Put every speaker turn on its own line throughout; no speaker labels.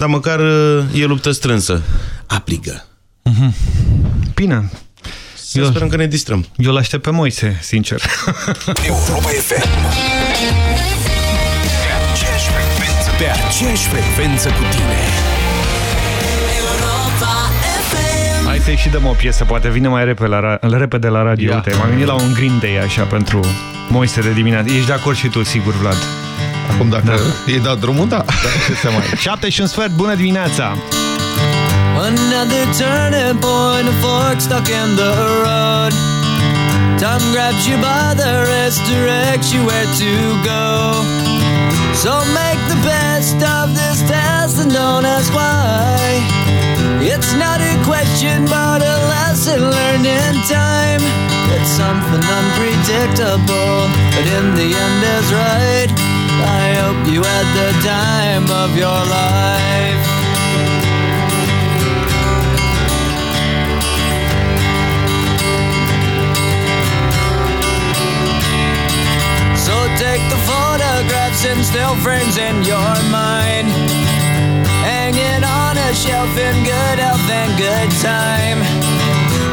dar măcar uh, e luptă strânsă. Aplică. Mm
-hmm. Bine.
Să eu, sperăm că ne distrăm.
Eu l-aștept pe Moise, sincer. Europa FM.
Pe aceeași frecvență cu tine.
Hai să-i și dăm o piesă, poate vine mai repede la, repede la radio. Uite, m-am gândit la un Green Day așa pentru Moise de dimineață. Ești de acord și tu, sigur, Vlad?
Acum dacă da. e dat drumul, da. da
ce să mai... 7 și un sfert, bună dimineața!
Another turning point, a fork stuck in the road Time grabs you by the wrist, directs you where to go So make the best of this test and don't ask why It's not a question, but a lesson learned in time. It's something unpredictable, but in the end is right. I hope you had the time of your life. So take the photographs and still frames in your mind hanging on a shelf in good health and good time.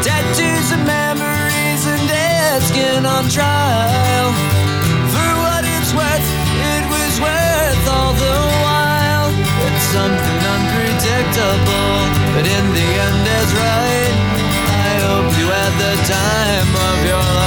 Tattoos of memories and dead skin on trial. Something unpredictable, but in the end is right. I hope you had the time of your life.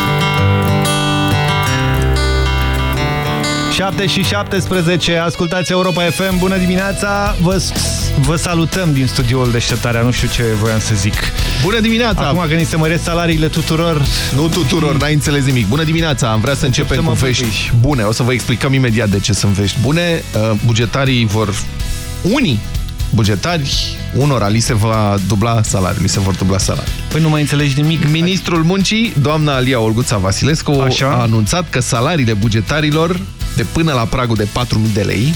7 și 17, ascultați Europa FM, bună dimineața, vă, vă salutăm din studioul deșteptarea, nu știu ce voiam să zic.
Bună dimineața!
Acum că ni se măreți salariile tuturor...
Nu tuturor, n-ai înțeles nimic. Bună dimineața, am vrea să începem cu vești bune, o să vă explicăm imediat de ce sunt vești bune. Uh, bugetarii vor... Unii bugetari, unora li se va dubla salariul, li se vor dubla salariul.
Păi nu mai înțelegi nimic.
Ministrul Muncii, doamna Alia Olguța Vasilescu, Așa? a anunțat că salariile bugetarilor de până la pragul de 4.000 de lei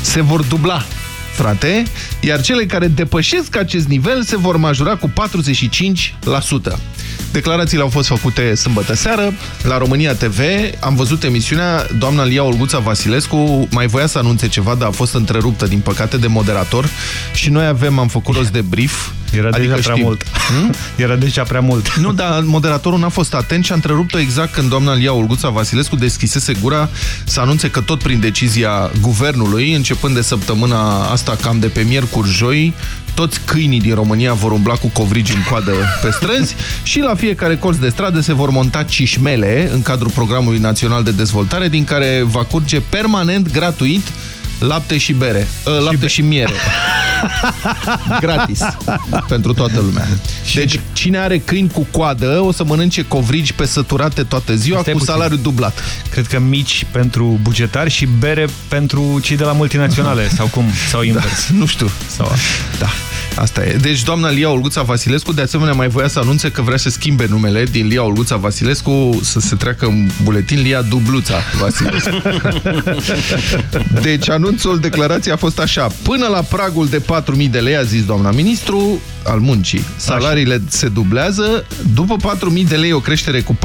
se vor dubla, frate, iar cele care depășesc acest nivel se vor majora cu 45%. Declarațiile au fost făcute sâmbătă seară la România TV. Am văzut emisiunea, doamna Lia Olguța Vasilescu mai voia să anunțe ceva, dar a fost întreruptă, din păcate, de moderator și noi avem, am făcut rost de brief.
Era adică deja prea mult. Hmm? Era deja prea mult.
Nu, dar moderatorul n-a fost atent și a întrerupt-o exact când doamna Lia Olguța Vasilescu deschisese gura să anunțe că tot prin decizia guvernului, începând de săptămâna asta cam de pe miercuri, joi, toți câinii din România vor umbla cu covrigi în coadă pe străzi și la fiecare colț de stradă se vor monta cișmele în cadrul Programului Național de Dezvoltare, din care va curge permanent, gratuit, lapte și bere. Uh, lapte și, be și miere. Gratis. pentru toată lumea. Deci, cine are câini cu coadă, o să mănânce covrigi pe săturate toată ziua Stai cu puțin. salariu dublat.
Cred că mici pentru bugetari și bere pentru cei de la multinaționale, sau cum? Sau da, invers?
Da, nu știu. Sau... Da. Asta e. Deci doamna Lia Olguța Vasilescu de asemenea mai voia să anunțe că vrea să schimbe numele din Lia Olguța Vasilescu să se treacă în buletin Lia Dubluța Vasilescu. deci anunțul, declarației a fost așa. Până la pragul de 4.000 de lei, a zis doamna ministru al muncii, salariile așa. se dublează, după 4.000 de lei o creștere cu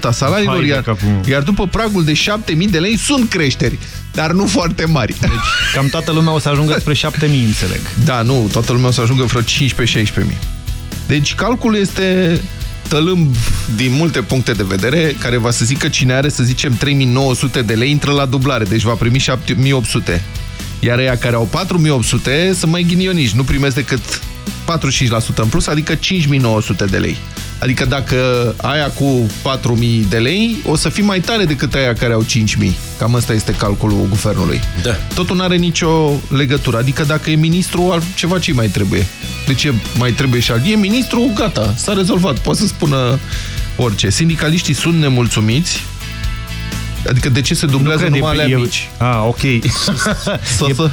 45% a salariilor, Hai iar, iar după pragul de 7.000 de lei sunt creșteri dar nu foarte mari.
Deci, cam toată lumea o să ajungă spre 7000, înțeleg.
Da, nu, toată lumea o să ajungă vreo 15-16 Deci calculul este tălâmb din multe puncte de vedere, care va să zică cine are, să zicem, 3900 de lei, intră la dublare, deci va primi 7800. Iar ea care au 4800 să mai ghinionici, nu primesc decât 45% în plus, adică 5900 de lei. Adică dacă aia cu 4.000 de lei, o să fii mai tare decât aia care au 5.000. Cam asta este calculul guvernului.
Da.
Totul nu are nicio legătură. Adică dacă e ministru, ceva ce mai trebuie? De ce mai trebuie și al? E ministru, gata, s-a rezolvat. Poate să spună orice. Sindicaliștii sunt nemulțumiți, Adică de ce se dublează nu numai alea mici?
Ah, ok. e,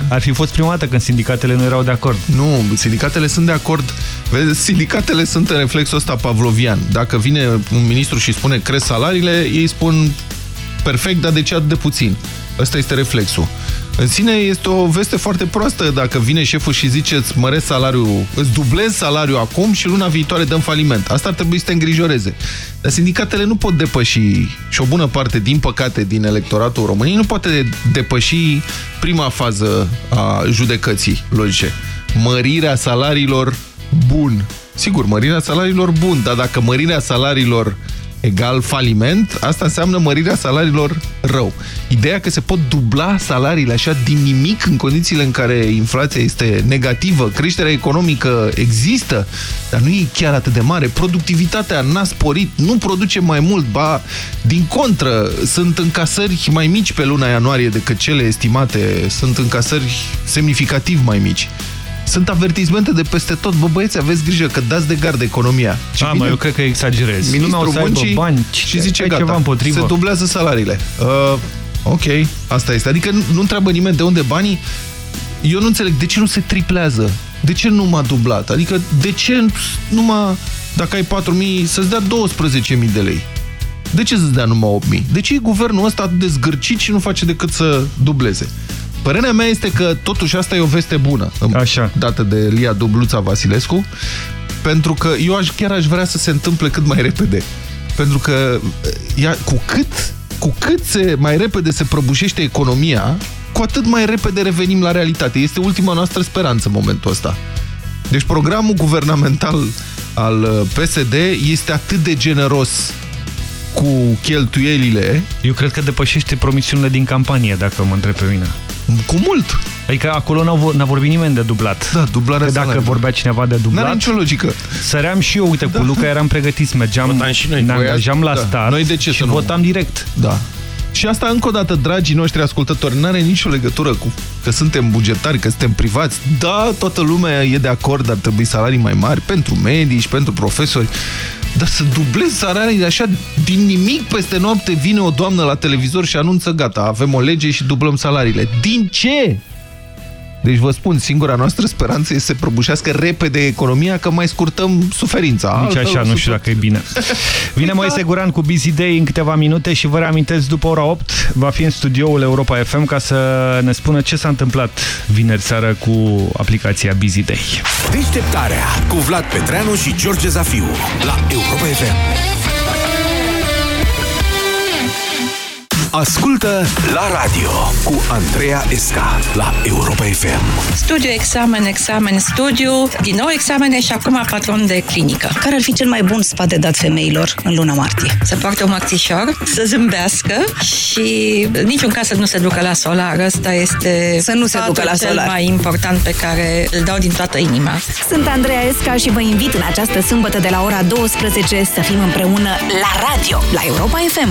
ar fi fost prima dată când sindicatele nu erau de acord.
Nu, sindicatele sunt de acord. Vezi, sindicatele sunt în reflexul ăsta pavlovian. Dacă vine un ministru și spune cresc salariile, ei spun perfect, dar de ce atât de puțin? Ăsta este reflexul. În sine este o veste foarte proastă dacă vine șeful și zice îți măresc salariul, îți dublez salariul acum și luna viitoare dăm faliment. Asta ar trebui să te îngrijoreze. Dar sindicatele nu pot depăși și o bună parte, din păcate, din electoratul României nu poate depăși prima fază a judecății logice. Mărirea salariilor bun. Sigur, mărirea salariilor bun, dar dacă mărirea salariilor egal faliment, asta înseamnă mărirea salariilor rău. Ideea că se pot dubla salariile așa din nimic în condițiile în care inflația este negativă, creșterea economică există, dar nu e chiar atât de mare, productivitatea n-a sporit, nu produce mai mult, ba, din contră, sunt încasări mai mici pe luna ianuarie decât cele estimate, sunt încasări semnificativ mai mici. Sunt avertizmente de peste tot. Bă, băieți, aveți grijă că dați de gard economia.
Și A, mă, eu cred că exagerez.
Ministrul muncii bani, și zice gata, ceva împotrivă. se dublează salariile. Uh, ok, asta este. Adică nu, nu întreabă nimeni de unde banii. Eu nu înțeleg de ce nu se triplează. De ce nu m-a dublat? Adică de ce nu m-a... Dacă ai 4.000, să-ți dea 12.000 de lei. De ce să-ți dea numai 8.000? De ce e guvernul ăsta atât de zgârcit și nu face decât să dubleze? Părerea mea este că totuși asta e o veste bună
Așa.
dată de Lia Dubluța Vasilescu pentru că eu aș, chiar aș vrea să se întâmple cât mai repede. Pentru că ea, cu, cât, cu cât se mai repede se prăbușește economia, cu atât mai repede revenim la realitate. Este ultima noastră speranță în momentul ăsta. Deci programul guvernamental al PSD este atât de generos cu cheltuielile.
Eu cred că depășește promisiunile din campanie, dacă mă întreb pe mine.
Cu mult.
Adică acolo n-a vorbit nimeni de dublat.
Da, dublarea
Dacă salariului. vorbea cineva de dublat...
N-are nicio logică.
Săream și eu, uite, da. cu Luca eram pregătiți, mergeam, votam și noi. ne angajam la da. start
noi de ce
și votam direct.
Da. Și asta, încă o dată, dragii noștri ascultători, nu are nicio legătură cu că suntem bugetari, că suntem privați. Da, toată lumea e de acord, ar trebui salarii mai mari pentru medici, pentru profesori. Dar să dublezi salariile așa din nimic peste noapte vine o doamnă la televizor și anunță gata, avem o lege și dublăm salariile. Din ce? Deci vă spun, singura noastră speranță este să prăbușească repede economia, că mai scurtăm suferința.
Nici așa, nu știu dacă e bine. Vine Moise Guran cu Busy Day în câteva minute și vă reamintesc, după ora 8 va fi în studioul Europa FM ca să ne spună ce s-a întâmplat vineri seară cu aplicația Busy Day.
Deșteptarea cu Vlad Petreanu și George Zafiu la Europa FM. Ascultă la radio cu Andreea Esca la Europa FM.
Studiu, examen, examen, studiu, din nou examene și acum patron de clinică.
Care ar fi cel mai bun sfat de dat femeilor în luna martie?
Să poarte un mărțișor, să zâmbească și niciun caz să nu se ducă la solar. Asta este
să nu se ducă la
cel
solar.
mai important pe care îl dau din toată inima.
Sunt Andreea Esca și vă invit în această sâmbătă de la ora 12 să fim împreună la radio, la Europa FM.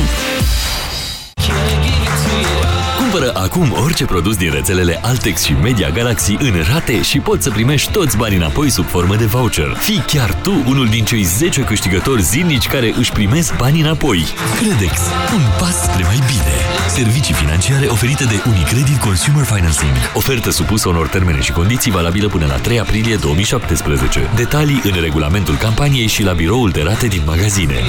Cumpără acum orice produs din rețelele Altex și Media Galaxy în rate și poți să primești toți banii înapoi sub formă de voucher. Fii chiar tu unul din cei 10 câștigători zilnici care își primesc banii înapoi. Credex. Un pas spre mai bine. Servicii financiare oferite de Unicredit Consumer Financing. Ofertă supusă unor termene și condiții valabilă până la 3 aprilie 2017. Detalii în regulamentul campaniei și la biroul de rate din magazine.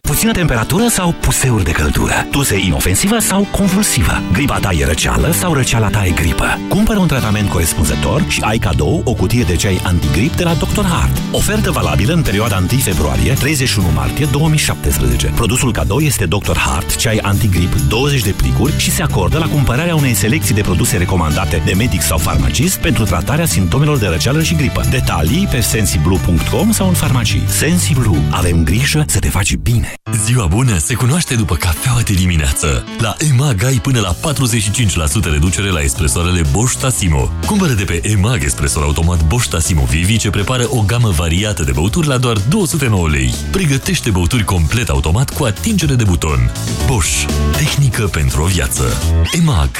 Puțină temperatură sau puseuri de căldură? Tuse inofensivă sau convulsivă? Gripa ta e răceală sau răceala ta e gripă? Cumpără un tratament corespunzător și ai cadou o cutie de ceai antigrip de la Dr. Hart. Ofertă valabilă în perioada 1 februarie-31 martie 2017. Produsul cadou este Dr. Hart, ceai antigrip 20 de plicuri și se acordă la cumpărarea unei selecții de produse recomandate de medic sau farmacist pentru tratarea simptomelor de răceală și gripă. Detalii pe sensiblu.com sau în farmacii. Sensiblu. Avem grijă să te faci bine.
Ziua bună se cunoaște după cafeaua de dimineață. La EMAG ai până la 45% reducere la espresoarele Bosch Tassimo. Cumpără de pe EMAG espresor automat Bosch Tassimo Vivi ce prepară o gamă variată de băuturi la doar 209 lei. Pregătește băuturi complet automat cu atingere de buton. Bosch. Tehnică pentru o viață. EMAG.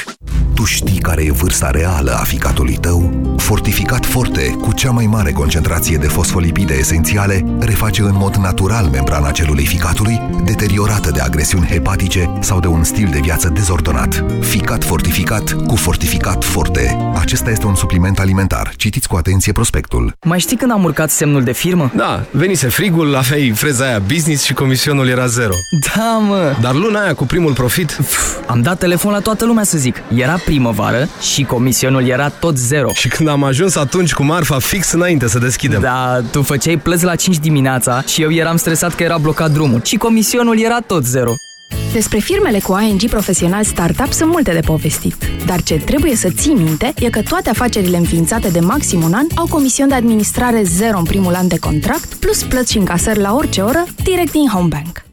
Tu știi care e vârsta reală a ficatului tău? Fortificat Forte, cu cea mai mare concentrație de fosfolipide esențiale, reface în mod natural membrana celulei ficatului, deteriorată de agresiuni hepatice sau de un stil de viață dezordonat. Ficat fortificat cu Fortificat Forte. Acesta este un supliment alimentar. Citiți cu atenție prospectul.
Mai știi când am urcat semnul de firmă?
Da, venise frigul, aveai freza aia business și comisionul era zero.
Da, mă!
Dar luna aia cu primul profit...
Pff, am dat telefon la toată lumea să zic. Era primăvară și comisionul era tot zero.
Și când am ajuns atunci cu marfa fix înainte să deschidem.
Da, tu făceai plăți la 5 dimineața și eu eram stresat că era blocat drumul. Și comisionul era tot zero.
Despre firmele cu ING Profesional Startup sunt multe de povestit. Dar ce trebuie să ții minte e că toate afacerile înființate de maxim un an au comision de administrare zero în primul an de contract, plus plăți și încasări la orice oră, direct din Homebank.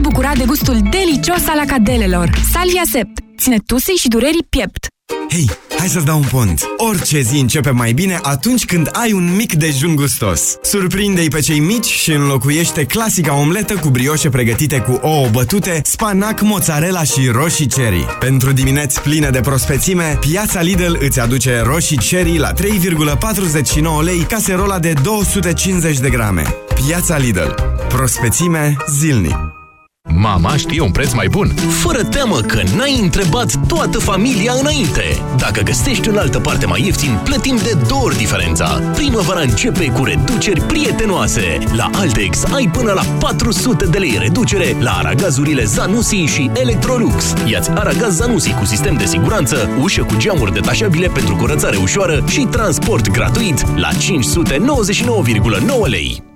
pot bucura de gustul delicios al acadelelor. Salvia Sept. Ține tusei și durerii piept.
Hei, hai să-ți dau un pont. Orice zi începe mai bine atunci când ai un mic dejun gustos. Surprinde-i pe cei mici și înlocuiește clasica omletă cu brioșe pregătite cu ouă bătute, spanac, mozzarella și roșii cherry. Pentru dimineți pline de prospețime, Piața Lidl îți aduce roșii cherry la 3,49 lei caserola de 250 de grame. Piața Lidl. Prospețime zilnic.
Mama știe un preț mai bun. Fără teamă că n-ai întrebat toată familia înainte. Dacă găsești în altă parte mai ieftin, plătim de două ori diferența. Primăvara începe cu reduceri prietenoase. La Altex ai până la 400 de lei reducere la aragazurile Zanussi și Electrolux. Iați aragaz Zanussi cu sistem de siguranță, ușă cu geamuri detașabile pentru curățare ușoară și transport gratuit la 599,9 lei.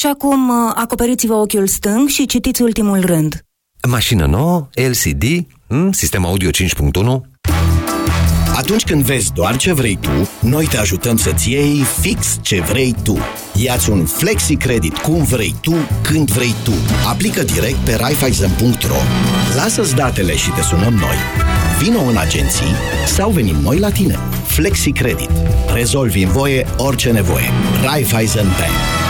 Și acum uh, acoperiți-vă ochiul stâng și citiți ultimul rând.
Mașină nouă, LCD, hmm, sistem audio 5.1.
Atunci când vezi doar ce vrei tu, noi te ajutăm să-ți iei fix ce vrei tu. Iați un flexi credit cum vrei tu, când vrei tu. Aplică direct pe Raiffeisen.ro Lasă-ți datele și te sunăm noi. Vino în agenții sau venim noi la tine. Flexi Credit. Rezolvi în voie orice nevoie. Raiffeisen Bank.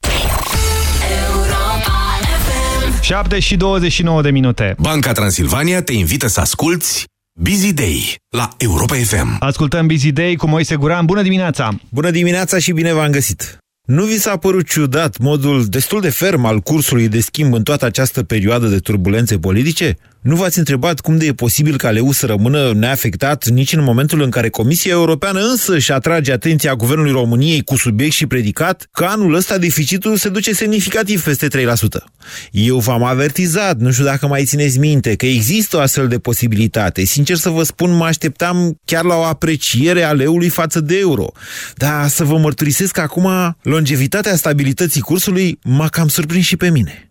7 și 29 de minute.
Banca Transilvania te invită să asculti Busy Day la Europa FM.
Ascultăm Busy Day cu Moise Guran. Bună dimineața!
Bună dimineața și bine v-am găsit! Nu vi s-a părut ciudat modul destul de ferm al cursului de schimb în toată această perioadă de turbulențe politice? Nu v-ați întrebat cum de e posibil ca leu să rămână neafectat nici în momentul în care Comisia Europeană însă și atrage atenția Guvernului României cu subiect și predicat că anul ăsta deficitul se duce semnificativ peste 3%. Eu v-am avertizat, nu știu dacă mai țineți minte, că există o astfel de posibilitate. Sincer să vă spun, mă așteptam chiar la o apreciere a leului față de euro. Dar să vă mărturisesc că acum longevitatea stabilității cursului m-a cam surprins și pe mine.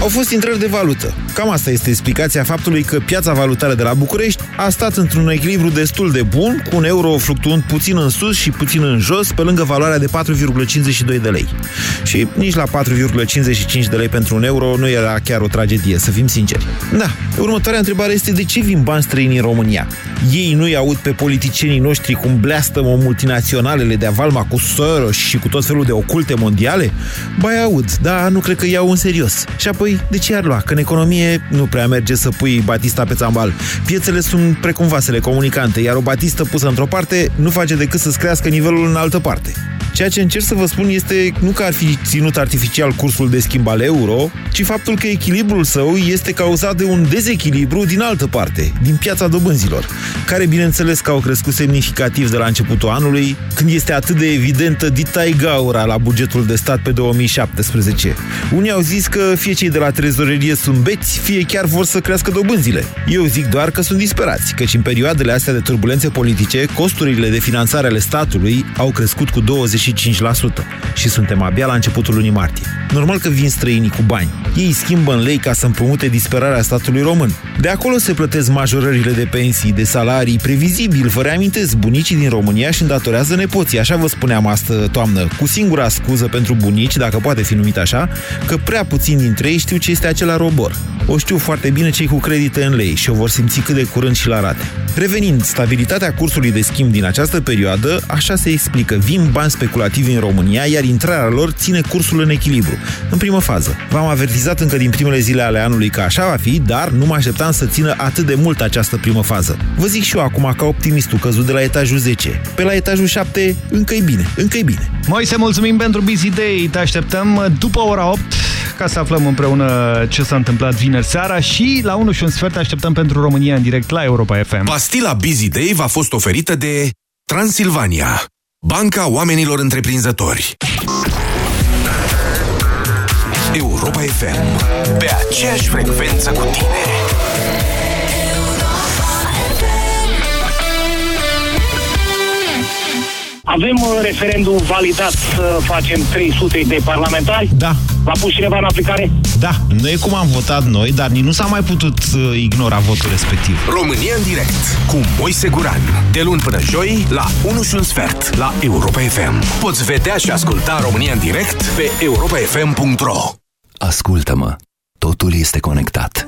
Au fost intrări de valută. Cam asta este explicația faptului că piața valutară de la București a stat într-un echilibru destul de bun, cu un euro fluctuând puțin în sus și puțin în jos, pe lângă valoarea de 4,52 de lei. Și nici la 4,55 de lei pentru un euro nu era chiar o tragedie, să fim sinceri. Da, următoarea întrebare este de ce vin bani străini în România? Ei nu-i aud pe politicienii noștri cum bleastămă multinaționalele de avalma cu Soros și cu tot felul de oculte mondiale? Ba aud, dar nu cred că iau în serios. Și apoi Păi, de ce ar lua? Că în economie nu prea merge să pui batista pe țambal. Piețele sunt precum vasele comunicante, iar o batistă pusă într-o parte nu face decât să-ți crească nivelul în altă parte. Ceea ce încerc să vă spun este nu că ar fi ținut artificial cursul de schimb al euro, ci faptul că echilibrul său este cauzat de un dezechilibru din altă parte, din piața dobânzilor, care bineînțeles că au crescut semnificativ de la începutul anului, când este atât de evidentă ditai gaura la bugetul de stat pe 2017. Unii au zis că fie cei de la trezorerie sunt beți, fie chiar vor să crească dobânzile. Eu zic doar că sunt disperați, căci în perioadele astea de turbulențe politice, costurile de finanțare ale statului au crescut cu 25% și suntem abia la începutul lunii martie. Normal că vin străinii cu bani. Ei schimbă în lei ca să împrumute disperarea statului român. De acolo se plătesc majorările de pensii, de salarii, previzibil, vă reamintesc, bunicii din România și îndatorează nepoții, așa vă spuneam astă toamnă, cu singura scuză pentru bunici, dacă poate fi numit așa, că prea puțini dintre ei știu ce este acela robor. O știu foarte bine cei cu credite în lei și o vor simți cât de curând și la rate. Revenind, stabilitatea cursului de schimb din această perioadă, așa se explică, vin bani speculativi în România, iar intrarea lor ține cursul în echilibru. În primă fază, v-am avertizat încă din primele zile ale anului că așa va fi, dar nu mă așteptam să țină atât de mult această primă fază. Vă zic și eu acum ca optimistul căzut de la etajul 10. Pe la etajul 7 încă-i bine, încă-i bine.
Moise, mulțumim pentru Busy Day. Te așteptăm după ora 8 ca să aflăm împreună ce s-a întâmplat vineri seara și la 1 și un sfert așteptăm pentru România în direct la Europa FM.
Pastila Busy Day v-a fost oferită de Transilvania, Banca Oamenilor Întreprinzători. Europa FM, pe aceeași frecvență cu tine.
Avem uh, referendum validat să facem 300 de parlamentari?
Da.
L-a pus cineva în aplicare?
Da, nu e cum am votat noi, dar nici nu s-a mai putut uh, ignora votul respectiv.
România în direct cu Moise Guran. De luni până joi la 1 și un sfert la Europa FM. Poți vedea și asculta România în direct pe europafm.ro
Ascultă-mă, totul este conectat.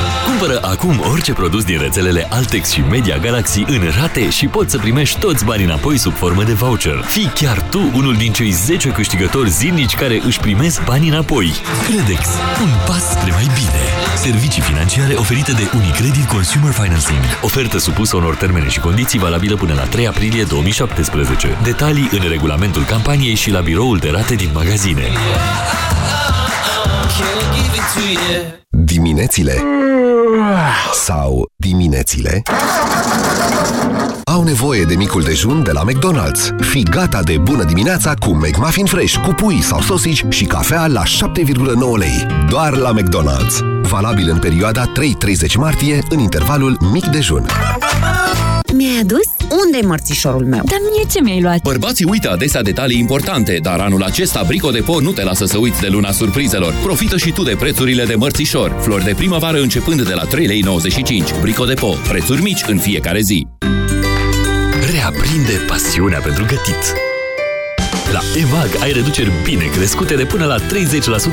Cumpără acum orice produs din rețelele Altex și Media Galaxy în rate și poți să primești toți banii înapoi sub formă de voucher. Fii chiar tu unul din cei 10 câștigători zilnici care își primesc banii înapoi. Credex. Un pas spre mai bine. Servicii financiare oferite de Unicredit Consumer Financing. Ofertă supusă unor termene și condiții valabilă până la 3 aprilie 2017. Detalii în regulamentul campaniei și la biroul de rate din magazine.
Diminețile sau diminețile au nevoie de micul dejun de la McDonald's. Fii gata de bună dimineața cu McMuffin Fresh, cu pui sau sosici și cafea la 7,9 lei. Doar la McDonald's. Valabil în perioada 3-30 martie, în intervalul mic dejun.
Mi-ai adus? Unde-i mărțișorul meu?
Dar mie ce mi-ai luat?
Bărbații uită adesea detalii importante, dar anul acesta Brico de Po nu te lasă să uiți de luna surprizelor. Profită și tu de prețurile de mărțișor. Flori de primăvară începând de la 3,95 lei. Brico de Po. Prețuri mici în fiecare zi.
Reaprinde pasiunea pentru gătit. La EMAG ai reduceri bine crescute de până la 30%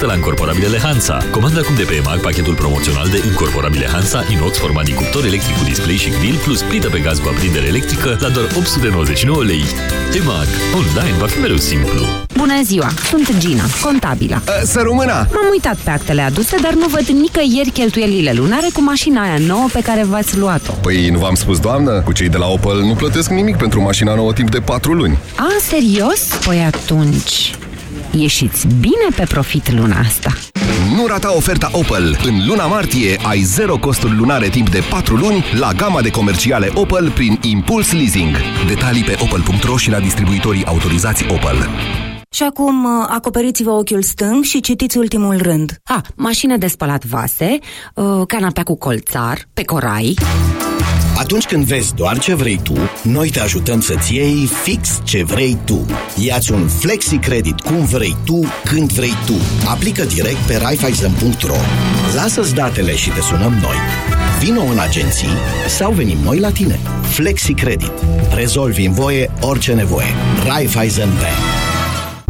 la încorporabilele Hansa. Comanda acum de pe EMAG pachetul promoțional de încorporabile Hansa inox format din cuptor electric cu display și grill plus plită pe gaz cu aprindere electrică la doar 899 lei. EMAG. Online va fi mereu simplu.
Bună ziua! Sunt Gina, contabilă.
Să rămână!
M-am uitat pe actele aduse, dar nu văd nicăieri cheltuielile lunare cu mașina aia nouă pe care v-ați luat-o.
Păi nu v-am spus, doamnă? Cu cei de la Opel nu plătesc nimic pentru mașina nouă timp de 4 luni.
A, serios? Păi atunci... Ieșiți bine pe profit luna asta.
Nu rata oferta Opel. În luna martie ai zero costuri lunare timp de 4 luni la gama de comerciale Opel prin Impuls Leasing. Detalii pe opel.ro și la distribuitorii autorizați Opel.
Și acum uh, acoperiți-vă ochiul stâng și citiți ultimul rând.
A, mașină de spălat vase, uh, canapea cu colțar, pe corai...
Atunci când vezi doar ce vrei tu, noi te ajutăm să-ți iei fix ce vrei tu. Iați un flexi credit cum vrei tu, când vrei tu. Aplică direct pe Raiffeisen.ro. Lasă-ți datele și te sunăm noi. Vino în agenții sau venim noi la tine. Flexi Credit. Rezolvi în voie orice nevoie. Raiffeisen Bank.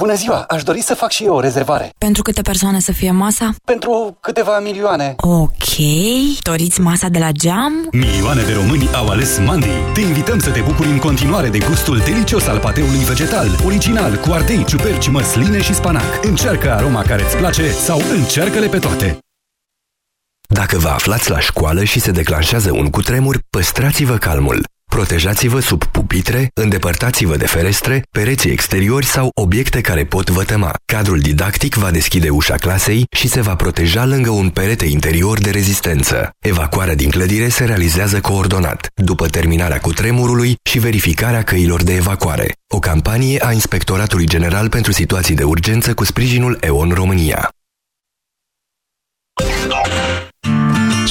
Bună ziua! Aș dori să fac și eu o rezervare.
Pentru câte persoane să fie masa?
Pentru câteva milioane.
Ok. Doriți masa de la geam?
Milioane de români au ales Mandi. Te invităm să te bucuri în continuare de gustul delicios al pateului vegetal, original, cu ardei, ciuperci, măsline și spanac. Încearcă aroma care îți place sau încearcă-le pe toate.
Dacă vă aflați la școală și se declanșează un cutremur, păstrați-vă calmul. Protejați-vă sub pupitre, îndepărtați-vă de ferestre, pereții exteriori sau obiecte care pot vătăma. Cadrul didactic va deschide ușa clasei și se va proteja lângă un perete interior de rezistență. Evacuarea din clădire se realizează coordonat, după terminarea cutremurului și verificarea căilor de evacuare. O campanie a Inspectoratului General pentru Situații de Urgență cu sprijinul EON România.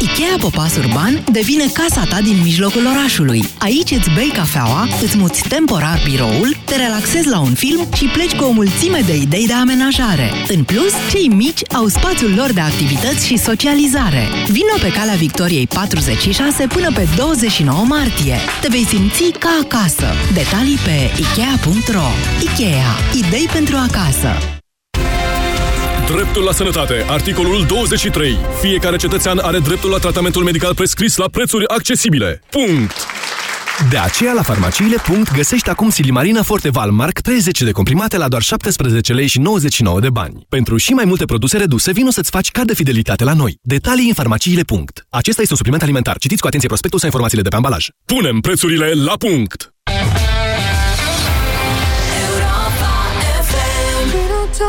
Ikea Popas Urban devine casa ta din mijlocul orașului. Aici îți bei cafeaua, îți muți temporar biroul, te relaxezi la un film și pleci cu o mulțime de idei de amenajare. În plus, cei mici au spațiul lor de activități și socializare. Vino pe calea Victoriei 46 până pe 29 martie. Te vei simți ca acasă. Detalii pe Ikea.ro Ikea. Idei pentru acasă.
Dreptul la sănătate. Articolul 23. Fiecare cetățean are dreptul la tratamentul medical prescris la prețuri accesibile. Punct!
De aceea, la farmaciile. Punct, găsești acum Silimarina Forte Valmark 30 de comprimate la doar 17 lei și 99 de bani. Pentru și mai multe produse reduse, vino să-ți faci card de fidelitate la noi. Detalii în farmaciile. Punct. Acesta este un supliment alimentar. Citiți cu atenție prospectul sau informațiile de pe ambalaj.
Punem prețurile la punct!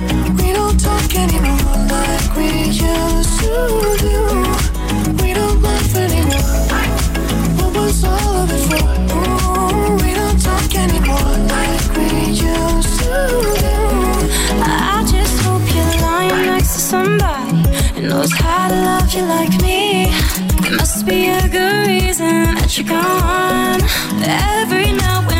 We don't talk anymore like we used to do. We don't laugh anymore. What was all of it for? We don't talk anymore like we used to do.
I just hope you're lying next to somebody who knows how to
love you like me. There must be a good reason that you're gone every now and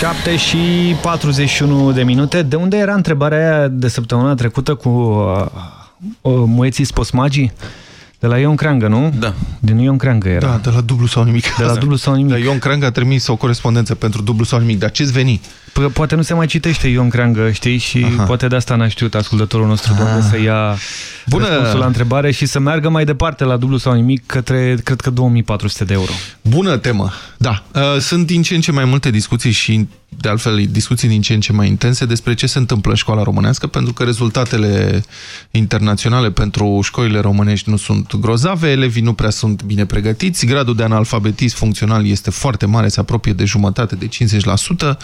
7 și 41 de minute. De unde era întrebarea aia de săptămâna trecută cu uh, uh, mueții sposmagii? De la Ion Creangă, nu?
Da.
Din Ion Creangă era.
Da, de la dublu sau nimic.
De la dublu sau nimic.
Da, Ion Creangă a trimis o corespondență pentru dublu sau nimic, dar ce-ți veni?
P poate nu se mai citește Ion Creangă, știi? Și
Aha.
poate de asta n-a știut ascultătorul nostru de unde să ia
Bună!
răspunsul la întrebare și să meargă mai departe la dublu sau nimic către, cred că 2400 de euro.
Bună temă, da. Uh, Sunt din ce în ce mai multe discuții și, de altfel, discuții din ce în ce mai intense despre ce se întâmplă în școala românească, pentru că rezultatele internaționale pentru școlile românești nu sunt grozave, elevii nu prea sunt bine pregătiți, gradul de analfabetism funcțional este foarte mare, se apropie de jumătate, de 50%,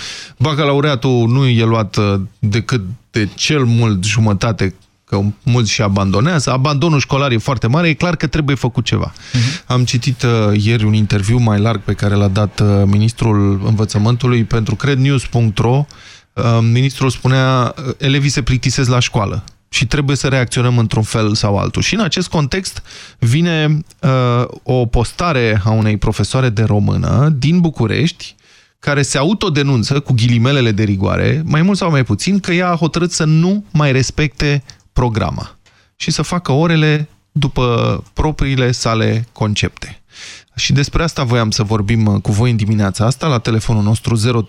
bacalaureatul nu e luat uh, decât de cel mult jumătate că mulți și abandonează. Abandonul școlar e foarte mare, e clar că trebuie făcut ceva. Uh-huh. Am citit uh, ieri un interviu mai larg pe care l-a dat uh, ministrul învățământului pentru crednews.ro. Uh, ministrul spunea, uh, elevii se plictisesc la școală și trebuie să reacționăm într-un fel sau altul. Și în acest context vine uh, o postare a unei profesoare de română din București, care se autodenunță cu ghilimelele de rigoare, mai mult sau mai puțin, că ea a hotărât să nu mai respecte programa și să facă orele după propriile sale concepte. Și despre asta voiam să vorbim uh, cu voi în dimineața asta, la telefonul nostru 0372069599,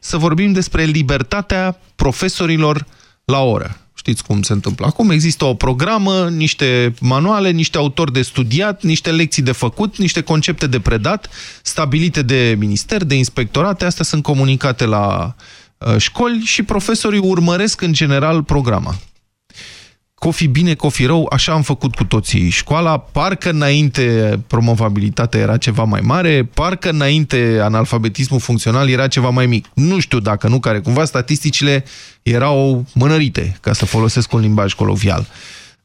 să vorbim despre libertatea profesorilor la oră. Știți cum se întâmplă acum? Există o programă, niște manuale, niște autori de studiat, niște lecții de făcut, niște concepte de predat, stabilite de minister, de inspectorate, astea sunt comunicate la uh, școli și profesorii urmăresc în general programa. Cofi bine, cofi rău, așa am făcut cu toții școala, parcă înainte promovabilitatea era ceva mai mare, parcă înainte analfabetismul funcțional era ceva mai mic. Nu știu dacă nu, care cumva statisticile erau mânărite, ca să folosesc un limbaj colovial.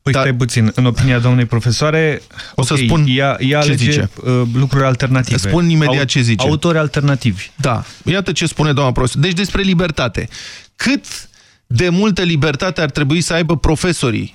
Păi stai puțin, în opinia doamnei profesoare,
O să
ok,
spun
ea, ea
ce
alege
zice.
uh, lucruri alternative.
Spun imediat ce zice.
Autori alternativi.
Da, iată ce spune doamna profesor. Deci despre libertate. Cât de multă libertate ar trebui să aibă profesorii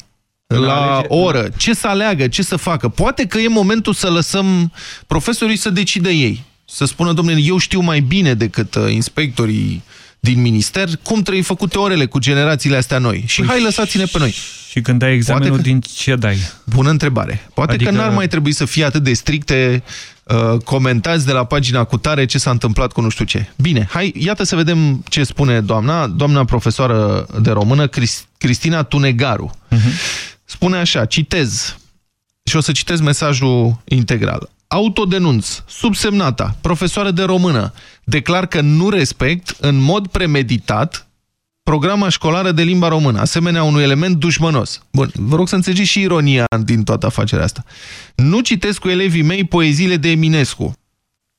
la
alege-
oră? Ce să aleagă? Ce să facă? Poate că e momentul să lăsăm profesorii să decide ei. Să spună, domnule, eu știu mai bine decât uh, inspectorii din minister cum trebuie făcute orele cu generațiile astea noi. Și hai, lăsați-ne pe noi.
Și când dai examenul,
Poate că-
din ce dai?
Bună întrebare. Poate adică... că
Adică-
n-ar mai trebui să fie atât de stricte uh, comentați de la pagina cu tare ce s-a întâmplat cu nu știu ce. Bine, hai, iată să vedem ce spune doamna, doamna profesoară de română, Cris, Cristina Tunegaru. Spune așa, citez, și o să citez mesajul integral. Autodenunț, subsemnata, profesoară de română, declar că nu respect în mod premeditat programa școlară de limba română, asemenea unui element dușmănos. Bun, vă rog să înțelegeți și ironia din toată afacerea asta. Nu citesc cu elevii mei poeziile de Eminescu,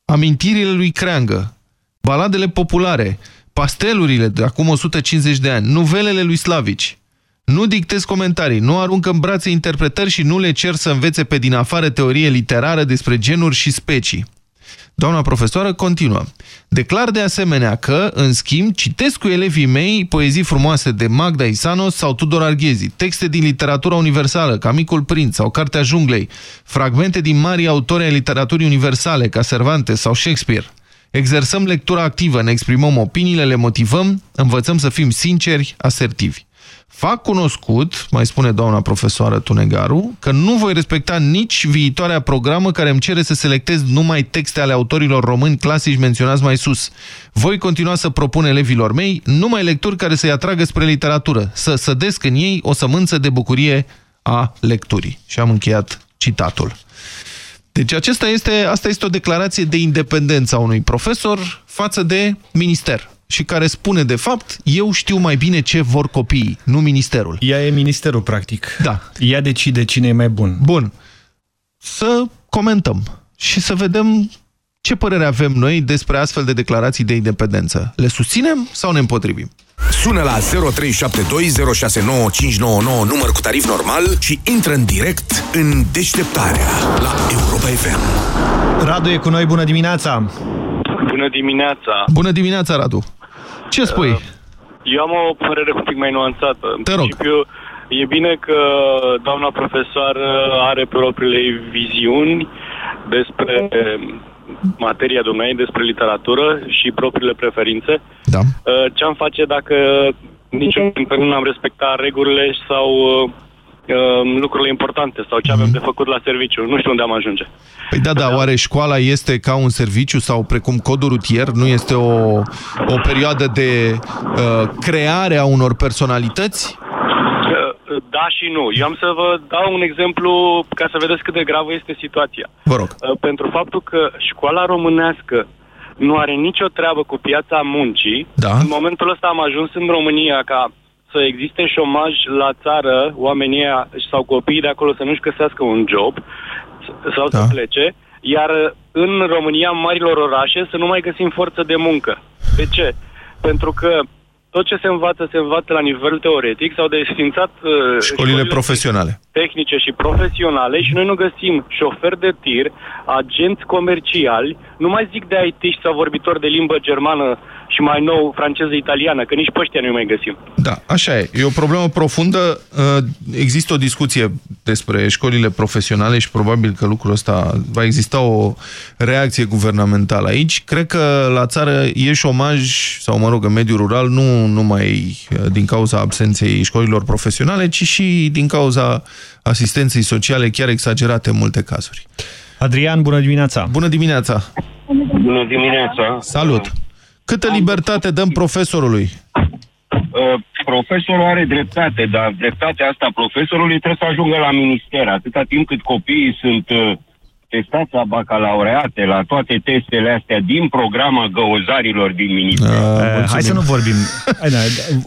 amintirile lui Creangă, baladele populare, pastelurile de acum 150 de ani, nuvelele lui Slavici. Nu dictez comentarii, nu arunc în brațe interpretări și nu le cer să învețe pe din afară teorie literară despre genuri și specii. Doamna profesoară continuă. Declar de asemenea că, în schimb, citesc cu elevii mei poezii frumoase de Magda Isanos sau Tudor Arghezi, texte din literatura universală, ca Micul Prinț sau Cartea Junglei, fragmente din mari autori ai literaturii universale, ca Cervantes sau Shakespeare. Exersăm lectura activă, ne exprimăm opiniile, le motivăm, învățăm să fim sinceri, asertivi. Fac cunoscut, mai spune doamna profesoară Tunegaru, că nu voi respecta nici viitoarea programă care îmi cere să selectez numai texte ale autorilor români clasici menționați mai sus. Voi continua să propun elevilor mei numai lecturi care să-i atragă spre literatură, să sădesc în ei o sămânță de bucurie a lecturii. Și am încheiat citatul. Deci acesta este, asta este o declarație de independență a unui profesor față de minister și care spune, de fapt, eu știu mai bine ce vor copiii, nu ministerul.
Ea e ministerul, practic.
Da.
Ea decide cine e mai bun.
Bun. Să comentăm și să vedem ce părere avem noi despre astfel de declarații de independență. Le susținem sau ne împotrivim?
Sună la 0372069599 număr cu tarif normal și intră în direct în deșteptarea la Europa FM.
Radu e cu noi, bună dimineața!
Bună dimineața!
Bună dimineața, Radu! Ce spui?
Uh, Eu am o părere un pic mai nuanțată. În
Te rog.
principiu, e bine că doamna profesoară are propriile ei viziuni despre materia dumneai, despre literatură și propriile preferințe.
Da.
Uh, Ce am face dacă niciodată nu am respectat regulile sau uh, uh, lucrurile importante sau ce avem de făcut la serviciu? Nu știu unde am ajunge.
Păi da, da, oare școala este ca un serviciu sau precum codul rutier? Nu este o, o perioadă de uh, creare a unor personalități?
Uh, Da și nu. Eu am să vă dau un exemplu ca să vedeți cât de gravă este situația.
Vă rog.
Uh, Pentru faptul că școala românească nu are nicio treabă cu piața muncii,
da.
în momentul ăsta am ajuns în România ca să existe șomaj la țară, oamenii ăia sau copiii de acolo să nu-și găsească un job s- sau da. să plece, iar uh, în România, în marilor orașe, să nu mai găsim forță de muncă. De ce? Pentru că tot ce se învață, se învață la nivel teoretic sau de sfințat uh,
Școlile profesionale.
tehnice și profesionale și noi nu găsim șoferi de tir, agenți comerciali, nu mai zic de it sau vorbitori de limbă germană și mai nou franceză-italiană, că nici pe ăștia nu mai găsim.
Da, așa e. E o problemă profundă. Uh, Există o discuție despre școlile profesionale și probabil că lucrul ăsta va exista o reacție guvernamentală aici. Cred că la țară e șomaj, sau mă rog, în mediul rural, nu numai uh, din cauza absenței școlilor profesionale, ci și din cauza asistenței sociale chiar exagerate în multe cazuri.
Adrian, bună dimineața!
Bună dimineața!
Bună dimineața!
Salut! Câtă libertate dăm profesorului?
Uh, Profesorul are dreptate, dar dreptatea asta a profesorului trebuie să ajungă la minister. Atâta timp cât copiii sunt uh, testați la bacalaureate, la toate testele astea din programa găozarilor din minister.
Uh, hai să nu vorbim. Hai, da,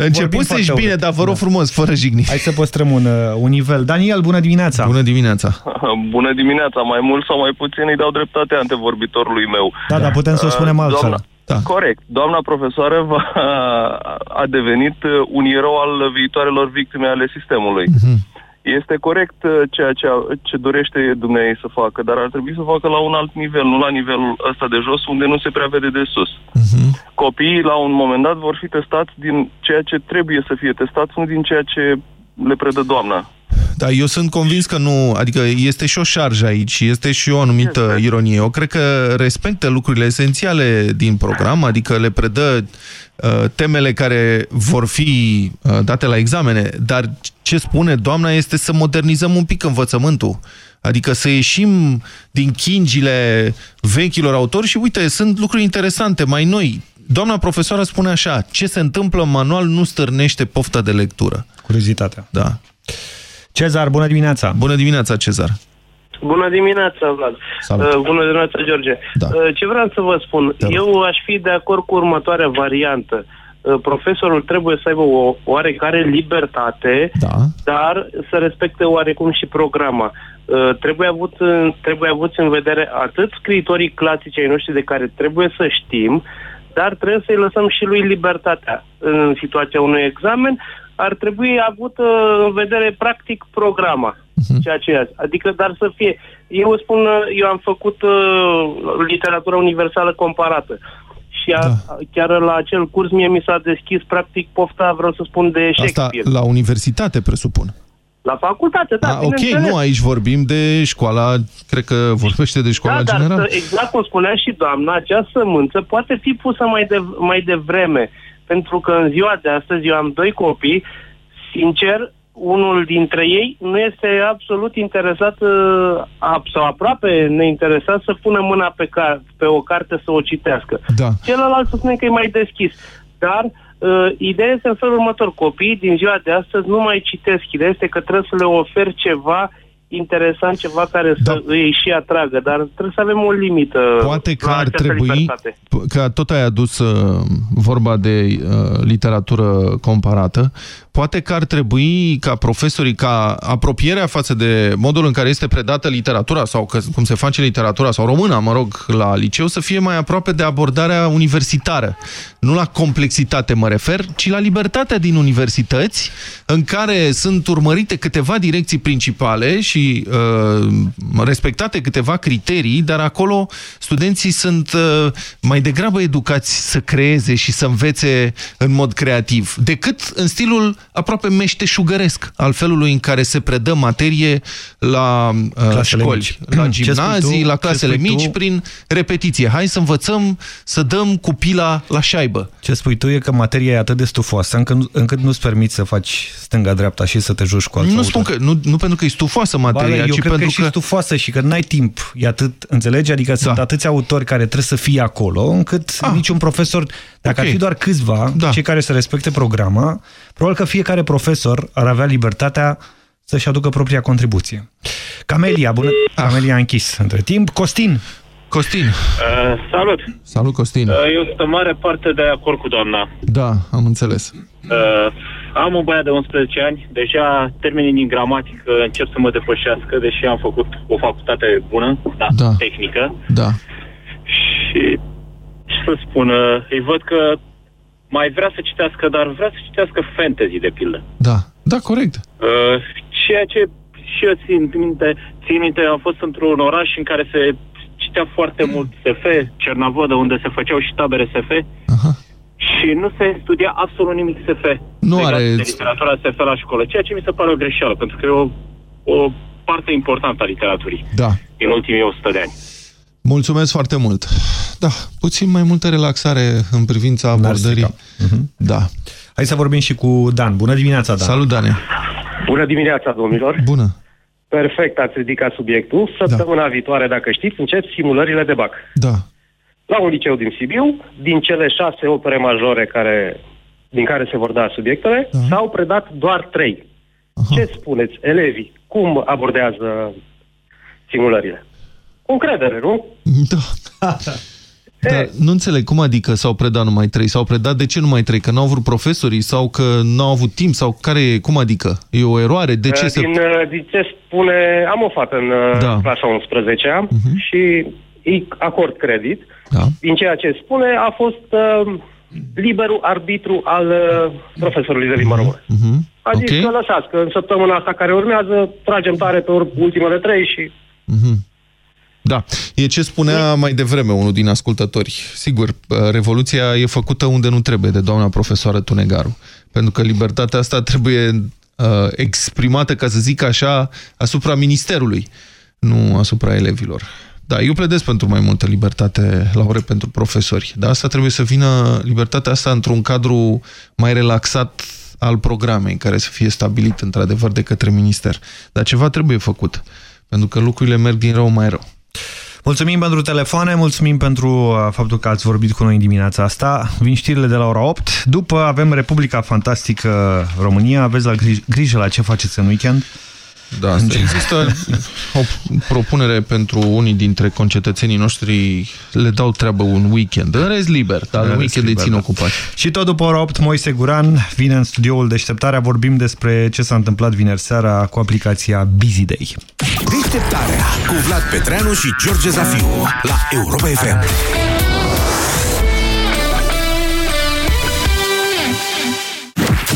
Începusești bine, dar vă rog frumos, fără jigniri.
Hai să păstrăm un, uh, un nivel. Daniel, bună dimineața!
Bună dimineața!
Bună dimineața, mai mult sau mai puțin îi dau dreptate antevorbitorului meu.
Da, dar putem să o spunem
Uh,
altfel.
Doamna, da. Corect. Doamna profesoară va, a devenit uh, un erou al viitoarelor victime ale sistemului. Este corect uh, ceea ce, a- ce dorește dumneavoastră să facă, dar ar trebui să facă la un alt nivel, nu la nivelul ăsta de jos, unde nu se prea vede de sus. Copiii, la un moment dat, vor fi testați din ceea ce trebuie să fie testați, nu din ceea ce le predă doamna.
Da, eu sunt convins că nu, adică este și o șarjă aici, este și o anumită ironie. Eu cred că respectă lucrurile esențiale din program, adică le predă uh, temele care vor fi uh, date la examene, dar ce spune doamna este să modernizăm un pic învățământul. Adică să ieșim din chingile vechilor autori și uite, sunt lucruri interesante, mai noi. Doamna profesoară spune așa, ce se întâmplă în manual nu stârnește pofta de lectură.
Curiozitatea.
Da.
Cezar, bună dimineața!
Bună dimineața, Cezar!
Bună dimineața, Vlad.
Salut.
Uh, bună dimineața, George.
Da.
Uh, ce vreau să vă spun? Eu aș fi de acord cu următoarea variantă. Uh, profesorul trebuie să aibă o oarecare libertate,
da.
dar să respecte oarecum și programa. Uh, trebuie, avut, în- trebuie avuți în vedere atât scriitorii clasici ai noștri de care trebuie să știm, dar trebuie să-i lăsăm și lui libertatea. În situația unui examen ar trebui avut uh, în vedere practic programa, ceea ce e. Adică, dar să fie. Eu spun, uh, eu am făcut uh, literatura universală comparată. Și a, da. chiar la acel curs mie mi s-a deschis practic pofta, vreau să spun, de
Asta
Shakespeare.
la universitate, presupun.
La facultate, da,
Ah, ok,
bineînțeles.
nu, aici vorbim de școala, cred că vorbește de școala
da, dar
generală.
să, exact cum spunea și doamna, acea sămânță poate fi pusă mai, de, mai devreme. Pentru că în ziua de astăzi eu am doi copii, sincer, unul dintre ei nu este absolut interesat uh, ap- sau aproape neinteresat să pună mâna pe, car- pe o carte să o citească.
Da.
Celălalt să spune că e mai deschis. Dar uh, ideea este în felul următor. Copiii din ziua de astăzi nu mai citesc. Ideea este că trebuie să le oferi ceva interesant, ceva care să
Da.
îi și atragă, dar trebuie să avem o limită
Poate că
la
ar
această
trebui,
libertate.
p- că tot ai adus uh, vorba de uh, literatură comparată, poate că ar trebui ca profesorii, ca apropierea față de modul în care este predată literatura sau că, cum se face literatura sau româna, mă rog, la liceu, să fie mai aproape de abordarea universitară. Nu la complexitate mă refer, ci la libertatea din universități, în care sunt urmărite câteva direcții principale și uh, respectate câteva criterii, dar acolo studenții sunt uh, mai degrabă educați să creeze și să învețe în mod creativ, decât în stilul aproape meșteșugăresc al felului în care se predă materie la uh,
Clasele
școli,
mici.
la
Ce spui
gimnazii,
tu?
la
Ce
clasele
spui tu?
mici, prin repetiție. Hai să învățăm să dăm cu pila la șaibă.
Ce spui tu e că materia e atât de stufoasă încât, nu- încât nu-ți permiți să faci stânga-dreapta și să te joci cu alți
Nu
autori.
spun că, nu, nu pentru că e stufoasă
Ba,
materia,
eu
ci
cred că
pentru
e și stufoasă și că n-ai timp. E atât, înțelegi? Adică da. sunt atâția autori care trebuie să fie acolo, încât ah. niciun profesor, dacă
Ok.
ar fi doar câțiva, da. cei care să respecte programa, probabil că fiecare profesor ar avea libertatea să-și aducă propria contribuție. Camelia, bună... Ah. Camelia a închis între timp. Costin.
Costin.
Uh, salut!
Salut, Costin.
Uh, eu sunt în mare parte de acord cu doamna.
Da, am înțeles.
Uh, am un băiat de 11 ani, deja termenii din gramatică încep să mă depășească, deși am făcut o facultate bună, da,
Da.
tehnică.
Da.
Și ce să spun, uh, îi văd că mai vrea să citească, dar vrea să citească fantasy, de pildă.
Da, da, corect.
Uh, ceea ce și eu țin minte, țin minte, am fost într-un oraș în care se citea foarte mult SF, Cernavodă, unde se făceau și tabere SF. Și nu se studia absolut nimic SF.
Nu
legat
are-
De literatura SF la școală, ceea ce mi se pare o greșeală, pentru că e o, o parte importantă a literaturii
Da.
din ultimii 100 de ani.
Mulțumesc foarte mult. Da, puțin mai multă relaxare în privința abordării. Da.
Hai să vorbim și cu Dan. Bună dimineața, Dan.
Salut, Dane.
Bună dimineața, domnilor!
Bună!
Perfect, ați ridicat subiectul. Săptămâna da. viitoare, dacă știți, încep simulările de BAC.
Da.
La un liceu din Sibiu, din cele șase opere majore care, din care se vor da subiectele, da. s-au predat doar trei. Aha. Ce spuneți, elevii? Cum abordează simulările? Cu încredere, nu?
Da. Dar nu înțeleg, cum adică s-au predat numai trei? S-au predat de ce numai trei? Că n-au vrut profesorii sau că n-au avut timp? Sau care e, cum adică? E o eroare? De ce
Uh,
se...
din, uh, din ce spune, am o fată în uh,
Da.
clasa 11 -a
Mhm.
și îi acord credit.
Da.
Din ceea ce spune, a fost uh, liberul arbitru al uh, profesorului de limba română.
Mhm.
A zis
Ok.
că lăsați, că în săptămâna asta care urmează tragem tare pe ur- ultimele trei și...
Mhm. Da, e ce spunea mai devreme unul din ascultători. Sigur, revoluția e făcută unde nu trebuie, de doamna profesoară Tunegaru. Pentru că libertatea asta trebuie uh, exprimată, ca să zic așa, asupra ministerului, nu asupra elevilor. Da, eu pledez pentru mai multă libertate la ore pentru profesori, dar asta trebuie să vină, libertatea asta, într-un cadru mai relaxat al programei, care să fie stabilit într-adevăr de către minister. Dar ceva trebuie făcut, pentru că lucrurile merg din rău mai rău.
Mulțumim pentru telefoane, mulțumim pentru uh, faptul că ați vorbit cu noi în dimineața asta. Vin știrile de la ora 8. După avem Republica Fantastică România. Aveți la grij grijă la ce faceți în weekend.
Da, asta există o propunere pentru unii dintre concetățenii noștri, le dau treabă un weekend. În rest liber, dar în weekend îi țin
da.
ocupați.
Și tot după ora 8, Moise Guran vine în studioul Deșteptarea. Vorbim despre ce s-a întâmplat vineri seara cu aplicația Busy Day.
Deșteptarea cu Vlad Petreanu și George Zafiu la Europa FM.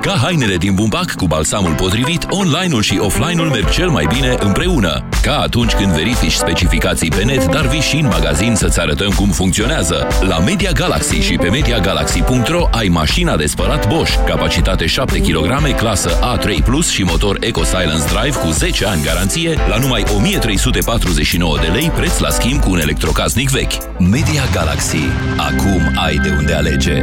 Ca hainele din bumbac cu balsamul potrivit, online-ul și offline-ul merg cel mai bine împreună. Ca atunci când verifici specificații pe net, dar vii și în magazin să-ți arătăm cum funcționează. La Media Galaxy și pe MediaGalaxy.ro ai mașina de spălat Bosch, capacitate 7 kg, clasă A3+, Plus și motor Eco Silence Drive cu 10 ani garanție, la numai 1349 de lei, preț la schimb cu un electrocasnic vechi. Media Galaxy. Acum ai de unde alege.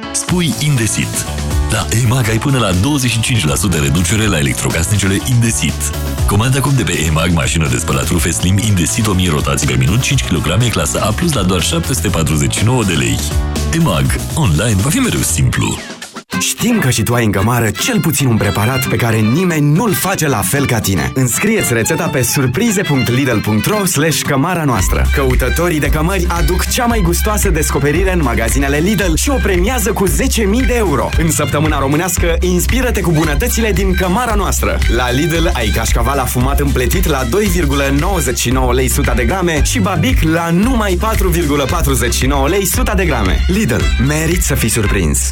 Spui Indesit. La EMAG ai până la 25% reducere la electrocasnicele Indesit. Comanda acum de pe EMAG mașină de spălat rufe Slim Indesit 1000 rotații pe minut, 5 kg, clasă A+, la doar 749 de lei. EMAG. Online va fi mereu simplu.
Știm că și tu ai în cămară cel puțin un preparat pe care nimeni nu-l face la fel ca tine. Înscrieți rețeta pe surprize.lidl.ro slash cămara noastră. Căutătorii de cămări aduc cea mai gustoasă descoperire în magazinele Lidl și o premiază cu 10.000 de euro. În săptămâna românească, inspiră-te cu bunătățile din cămara noastră. La Lidl ai cașcaval afumat împletit la 2,99 lei 100 de grame și babic la numai 4,49 lei 100 de grame. Lidl, merit să fii surprins!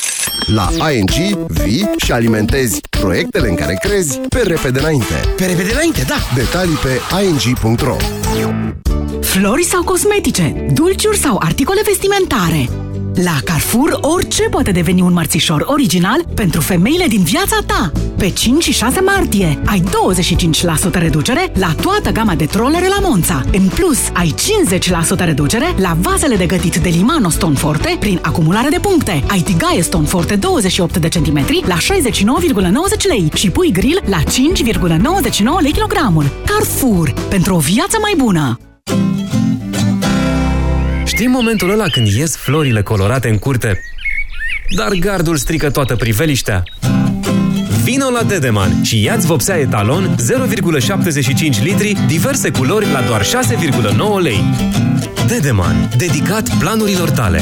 La ING vii și alimentezi proiectele în care crezi pe repede înainte.
Pe repede înainte, da!
Detalii pe ing.ro
Flori sau cosmetice, dulciuri sau articole vestimentare. La Carrefour, orice poate deveni un mărțișor original pentru femeile din viața ta. Pe 5 și 6 martie ai 25% reducere la toată gama de trollere la Monța. În plus, ai 50% reducere la vasele de gătit de Limano Stone Forte prin acumulare de puncte. Ai tigaie Stone Forte 28 de centimetri la 69,90 lei și pui grill la 5,99 lei kilogramul. Carrefour, pentru o viață mai bună!
Știi momentul ăla când ies florile colorate în curte, dar gardul strică toată priveliștea? Vino la Dedeman și ia-ți vopsea etalon 0,75 litri, diverse culori la doar 6,9 lei. Dedeman, dedicat planurilor tale.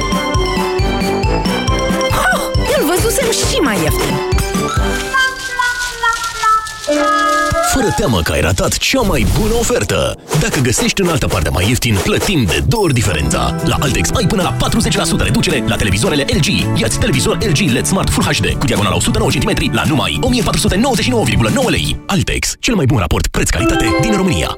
Îl văzusem și mai ieftin.
Fără teamă că ai ratat cea mai bună ofertă. Dacă găsești în altă parte mai ieftin, plătim de două ori diferența. La Altex ai până la 40% reducere la televizoarele LG. Iați televizor LG LED Smart Full HD cu diagonala 109 cm la numai 1499,9 lei. Altex, cel mai bun raport preț-calitate din România.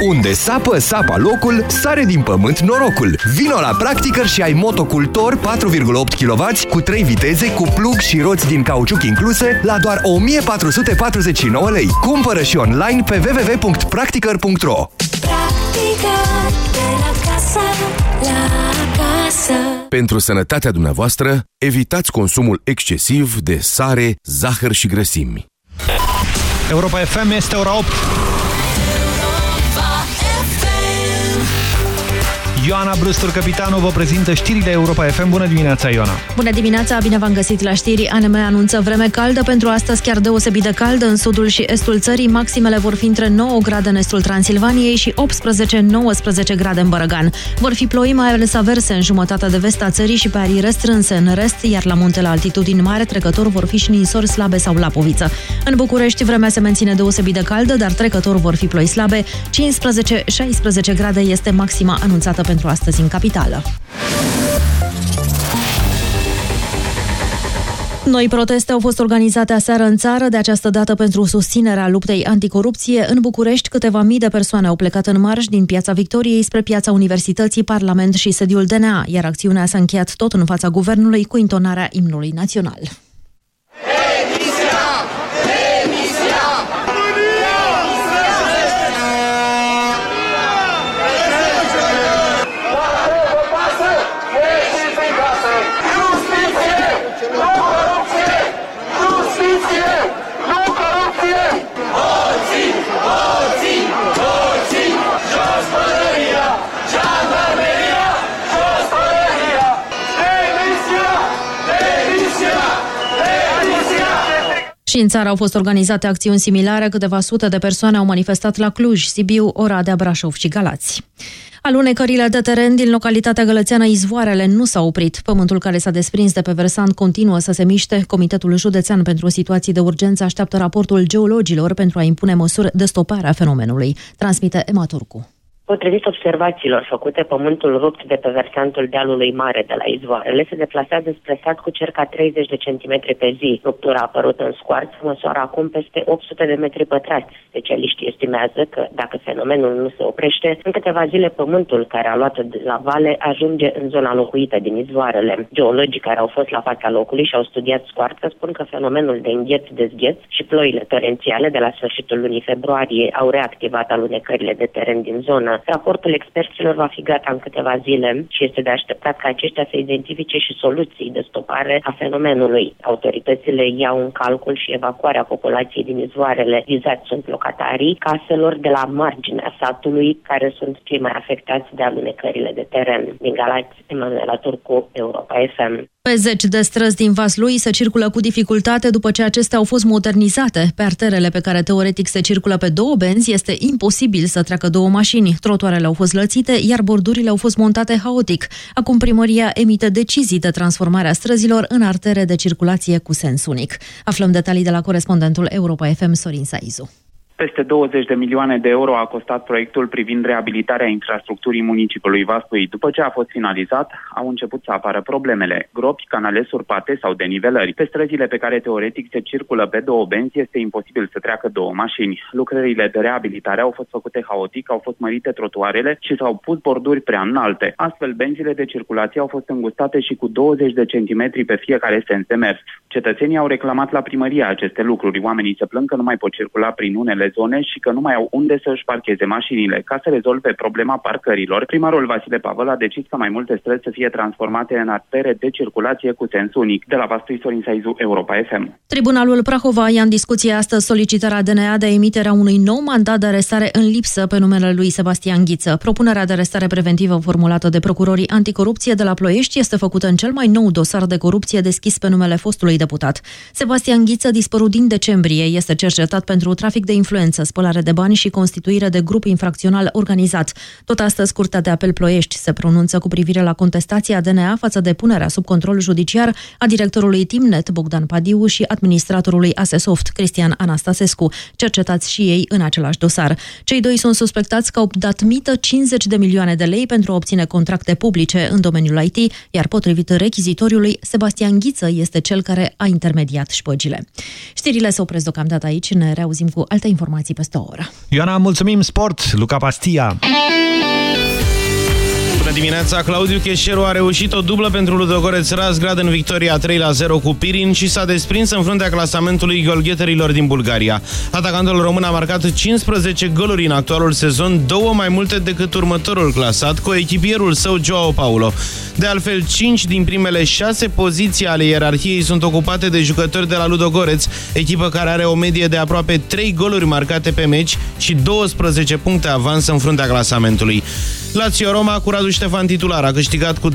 Unde sapă, sapa locul, sare din pământ norocul. Vino la Practicăr și ai motocultor 4,8 kW cu 3 viteze, cu plug și roți din cauciuc incluse la doar 1449 lei. Cumpără și online pe www.practicăr.ro
Practică de la casă la casă.
Pentru sănătatea dumneavoastră, evitați consumul excesiv de sare, zahăr și grăsimi.
Europa FM este ora 8. Ioana Brustur, capitanul, vă prezintă știrile Europa FM. Bună dimineața, Ioana!
Bună dimineața, bine v-am găsit la știri. ANM anunță vreme caldă pentru astăzi, chiar deosebit de caldă în sudul și estul țării. Maximele vor fi între 9 grade în estul Transilvaniei și 18-19 grade în Bărăgan. Vor fi ploi mai ales averse în jumătatea de vest a țării și pe arii restrânse în rest, iar la munte la altitudini mare trecător vor fi și ninsori slabe sau lapoviță. În București vremea se menține deosebit de caldă, dar trecător vor fi ploi slabe. 15-16 grade este maxima anunțată pentru astăzi în capitală. Noi proteste au fost organizate aseară în țară, de această dată pentru susținerea luptei anticorupție. În București, câteva mii de persoane au plecat în marș din Piața Victoriei spre Piața Universității, Parlament și sediul DNA, iar acțiunea s-a încheiat tot în fața guvernului cu intonarea imnului național. Și în țară au fost organizate acțiuni similare, câteva sute de persoane au manifestat la Cluj, Sibiu, Oradea, Brașov și Galați. Alunecările de teren din localitatea gălățeană Izvoarele nu s-au oprit. Pământul care s-a desprins de pe versant continuă să se miște. Comitetul Județean pentru Situații de Urgență așteaptă raportul geologilor pentru a impune măsuri de stopare a fenomenului. Transmite Ema Turcu.
Potrivit observațiilor făcute, pământul rupt de pe versantul dealului mare de la izvoarele se deplasează spre sat cu circa 30 de centimetri pe zi. Ruptura a apărut în scoarț, măsoară acum peste 800 de metri pătrați. Specialiștii estimează că, dacă fenomenul nu se oprește, în câteva zile pământul care a luat de la vale ajunge în zona locuită din izvoarele. Geologii care au fost la fața locului și au studiat scoarța spun că fenomenul de îngheț-dezgheț și ploile torențiale de la sfârșitul lunii februarie au reactivat alunecările de teren din zonă. Raportul experților va fi gata în câteva zile și este de așteptat ca aceștia să identifice și soluții de stopare a fenomenului. Autoritățile iau în calcul și evacuarea populației din izvoarele. Vizați sunt locatarii caselor de la marginea satului, care sunt cei mai afectați de alunecările de teren. Din Galați, Emanuela Turcu, Europa FM.
Pe zeci de străzi din Vaslui se circulă cu dificultate după ce acestea au fost modernizate. Pe arterele pe care teoretic se circulă pe două benzi este imposibil să treacă două mașini. Trotuarele au fost lățite, iar bordurile au fost montate haotic. Acum primăria emite decizii de transformare a străzilor în artere de circulație cu sens unic. Aflăm detalii de la corespondentul Europa FM Sorin Saizu.
Peste 20 de milioane de euro a costat proiectul privind reabilitarea infrastructurii municipiului Vaslui. După ce a fost finalizat, au început să apară problemele. Gropi, canale surpate sau denivelări. Pe străzile pe care teoretic se circulă pe două benzi este imposibil să treacă două mașini. Lucrările de reabilitare au fost făcute haotic, au fost mărite trotuarele și s-au pus borduri prea înalte. Astfel, benzile de circulație au fost îngustate și cu 20 de centimetri pe fiecare sens de mers. Cetățenii au reclamat la primărie aceste lucruri. Oamenii se plâng că nu mai pot circula prin unele zone și că nu mai au unde să-și parcheze mașinile. Ca să rezolve problema parcărilor, primarul Vasile Pavel a decis ca mai multe străzi să fie transformate în artere de circulație cu sens unic. De la Vastui Sorin Saizu, Europa FM.
Tribunalul Prahova ia în discuție astăzi solicitarea DNA de emiterea unui nou mandat de arestare în lipsă pe numele lui Sebastian Ghiță. Propunerea de arestare preventivă formulată de procurorii anticorupție de la Ploiești este făcută în cel mai nou dosar de corupție deschis pe numele fostului deputat. Sebastian Ghiță, dispărut din decembrie, este cercetat pentru trafic de influență, spălare de bani și constituire de grup infracțional organizat. Tot astăzi, Curtea de Apel Ploiești se pronunță cu privire la contestația DNA față de punerea sub control judiciar a directorului Timnet Bogdan Padiu și administratorului Asesoft Cristian Anastasescu, cercetați și ei în același dosar. Cei doi sunt suspectați că au dat mită 50 de milioane de lei pentru a obține contracte publice în domeniul IT, iar potrivit rechizitoriului, Sebastian Ghiță este cel care a intermediat șpăgile. Știrile se opresc deocamdată aici, ne reauzim cu alte informații peste o oră.
Ioana, mulțumim, sport, Luca Pastia.
Bună dimineața! Claudiu Cheșeru a reușit o dublă pentru Ludogoreț Razgrad în victoria 3-0 cu Pirin și s-a desprins în fruntea clasamentului golgheterilor din Bulgaria. Atacantul român a marcat 15 goluri în actualul sezon, două mai multe decât următorul clasat, cu echipierul său Joao Paulo. De altfel, 5 din primele 6 poziții ale ierarhiei sunt ocupate de jucători de la Ludogoreț, echipă care are o medie de aproape 3 goluri marcate pe meci și 12 puncte avans în fruntea clasamentului. Lazio Roma cu Radu Ștefan titular a câștigat cu 2-0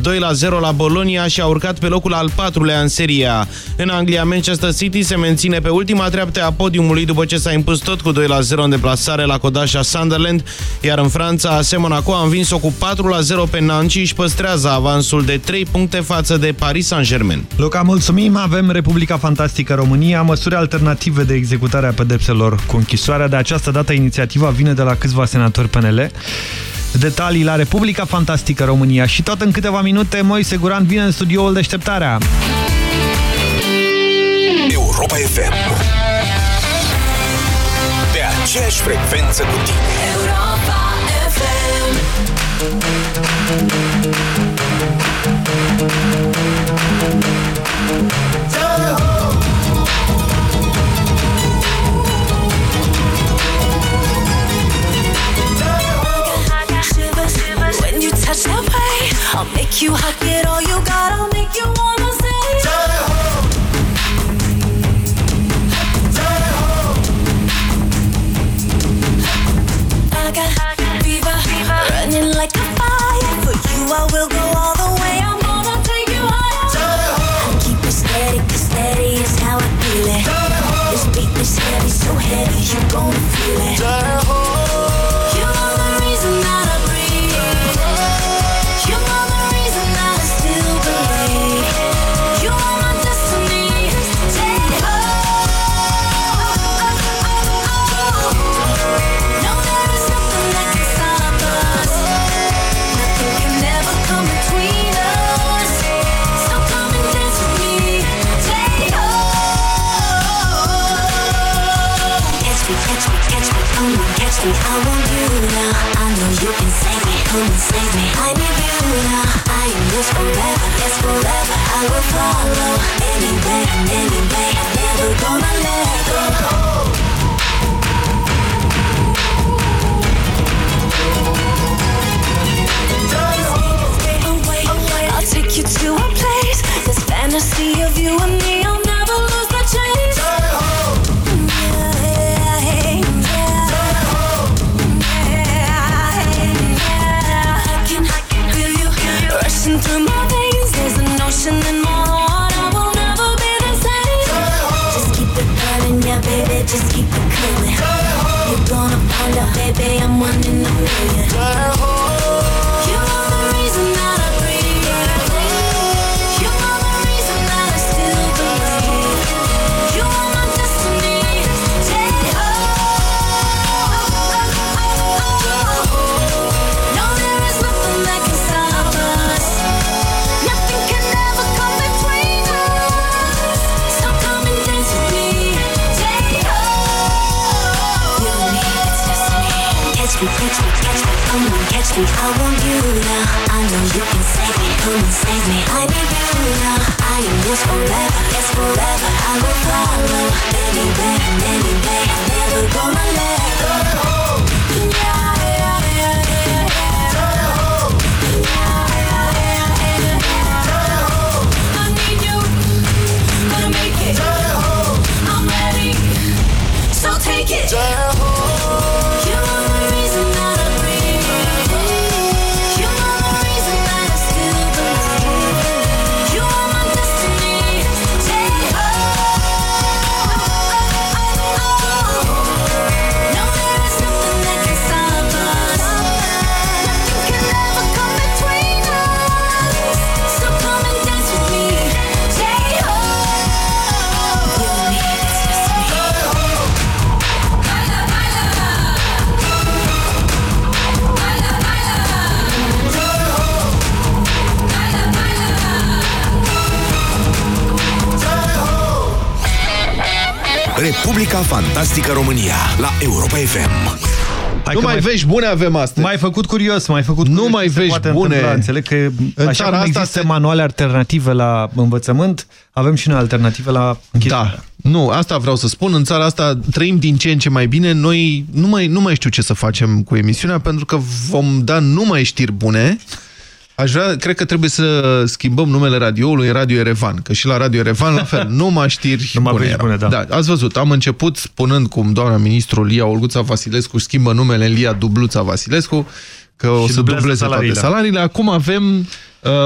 la Bologna și a urcat pe locul al patrulea în Serie A. În Anglia, Manchester City se menține pe ultima treaptă a podiumului după ce s-a impus tot cu 2-0 în deplasare la Codașa Sunderland, iar în Franța, AS Monaco a învins-o cu 4-0 pe Nantes și își păstrează avansul de 3 puncte față de Paris Saint-Germain.
Luca, mulțumim! Avem Republica Fantastică România, măsuri alternative de executare a pedepselor cu închisoarea. De această dată, inițiativa vine de la câțiva senatori PNL. Detalii la Republica Fantastică România. Și tot în câteva minute Moise Guran vine în studioul Deșteptarea.
Europa FM Pe aceeași frecvență cu tine.
Europa FM When I'll make you hot, get all you got, I'll make you wanna say. I got fever, running like a fire. For you, I will go all the way. I'm gonna take you higher. I keep it steady, 'cause steady is how I feel it. This beat is heavy, so heavy, you gon' feel it. You Come and save me. I need you now. I am yours forever. Yes, forever. I will follow anywhere and anyway. Never gonna let go. I'll take you to a place. This fantasy of you and me, in a million. And catch me, I want you now. I know you can save me, come and save me. I need you now. I am yours forever, yes forever. I will follow. Anywhere and any day, I'm never gonna let go. Yeah, yeah, yeah, yeah, yeah. I need you, gonna make it. I'm ready, so take it. You
Republica Fantastică România la Europa FM.
Hai
nu
că
mai vești bune avem astăzi.
M-ai făcut curios, m-ai făcut
Nu
curios
mai
ce se
vești
poate
bune.
întâmpla. Înțeleg că
În
așa
țara
cum
asta
există manuale alternative la învățământ, avem și noi alternative la
Da. Nu, asta vreau să spun. În țara asta trăim din ce în ce mai bine. Noi nu mai, nu mai știu ce să facem cu emisiunea, pentru că vom da numai știri bune. Aș vrea, cred că trebuie să schimbăm numele radioului în Radio Erevan, că și la Radio Erevan, la fel, numai știri
Numai
bune,
vești
erau.
bune, da.
da. Ați văzut, am început spunând cum doamna ministru Lia Olguța Vasilescu își schimbă numele în Lia Dubluța Vasilescu, că o
Și
să
dublează
dubleze
salariile.
toate salariile. Acum avem,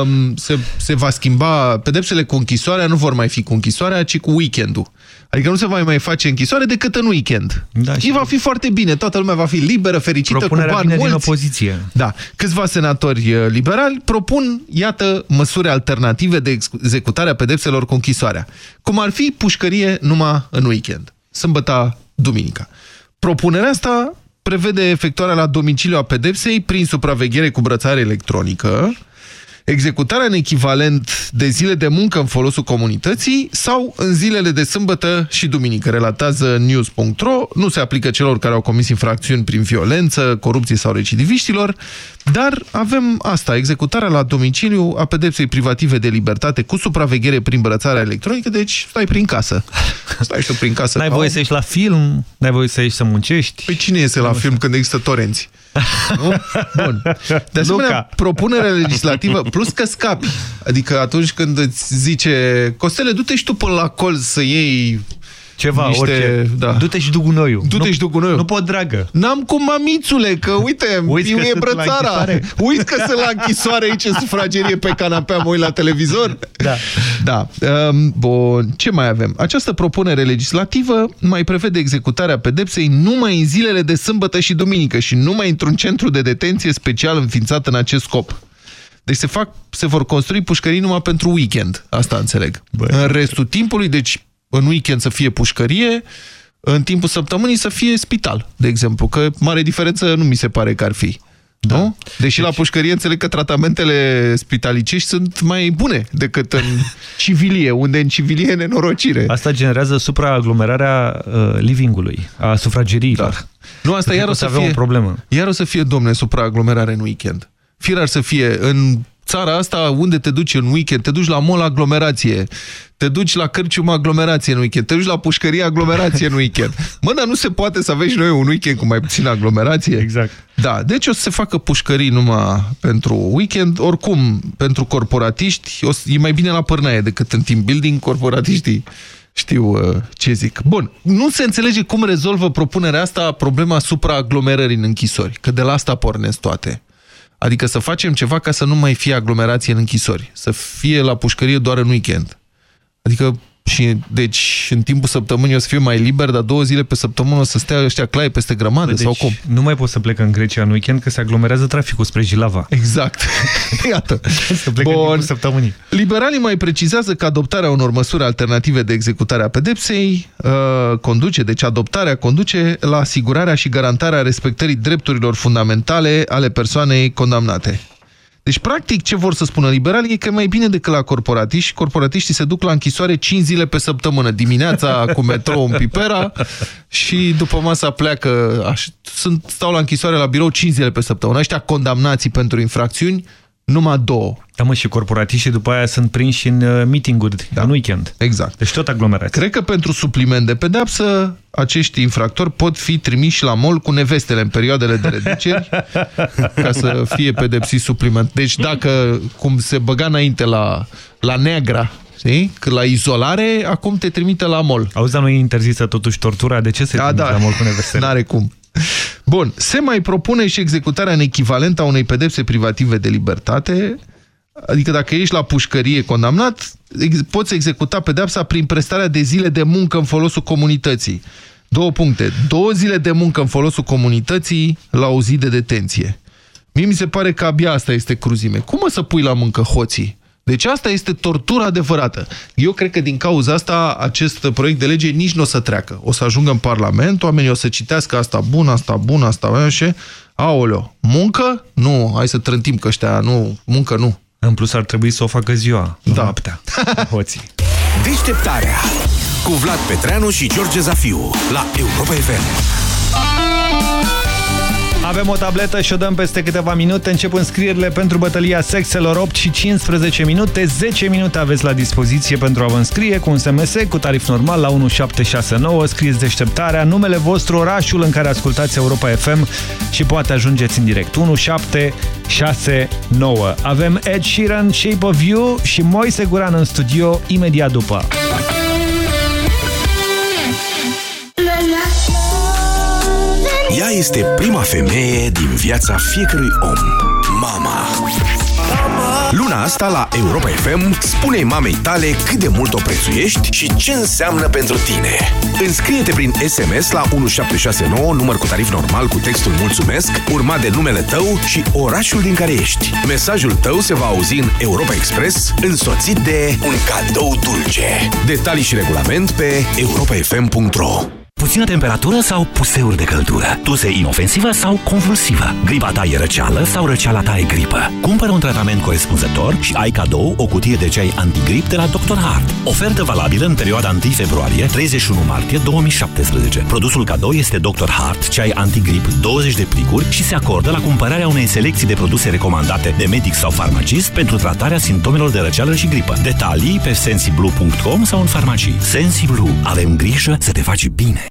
um, se, se va schimba, pedepsele cu închisoarea nu vor mai fi cu închisoarea, ci cu weekendul. Adică nu se va mai face închisoare decât în weekend. Da, și va fi foarte bine, toată lumea va fi liberă, fericită, cu
Propunerea
bani
vine din
mulți.
opoziție.
Da. Câțiva senatori uh, liberali propun, iată, măsuri alternative de executare a pedepselor cu închisoarea. Cum ar fi pușcărie numai în weekend. Sâmbăta, duminica. Propunerea asta prevede efectuarea la domiciliu a pedepsei prin supraveghere cu brățare electronică, executarea în echivalent de zile de muncă în folosul comunității sau în zilele de sâmbătă și duminică, relatează news.ro. Nu se aplică celor care au comis infracțiuni prin violență, corupție sau recidiviștilor, dar avem asta, executarea la domiciliu a pedepsei privative de libertate cu supraveghere prin brățarea electronică, deci stai prin casă. Stai și tu prin casă.
N-ai
ca
voie
om.
să ieși la film, n-ai voie să ieși să muncești.
Păi cine iese la film când există torenți? Nu? Bun. De asemenea,
Luca.
propunerea legislativă, plus că scapi. Adică atunci când îți zice Costele, du-te și tu până la colț să iei
Ceva,
niște,
orice.
Da.
Du-te și du gunoiul.
Du-te
Nu-
și du gunoiul.
Nu pot, dragă.
N-am cum, mamițule, că uite,
Uiți că
e
sunt la
brățara.
închisoare.
Uiți că sunt la închisoare aici în sufragerie pe canapea, mă uit la televizor.
Da.
Da. Um, bun. Ce mai avem? Această propunere legislativă mai prevede executarea pedepsei numai în zilele de sâmbătă și duminică și numai într-un centru de detenție special înființat în acest scop. Deci se, fac, se vor construi pușcării numai pentru weekend. Asta înțeleg.
Băi.
În restul timpului, deci în weekend să fie pușcărie, în timpul săptămânii să fie spital, de exemplu. Că mare diferență nu mi se pare că ar fi. Da. Nu? Deși deci... la pușcărie înțeleg că tratamentele spitalicești sunt mai bune decât în civilie, unde în civilie e nenorocire.
Asta generează supraaglomerarea uh, livingului, a sufrageriilor.
Da. Nu, asta
Cred
iar
că
o să
avea
fie
o problemă.
Iar o să fie, domne, supraaglomerare în weekend. Firar să fie în țara asta unde te duci în weekend, te duci la mall aglomerație, te duci la cărcium aglomerație în weekend, te duci la pușcărie aglomerație în weekend. Mă, dar nu se poate să aveți noi un weekend cu mai puțină aglomerație?
Exact.
Da, deci o să se facă pușcării numai pentru weekend. Oricum, pentru corporatiști, o să, e mai bine la pârnaie decât în team building. Corporatiștii știu uh, ce zic. Bun, nu se înțelege cum rezolvă propunerea asta problema supraaglomerării în închisori, că de la asta pornesc toate. Adică să facem ceva ca să nu mai fie aglomerație în închisori, să fie la pușcărie doar în weekend. Adică și deci în timpul săptămânii o să fie mai liber, dar două zile pe săptămână o să stea ăștia clai peste grămadă
Deci,
sau cum?
nu mai poți să plec în Grecia în weekend, că se aglomerează traficul spre Jilava.
Exact. Iată.
să plec în timpul săptămânii.
Liberalii mai precizează că adoptarea unor măsuri alternative de executare a pedepsei uh, conduce, deci adoptarea conduce la asigurarea și garantarea respectării drepturilor fundamentale ale persoanei condamnate. Deci, practic, ce vor să spună liberalii e că e mai bine decât la corporatiști. Corporatiștii se duc la închisoare 5 zile pe săptămână. Dimineața cu metrou în Pipera și după masa pleacă. Aș, sunt, stau la închisoare la birou 5 zile pe săptămână. Ăștia condamnații pentru infracțiuni, numai două.
Da, mă, și corporatiștii după aia sunt prinși în uh, meeting-uri da. în weekend.
Exact.
Deci tot aglomerați.
Cred că pentru supliment de pedeapsă, acești infractori pot fi trimiși la mol cu nevestele în perioadele de reduceri ca să fie pedepsiți supliment. Deci dacă, cum se băga înainte la, la neagra, Știi? Că la izolare, acum te trimite la mol.
Auzi, dar nu e interzisă totuși tortura? De ce se
Da,
trimite
da.
la mol cu nevestele?
N-are cum. Bun, se mai propune și executarea în echivalent a unei pedepse privative de libertate, adică dacă ești la pușcărie condamnat, ex poți executa pedepsa prin prestarea de zile de muncă în folosul comunității. Două puncte. Două zile de muncă în folosul comunității la o zi de detenție. Mie mi se pare că abia asta este cruzime. Cum mă să pui la muncă hoții? Deci asta este tortura adevărată. Eu cred că din cauza asta acest proiect de lege nici nu o să treacă. O să ajungă în Parlament, oamenii o să citească asta bun, asta bun, asta bun și aoleo, muncă? Nu, hai să trântim că ăștia, nu, muncă nu.
În plus ar trebui să o facă ziua, da. noaptea. Hoții.
Deșteptarea cu Vlad Petreanu și George Zafiu la Europa FM.
Avem o tabletă și o dăm peste câteva minute. Încep înscrierile pentru bătălia sexelor 8 și 15 minute. 10 minute aveți la dispoziție pentru a vă înscrie cu un SMS cu tarif normal la 1769. Scrieți deșteptarea, numele vostru, orașul în care ascultați Europa FM și poate ajungeți în direct. 1769. Avem Ed Sheeran, Shape of You și Moise Guran în studio imediat după.
Este prima femeie din viața fiecărui om. Mama. Luna asta la Europa FM spune mamei tale cât de mult o prețuiești și ce înseamnă pentru tine. Înscrie-te prin SMS la 1769, număr cu tarif normal cu textul Mulțumesc, urmat de numele tău și orașul din care ești. Mesajul tău se va auzi în Europa Express, însoțit de un cadou dulce. Detalii și regulament pe europafm.ro
Puțină temperatură sau puseuri de căldură? Tuse inofensivă sau convulsivă? Gripa ta e răceală sau răceala ta e gripă? Cumpără un tratament corespunzător și ai cadou o cutie de ceai antigrip de la Dr. Hart. Ofertă valabilă în perioada 1 februarie-31 martie 2017. Produsul cadou este Dr. Hart, ceai antigrip 20 de plicuri și se acordă la cumpărarea unei selecții de produse recomandate de medic sau farmacist pentru tratarea simptomelor de răceală și gripă. Detalii pe sensiblu.com sau în farmacii. Sensiblu. Avem grijă să te faci bine.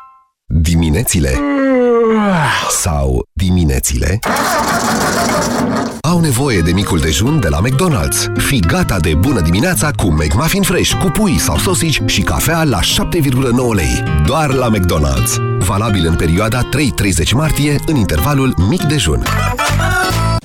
Diminețile sau diminețile au nevoie de micul dejun de la McDonald's. Fii gata de bună dimineața cu McMuffin Fresh, cu pui sau sosici și cafea la 7,9 lei. Doar la McDonald's. Valabil în perioada 3-30 martie, în intervalul mic dejun.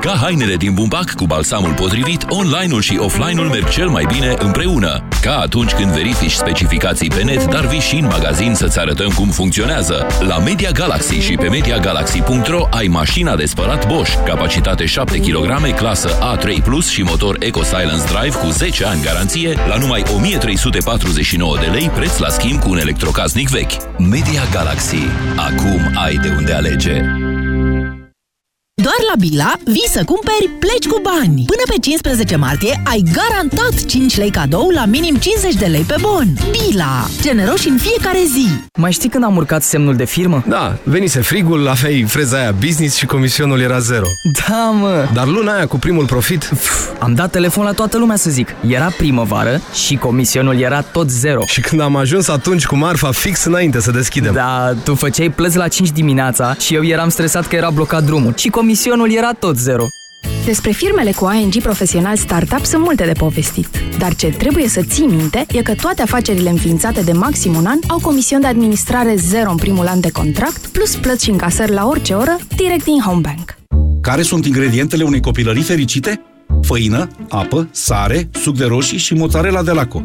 Ca hainele din bumbac cu balsamul potrivit, online-ul și offline-ul merg cel mai bine împreună. Ca atunci când verifici specificații pe net, dar vii și în magazin să-ți arătăm cum funcționează. La Media Galaxy și pe MediaGalaxy.ro ai mașina de spălat Bosch, capacitate 7 kg, clasă A3+, Plus și motor Eco Silence Drive cu 10 ani garanție la numai 1349 de lei, preț la schimb cu un electrocasnic vechi. Media Galaxy. Acum ai de unde alege.
Doar la Bila vii să cumperi, pleci cu bani. Până pe 15 martie ai garantat 5 lei cadou la minim 50 de lei pe bon. Bila. Generoși în fiecare zi.
Mai știi când am urcat semnul de firmă?
Da, venise frigul, aveai freza aia business și comisionul era zero.
Da, mă!
Dar luna aia cu primul profit...
Am dat telefon la toată lumea să zic. Era primăvară și comisionul era tot zero.
Și când am ajuns atunci cu marfa fix înainte să deschidem.
Da, tu făceai plăți la 5 dimineața și eu eram stresat că era blocat drumul. Și comisionul era tot zero.
Despre firmele cu ING Profesional Startup sunt multe de povestit. Dar ce trebuie să ții minte e că toate afacerile înființate de maxim un an au comision de administrare zero în primul an de contract, plus plăți și încasări la orice oră, direct din Homebank.
Care sunt ingredientele unei copilării fericite? Făină, apă, sare, suc de roșii și mozzarella de laco.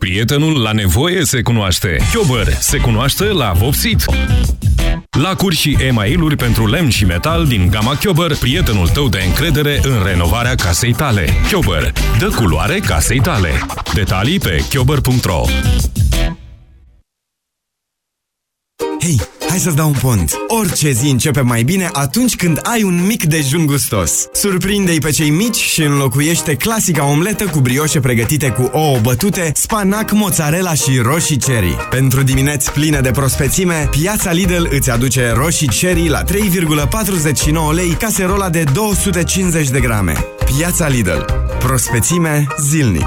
Prietenul la nevoie se cunoaște. Chiober se cunoaște la vopsit. Lacuri și emailuri pentru lemn și metal din gama Chiober, prietenul tău de încredere în renovarea casei tale. Chiober, dă culoare casei tale. Detalii pe chiober.ro
Hei, hai să-ți dau un pont. Orice zi începe mai bine atunci când ai un mic dejun gustos. Surprinde-i pe cei mici și înlocuiește clasica omletă cu brioșe pregătite cu ouă bătute, spanac, mozzarella și roșii cherry. Pentru dimineți pline de prospețime, Piața Lidl îți aduce roșii cherry la 3,49 lei caserola de 250 de grame. Piața Lidl. Prospețime zilnic.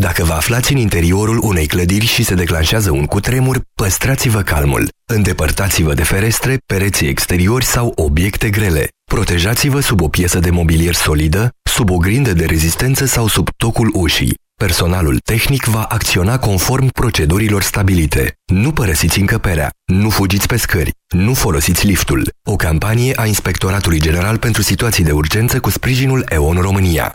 Dacă vă aflați în interiorul unei clădiri și se declanșează un cutremur, păstrați-vă calmul. Îndepărtați-vă de ferestre, pereții exteriori sau obiecte grele. Protejați-vă sub o piesă de mobilier solidă, sub o grindă de rezistență sau sub tocul ușii. Personalul tehnic va acționa conform procedurilor stabilite. Nu părăsiți încăperea, nu fugiți pe scări, nu folosiți liftul. O campanie a Inspectoratului General pentru Situații de Urgență cu sprijinul EON România.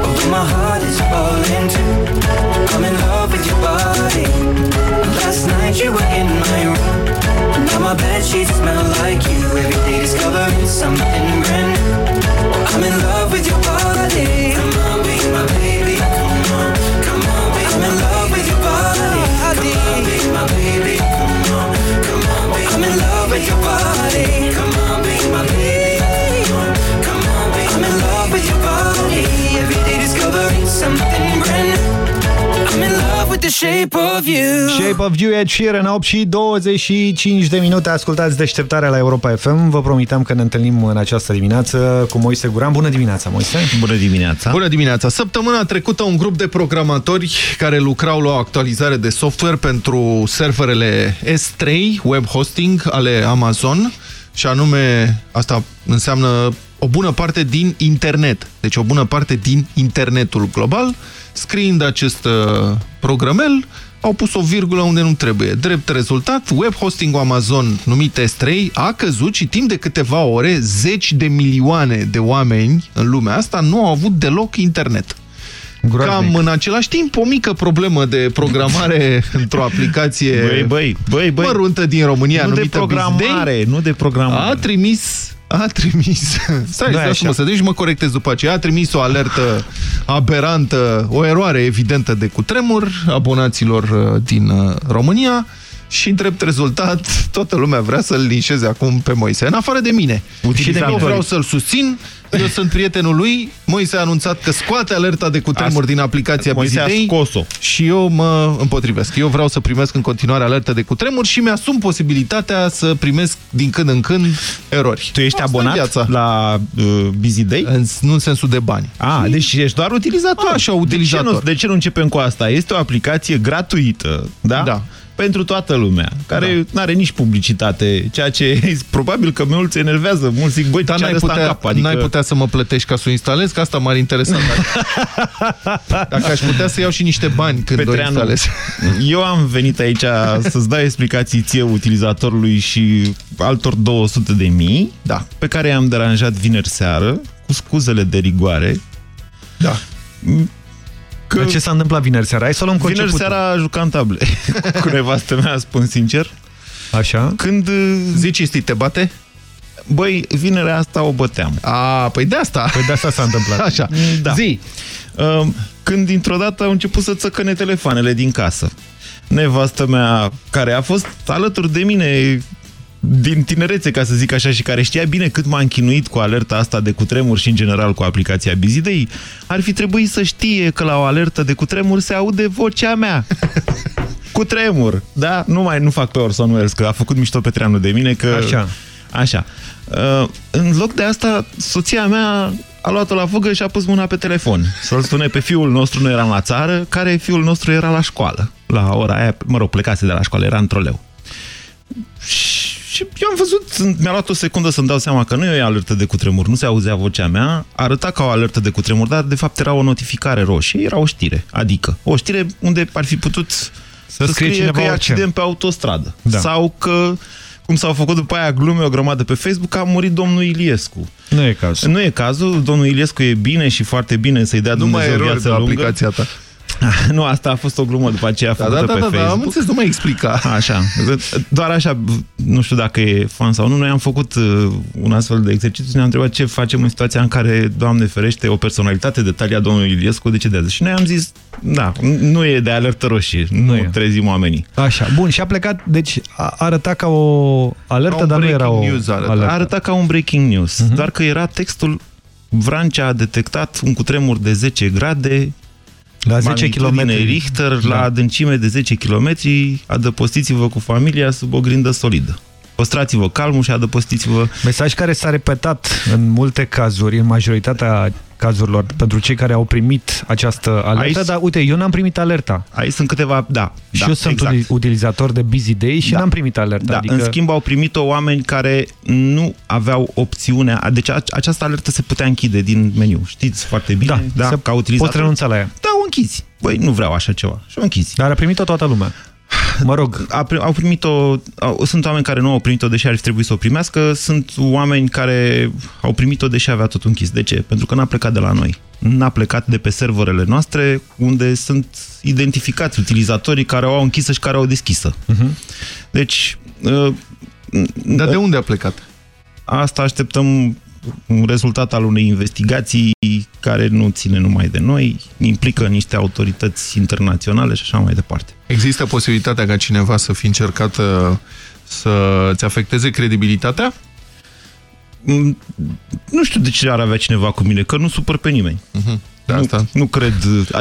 my heart is falling too. I'm in love with your body. Last night you were in my room. Now my sheets smell like you. Every day discovering something brand new. I'm in love with your body. The shape of you.
Shape of You, Ed Sheeran, 8 și 25 de minute. Ascultați deșteptarea la Europa FM. Vă promiteam că ne întâlnim în această dimineață cu Moise Guran. Bună dimineața, Moise!
Bună dimineața! Bună dimineața! Săptămâna trecută un grup de programatori care lucrau la o actualizare de software pentru serverele S3, web hosting ale Amazon, și anume, asta înseamnă o bună parte din internet, deci o bună parte din internetul global, scriind acest uh, programel, au pus o virgulă unde nu trebuie. Drept rezultat, web hosting Amazon numit S3 a căzut și timp de câteva ore, zeci de milioane de oameni în lumea asta nu au avut deloc internet.
Groaznic.
Cam în același timp, o mică problemă de programare într-o aplicație
Băi, băi, băi, băi.
măruntă din România,
Nu de
numită
programare,
Bizday,
nu de programare.
a trimis a trimis, stai,
Nu e
stai să mă să și mă corectez după aceea, a trimis o alertă aberantă, o eroare evidentă de cutremur abonaților uh, din uh, România și, în drept rezultat, toată lumea vrea să-l linșeze acum pe Moise, în afară de mine. Și de eu vreau să-l susțin, eu sunt prietenul lui, Moise a anunțat că scoate alerta de cutremur din aplicația
Moise a
Bizidei
scos-o.
și eu mă împotrivesc. Eu vreau să primesc în continuare alertă de cutremur și mi-asum posibilitatea să primesc din când în când erori.
Tu ești
Asta e
abonat
viața.
la uh, Busy Day?
În, nu în sensul de bani.
A, deci ești doar utilizator.
Așa, utilizator.
De ce, nu, de ce nu începem cu asta? Este o aplicație gratuită, da?
Da.
Pentru toată lumea, care da. nu are nici publicitate, ceea ce probabil că mulți se enervează, mulți zic, băi,
Dar
ce
n-ai
are ăsta în
putea,
cap? Adică...
n-ai putea să mă plătești ca să o instalez, că asta m-ar interesa. Dacă, dacă aș putea să iau și niște bani când
Petreanu,
o instalez.
Eu am venit aici să-ți dau explicații ție, utilizatorului și altor 200 de mii,
da.
pe care i-am deranjat vineri seară, cu scuzele de rigoare.
Da.
Că...
Dar ce s-a întâmplat vineri seara? Hai să o luăm
Vineri
conceputul.
seara jucam table cu nevastă mea, spun sincer.
Așa?
Când...
Zici cinstit, te bate?
Băi, vinerea asta o băteam.
A, păi de asta.
Păi de asta s-a întâmplat.
Așa.
Da.
Zi.
Uh, Când dintr-o dată au început să țăcăne telefoanele din casă. Nevastă mea, care a fost alături de mine din tinerețe, ca să zic așa, și care știa bine cât m-a închinuit cu alerta asta de cutremur și în general cu aplicația Bizidei, ar fi trebuit să știe că la o alertă de cutremur se aude vocea mea. Cutremur, da? Nu mai nu fac pe Orson Welles, că a făcut mișto Petreanu de mine, că...
Așa.
Așa. Uh, în loc de asta, soția mea a luat-o la fugă și a pus mâna pe telefon. Să-l spune pe fiul nostru, noi eram la țară, care fiul nostru era la școală. La ora aia, mă rog, plecase de la școală, era în troleu. Și Și eu am văzut, mi-a luat o secundă să-mi dau seama că nu e o alertă de cutremur, nu se auzea vocea mea, arăta ca o alertă de cutremur, dar de fapt era o notificare roșie, era o știre, adică o știre unde ar fi putut să, să scrie, scrie cineva că e orice. accident pe autostradă. Da. Sau că, cum s-au făcut după aia glume o grămadă pe Facebook, că a murit domnul Iliescu. Nu e cazul. Nu e cazul, domnul Iliescu e bine și foarte bine să-i dea
Nu mai
Dumnezeu
erori
viață
de
lungă.
aplicația ta.
Nu, asta a fost o glumă după aceea
Da,
făcută
da, da,
pe
da, da,
Facebook.
am înțeles, nu mai explica.
Așa, doar așa, nu știu dacă e fan sau nu, noi am făcut uh, un astfel de exercițiu și ne-am întrebat ce facem în situația în care, Doamne ferește, o personalitate de talia domnului Iliescu decedează. Și noi am zis, da, nu e de alertă roșie, nu, e. trezim oamenii.
Așa, bun, și a plecat, deci a arăta ca o alertă,
Ca un
dar nu era o
breaking news arăta.
alertă.
Arăta ca un breaking news, doar că era textul Vrancea a detectat un cutremur de 10 grade
La 10
magnitudine
kilometri.
Richter,
Da.
la adâncime de 10 km, adăpostiți-vă cu familia sub o grindă solidă. Păstrați-vă calmul și adăpostiți-vă.
Mesaj care s-a repetat în multe cazuri, în majoritatea cazurilor, pentru cei care au primit această alertă,
Aici-
dar uite, eu n-am primit alerta.
Aici sunt câteva, da.
Și
da,
eu sunt
exact.
exact. utilizator de Busy Day și
Da.
n-am primit alerta.
Da,
adică...
în schimb au primit-o oameni care nu aveau opțiunea, deci a- această alertă se putea închide din meniu, știți foarte bine, da,
se-
ca utilizator.
poți renunța la ea.
Da, o închizi. Băi, nu vreau așa ceva. Și o închizi.
Dar a primit-o toată lumea. Mă rog.
A, pri- au primit-o, au, sunt oameni care nu au primit-o deși ar fi trebuit să o primească, sunt oameni care au primit-o deși avea tot închis. De ce? Pentru că n-a plecat de la noi. N-a plecat de pe serverele noastre, unde sunt identificați utilizatorii care o au închisă și care o au deschisă. Deci... Uh,
Dar de unde a plecat?
Asta așteptăm un rezultat al unei investigații care nu ține numai de noi, implică niște autorități internaționale și așa mai departe.
Există posibilitatea ca cineva să fi încercat uh, să-ți afecteze credibilitatea?
Mm, Nu știu de ce ar avea cineva cu mine, că nu supăr pe nimeni.
De
nu,
asta.
nu cred.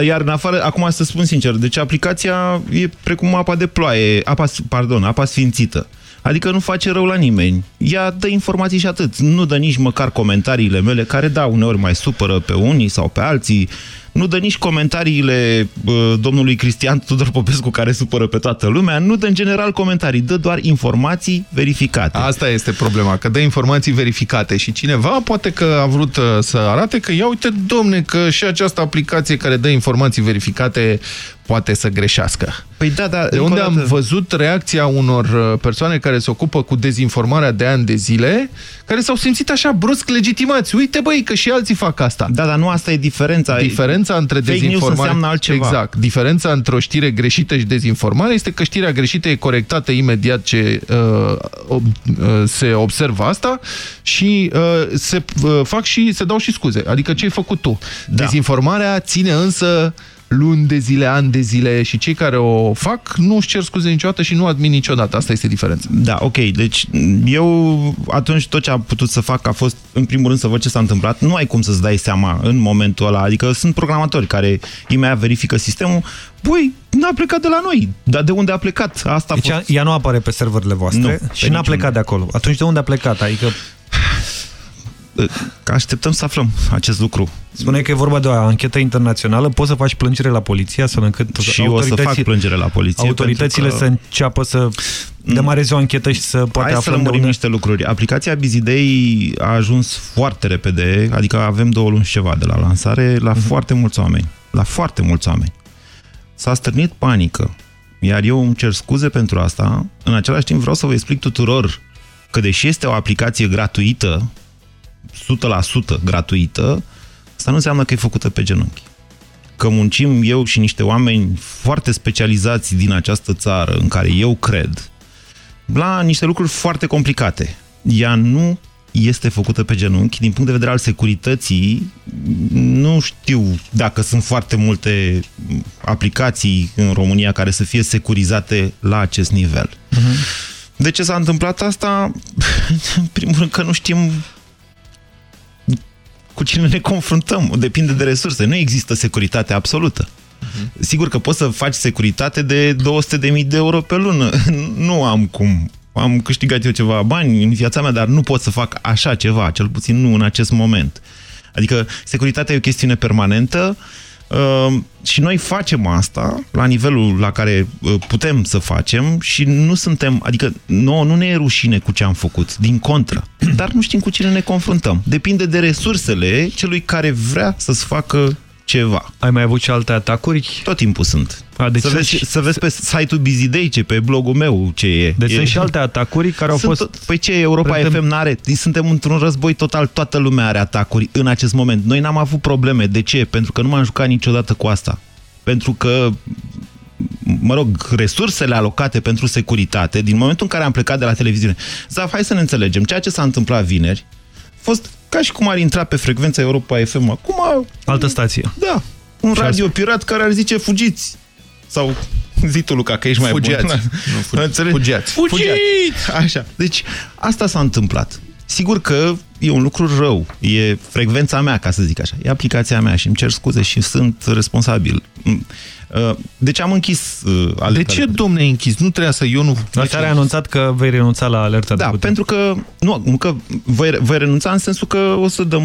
Iar în afară, acum să spun sincer, deci aplicația e precum apa de ploaie, apa, pardon, apa sfințită. Adică nu face rău la nimeni. Ea dă informații și atât. Nu dă nici măcar comentariile mele, care da, uneori mai supără pe unii sau pe alții. Nu dă nici comentariile bă, domnului Cristian Tudor Popescu, care supără pe toată lumea. Nu dă în general comentarii, dă doar informații verificate.
Asta este problema, că dă informații verificate și cineva poate că a vrut uh, să arate că ia uite, domne, că și această aplicație care dă informații verificate poate să greșească.
Păi da, da,
De
încă
unde
o
am
dată-
văzut reacția unor uh, persoane care se ocupă cu dezinformarea de ani de zile, care s-au simțit așa brusc legitimați. Uite, băi, că și alții fac asta.
Da, dar nu asta e diferența.
Diferența între
Fake news
dezinformare...
înseamnă altceva.
Exact. Diferența între o știre greșită și dezinformare este că știrea greșită e corectată imediat ce uh, ob, uh, se observă asta și uh, se uh, fac și se dau și scuze. Adică ce ai făcut tu? Da. Dezinformarea ține însă luni de zile, ani de zile și cei care o fac nu își cer scuze niciodată și nu admit niciodată. Asta este diferența.
Da, ok. Deci eu atunci tot ce am putut să fac a fost, în primul rând, să văd ce s-a întâmplat. Nu ai cum să-ți dai seama în momentul ăla. Adică sunt programatori care imediat verifică sistemul. Băi, n-a plecat de la noi. Dar de unde a plecat? Asta a
Deci
fost...
ea nu apare pe serverele voastre
Nu,
și
pe
n-a
niciunde.
plecat de acolo. Atunci de unde a plecat? Adică
Că așteptăm să aflăm acest lucru.
spune că e vorba de o anchetă internațională, poți să faci plângere la poliție astfel încât
Și eu o să fac plângere la poliție.
autoritățile
pentru
să
că-
înceapă să demareze o anchetă și să poate
Hai să
aflăm de
lămurim
unde...
niște lucruri. Aplicația Bizidei a ajuns foarte repede, adică avem două luni și ceva de la lansare, la
Mhm.
foarte mulți oameni. La foarte mulți oameni. S-a stârnit panică. Iar eu îmi cer scuze pentru asta. În același timp vreau să vă explic tuturor că deși este o aplicație gratuită, 100% gratuită, asta nu înseamnă că e făcută pe genunchi. Că muncim eu și niște oameni foarte specializați din această țară, în care eu cred, la niște lucruri foarte complicate. Ea nu este făcută pe genunchi. Din punct de vedere al securității, nu știu dacă sunt foarte multe aplicații în România care să fie securizate la acest nivel. De ce s-a întâmplat asta? În primul rând că nu știm cu cine ne confruntăm. Depinde de resurse. Nu există securitate absolută. Sigur că poți să faci securitate de 200.000 de euro pe lună. Nu am cum. Am câștigat eu ceva bani în viața mea, dar nu pot să fac așa ceva, cel puțin nu în acest moment. Adică securitatea e o chestiune permanentă, Uh, și noi facem asta la nivelul la care uh, putem să facem și nu suntem, adică nouă nu ne e rușine cu ce am făcut, din contră, dar nu știm cu cine ne confruntăm. Depinde de resursele celui care vrea să-ți facă ceva.
Ai mai avut și alte atacuri?
Tot timpul sunt.
A, deci
să, vezi,
și...
să vezi pe site-ul Bizidei, ce pe blogul meu ce e.
Deci
e...
sunt și alte atacuri care au
sunt
fost...
Tot... Păi ce, Europa
Predem...
FM n-are? Suntem într-un război total, toată lumea are atacuri în acest moment. Noi n-am avut probleme. De ce? Pentru că nu m-am jucat niciodată cu asta. Pentru că mă rog, resursele alocate pentru securitate, din momentul în care am plecat de la televiziune. Zaf, hai să ne înțelegem. Ceea ce s-a întâmplat vineri a fost ca și cum ar intra pe frecvența Europa FM. Acum...
Altă stație.
Da. Un radio pirat care ar zice fugiți. Sau zi tu, Luca, că ești mai
Fugiați.
bun.
Nu, fugi. Fugiați.
Fugiți! Așa. Deci, asta s-a întâmplat. Sigur că e un lucru rău. E frecvența mea, ca să zic așa. E aplicația mea și îmi cer scuze și sunt responsabil. Deci am închis uh,
De ce, domne, închis? Nu trebuia să eu nu...
Dar care a anunțat că vei renunța la alerta
Da,
de
pentru că, nu, că voi, voi renunța în sensul că o să dăm...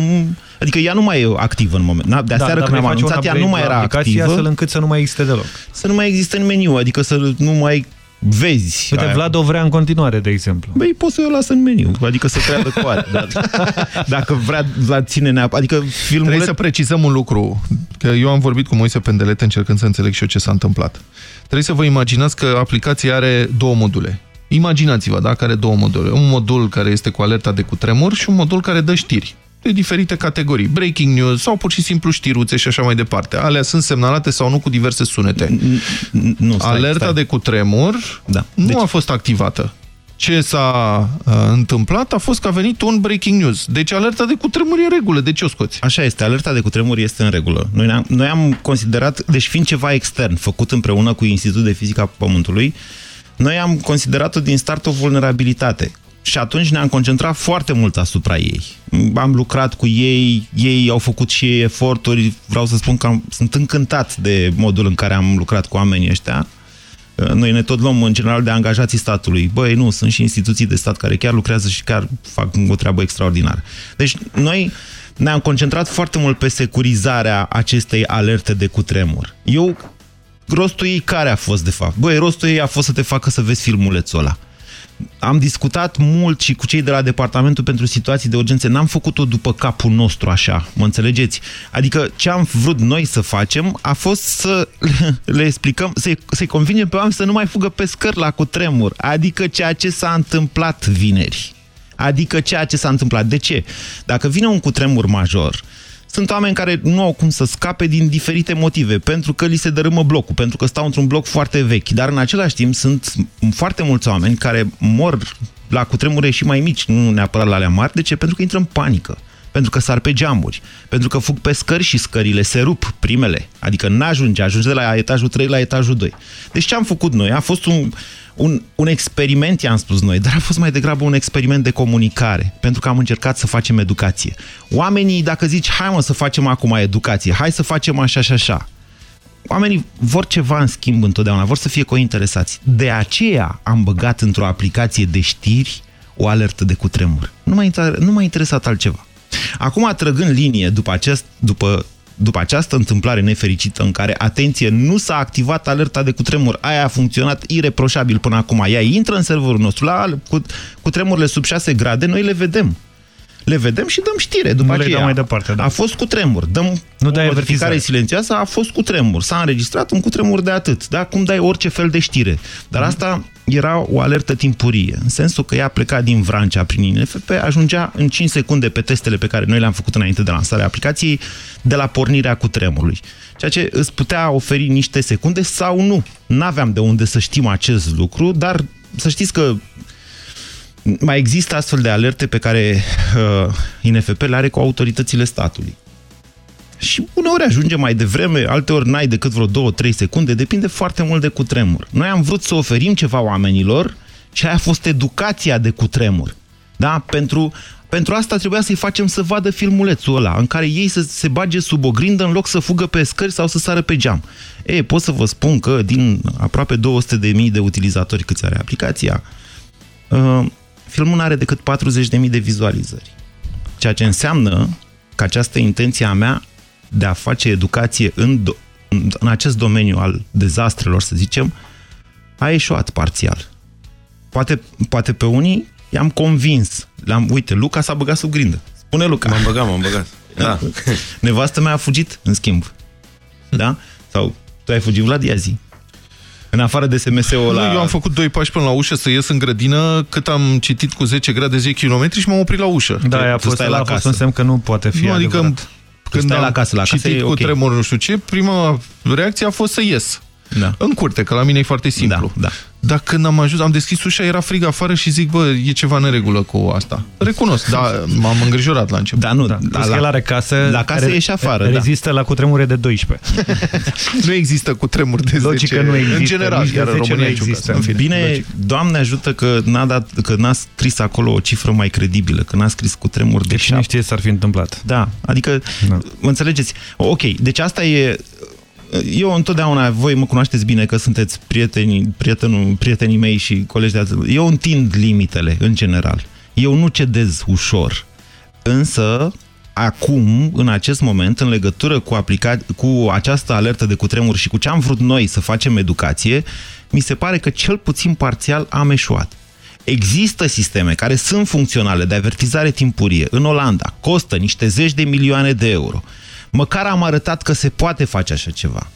Adică ea nu mai e activă în moment. De
da,
aseară când am anunțat, ea nu mai era activă.
astfel încât să nu mai existe deloc.
Să nu mai existe în meniu, adică să nu mai vezi.
Uite, Vlad o vrea în continuare, de exemplu.
Băi, poți să o las în meniu, adică să creadă cu aia. Dar, dacă vrea Vlad ține neapărat, adică filmul...
Trebuie să precizăm un lucru, că eu am vorbit cu Moise Pendelete încercând să înțeleg și eu ce s-a întâmplat. Trebuie să vă imaginați că aplicația are două module. Imaginați-vă, da, care are două module. Un modul care este cu alerta de cutremur și un modul care dă știri de diferite categorii, breaking news sau pur și simplu știruțe și așa mai departe. Alea sunt semnalate sau nu cu diverse sunete.
Nu, stai,
Alerta
stai.
de cutremur
da.
nu
deci...
a fost activată. Ce s-a uh, întâmplat a fost că a venit un breaking news. Deci alerta de cutremur e în regulă. De ce o scoți?
Așa este, alerta de cutremur este în regulă. Noi am, noi am considerat, deci fiind ceva extern, făcut împreună cu Institutul de Fizică a Pământului, noi am considerat-o din start o vulnerabilitate. Și atunci ne-am concentrat foarte mult asupra ei. Am lucrat cu ei, ei au făcut și ei eforturi. Vreau să spun că am, sunt încântat de modul în care am lucrat cu oamenii ăștia. Noi ne tot luăm în general de angajații statului. Băi, nu, sunt și instituții de stat care chiar lucrează și chiar fac o treabă extraordinară. Deci noi ne-am concentrat foarte mult pe securizarea acestei alerte de cutremur. Eu, rostul ei care a fost de fapt? Băi, rostul ei a fost să te facă să vezi filmulețul ăla am discutat mult și cu cei de la Departamentul pentru Situații de Urgențe. N-am făcut-o după capul nostru așa, mă înțelegeți? Adică ce am vrut noi să facem a fost să le explicăm, să-i să convingem pe oameni să nu mai fugă pe scări la cutremur. Adică ceea ce s-a întâmplat vineri. Adică ceea ce s-a întâmplat. De ce? Dacă vine un cutremur major, sunt oameni care nu au cum să scape din diferite motive, pentru că li se dărâmă blocul, pentru că stau într-un bloc foarte vechi, dar în același timp sunt foarte mulți oameni care mor la cutremure și mai mici, nu neapărat la alea mari. De ce? Pentru că intră în panică pentru că sar pe geamuri, pentru că fug pe scări și scările se rup, primele. Adică n-ajunge, ajunge de la etajul 3 la etajul 2. Deci ce am făcut noi? A fost un, un, un experiment, i-am spus noi, dar a fost mai degrabă un experiment de comunicare, pentru că am încercat să facem educație. Oamenii, dacă zici, hai mă să facem acum educație, hai să facem așa și așa, oamenii vor ceva în schimb întotdeauna, vor să fie cointeresați. De aceea am băgat într-o aplicație de știri o alertă de cutremur. Nu m-a, nu m-a interesat altceva. Acum, trăgând linie după, acest, după, după această întâmplare nefericită în care, atenție, nu s-a activat alerta de cutremur, aia a funcționat ireproșabil până acum, ea intră în serverul nostru, la cu, cutremurile sub 6 grade, noi le vedem. Le vedem și dăm știre. După
nu
aceea,
le mai departe, da.
A fost cu tremur. Dăm
nu
o
dai
notificare silențioasă, a fost cu tremur. S-a înregistrat un cutremur de atât. Da? Cum dai orice fel de știre. Dar asta era o alertă timpurie, în sensul că ea pleca din Vrancea prin INFP, ajungea în 5 secunde pe testele pe care noi le-am făcut înainte de lansarea aplicației, de la pornirea cu tremurului. Ceea ce îți putea oferi niște secunde sau nu. N-aveam de unde să știm acest lucru, dar să știți că mai există astfel de alerte pe care uh, INFP le are cu autoritățile statului. Și uneori ajunge mai devreme, alteori n-ai decât vreo 2-3 secunde, depinde foarte mult de cutremur. Noi am vrut să oferim ceva oamenilor și aia a fost educația de cutremur. Da? Pentru, pentru asta trebuia să-i facem să vadă filmulețul ăla, în care ei să se bage sub o grindă în loc să fugă pe scări sau să sară pe geam. E, pot să vă spun că din aproape 200.000 de utilizatori câți are aplicația, uh, filmul nu are decât 40.000 de vizualizări. Ceea ce înseamnă că această intenție a mea de a face educație în, do în acest domeniu al dezastrelor, să zicem, a eșuat parțial. Poate, poate pe unii i-am convins. Le-am, uite, Luca s-a băgat sub grindă. Spune Luca.
M-am băgat, m-am băgat. Da.
Nevastă mea a fugit, în schimb. Da? Sau tu ai fugit, Vlad, ia zi. În afară de SMS-ul
la...
Eu
am făcut doi pași până la ușă să ies în grădină, cât am citit cu 10 grade 10 km și m-am oprit la ușă.
Da, a fost, la a fost un semn că nu poate fi
nu, adică
adevărat.
Când
stai
am
la casă, la casă
citit
e
cu
ok.
tremur nu știu ce, prima reacție a fost să ies.
Da.
În curte, că la mine e foarte simplu.
Da, da.
Dar când am ajuns, am deschis ușa, era frig afară și zic, bă, e ceva neregulă cu asta. Recunosc, dar m-am îngrijorat la început.
Da, nu,
Da, da, la, el are casă,
la casă
re-
e și afară, da.
rezistă la cutremure de 12.
nu există cu tremur de 10.
Logică nu există.
În general,
nici de
iar în
10
România
nu
niciun caz.
există.
În fine,
Bine,
logic.
Doamne ajută că n-a, dat, că n-a scris acolo o cifră mai credibilă, că n-a scris cu tremur de
Deci cine
șapte.
știe ce s-ar fi întâmplat.
Da, adică,
Da.
mă înțelegeți? Ok, deci asta e... Eu întotdeauna, voi mă cunoașteți bine că sunteți prietenii, prietenul, prietenii mei și colegi de alții. Eu întind limitele, în general. Eu nu cedez ușor. Însă, acum, în acest moment, în legătură cu, aplica cu această alertă de cutremur și cu ce am vrut noi să facem educație, mi se pare că cel puțin parțial am eșuat. Există sisteme care sunt funcționale de avertizare timpurie. În Olanda costă niște zeci de milioane de euro. Măcar am arătat că se poate face așa ceva.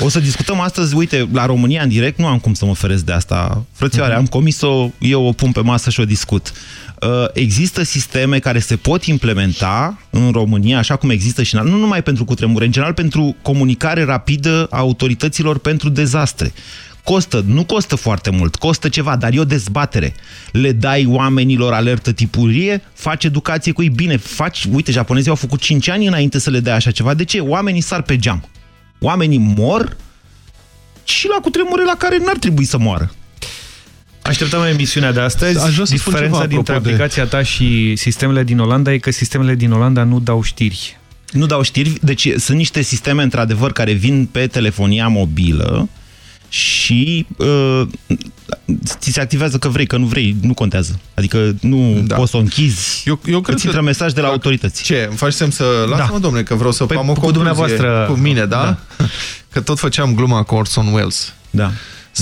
O să discutăm astăzi, uite, la România în direct, nu am cum să mă feresc de asta. Frățioare, am comis-o, eu o pun pe masă și o discut. Uh, Există sisteme care se pot implementa în România, așa cum există și în alt- nu numai pentru cutremure, în general pentru comunicare rapidă a autorităților pentru dezastre. Costă, nu costă foarte mult, costă ceva, dar e o dezbatere. Le dai oamenilor alertă tipurie, faci educație cu ei, bine, faci, uite, japonezii au făcut 5 ani înainte să le dea așa ceva. De ce? Oamenii sar pe geam. Oamenii mor și la cutremure la care n-ar trebui să moară.
Așteptăm emisiunea de astăzi.
Aș vrea să spun
Diferența
ceva
dintre
apropo de-
aplicația ta și sistemele din Olanda e că sistemele din Olanda nu dau știri.
Nu dau știri, deci sunt niște sisteme într-adevăr care vin pe telefonia mobilă și uh, ți se activează că vrei, că nu vrei, nu contează. Adică nu da. poți să o închizi.
Eu, eu cred
Îți intră
că...
mesaj de la autorități.
Ce? Îmi faci semn să... Lasă-mă,
Da.
domnule, că vreau să
Păi,
am o
cu
concluzie
dumneavoastră-
Cu mine, da? Că tot făceam gluma cu Orson Welles.
Da.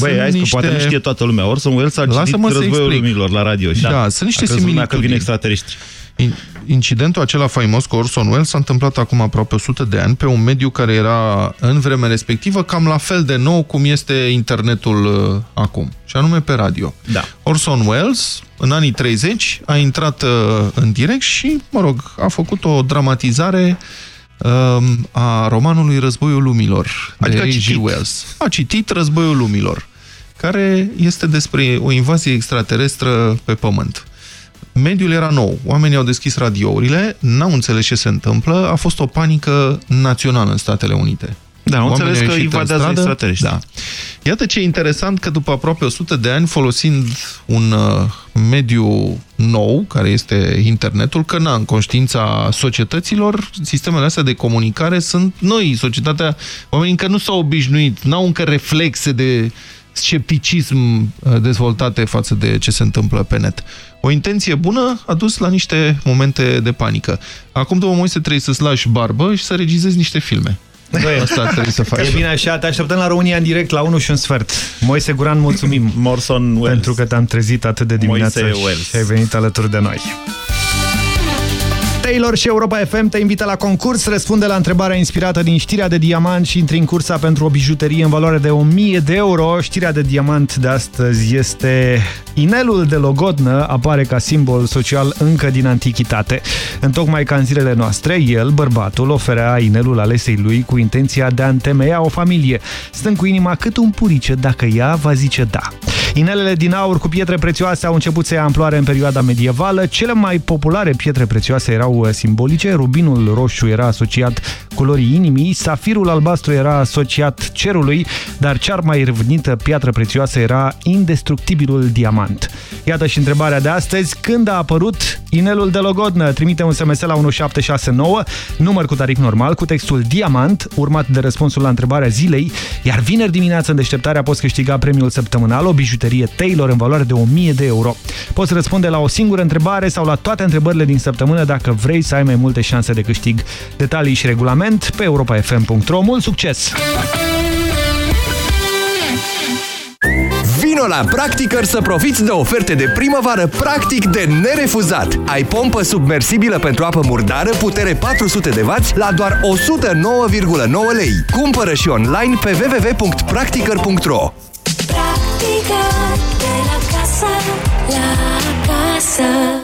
Băi,
Sunt
hai că
niște-
poate nu știe toată lumea. Orson Welles a citit
Lasă-mă să
Războiul
explic.
Lumilor la radio. Și
Da, sunt niște
a crezut lumea că
similitudini.
vin extraterestri.
In- Incidentul acela faimos cu Orson Welles s-a întâmplat acum aproape 100 de ani pe un mediu care era în vremea respectivă cam la fel de nou cum este internetul uh, acum, și anume pe radio.
Da.
Orson Welles, în anii 30, a intrat uh, în direct și, mă rog, a făcut o dramatizare um, a romanului Războiul Lumilor de
Adică a
H.G.
citit.
Wells. A citit Războiul Lumilor, care este despre o invazie extraterestră pe Pământ. Mediul era nou, oamenii au deschis radiourile, n-au înțeles ce se întâmplă, a fost o panică națională în Statele Unite.
Da, au
Oamenii
înțeles că
ieșit în
invadează
stradă.
extraterestri.
Da. Iată ce interesant că după aproape 100 de ani, folosind un uh, mediu nou, care este internetul, că na, în conștiința societăților, sistemele astea de comunicare sunt noi. Societatea, oamenii încă nu s-au obișnuit, n-au încă reflexe de scepticism uh, dezvoltate față de ce se întâmplă pe net. O intenție bună a dus la niște momente de panică. Acum două Moise trebuie să-ți lași barbă și să regizezi niște filme.
Băi,
Asta trebuie să faci.
E bine așa, te așteptăm la România în direct la 1 și un sfert. Moise Guran, mulțumim
Morson Welles.
pentru că te-am trezit atât de dimineață
Moise
și
Welles.
ai venit alături de noi. Taylor și Europa FM te invită la concurs. Răspunde la întrebarea inspirată din știrea de diamant și intri în cursa pentru o bijuterie în valoare de 1000 de euro. Știrea de diamant de astăzi este inelul de logodnă, apare ca simbol social încă din antichitate. Întocmai ca în zilele noastre, el, bărbatul, oferea inelul alesei lui cu intenția de a întemeia o familie, stând cu inima cât un purice dacă ea va zice da. Inelele din aur cu pietre prețioase au început să ia amploare în perioada medievală. Cele mai populare pietre prețioase erau uh, simbolice. Rubinul roșu era asociat culorii inimii, safirul albastru era asociat cerului, dar cea mai râvnită piatră prețioasă era indestructibilul diamant. Iată și întrebarea de astăzi. Când a apărut inelul de logodnă? Trimite un SMS la 1769, număr cu tarif normal, cu textul diamant, urmat de răspunsul la întrebarea zilei, iar vineri dimineață în deșteptarea poți câștiga premiul săptămânal, o bijuterie Taylor în valoare de 1000 de euro. Poți răspunde la o singură întrebare sau la toate întrebările din săptămână dacă vrei să ai mai multe șanse de câștig. Detalii și regulament regulament pe europafm.ro. Mult succes!
Vino la Practicăr să profiți de oferte de primăvară practic de nerefuzat. Ai pompă submersibilă pentru apă murdară, putere 400 de W la doar 109,9 lei. Cumpără și online pe www.practicăr.ro
Practica de la casă, la casă.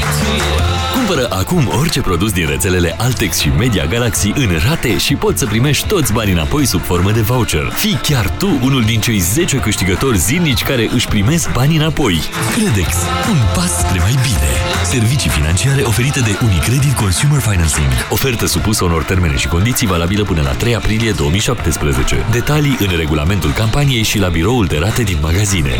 Cumpără acum orice produs din rețelele Altex și Media Galaxy în rate și poți să primești toți banii înapoi sub formă de voucher. Fii chiar tu unul din cei 10 câștigători zilnici care își primesc banii înapoi. Credex. Un pas spre mai bine. Servicii financiare oferite de Unicredit Consumer Financing. Ofertă supusă unor termene și condiții valabilă până la 3 aprilie 2017. Detalii în regulamentul campaniei și la biroul de rate din magazine.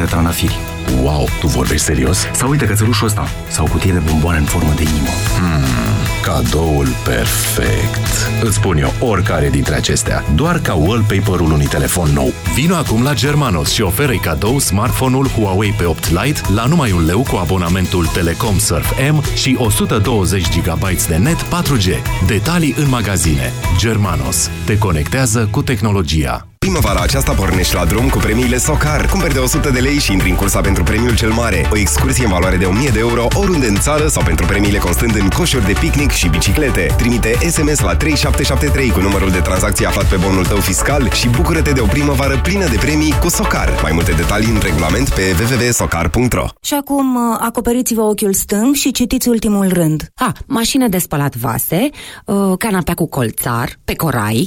de trandafiri.
Wow, tu vorbești serios?
Sau uite cățelușul ăsta. Sau o cutie de bomboane în formă de inimă.
Hmm, cadoul perfect. Îți spun eu oricare dintre acestea, doar ca wallpaper-ul unui telefon nou. Vino acum la Germanos și oferă cadou smartphone-ul Huawei P8 Lite la numai un leu cu abonamentul Telecom Surf M și 120 GB de net 4G. Detalii în magazine. Germanos. Te conectează cu tehnologia.
Primăvara aceasta pornești la drum cu premiile Socar. Cumperi de 100 de lei și intri în cursa pentru premiul cel mare. O excursie în valoare de 1000 de euro oriunde în țară sau pentru premiile constând în coșuri de picnic și biciclete. Trimite SMS la 3773 cu numărul de tranzacție aflat pe bonul tău fiscal și bucură-te de o primăvară plină de premii cu Socar. Mai multe detalii în regulament pe www.socar.ro
Și acum uh, acoperiți-vă ochiul stâng și citiți ultimul rând. A, mașină de spălat vase, uh, canapea cu colțar, pe corai...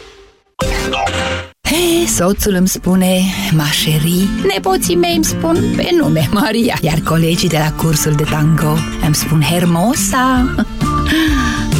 Hei, soțul îmi spune Mașeri, nepoții mei îmi spun pe nume Maria, iar colegii de la cursul de tango îmi spun Hermosa.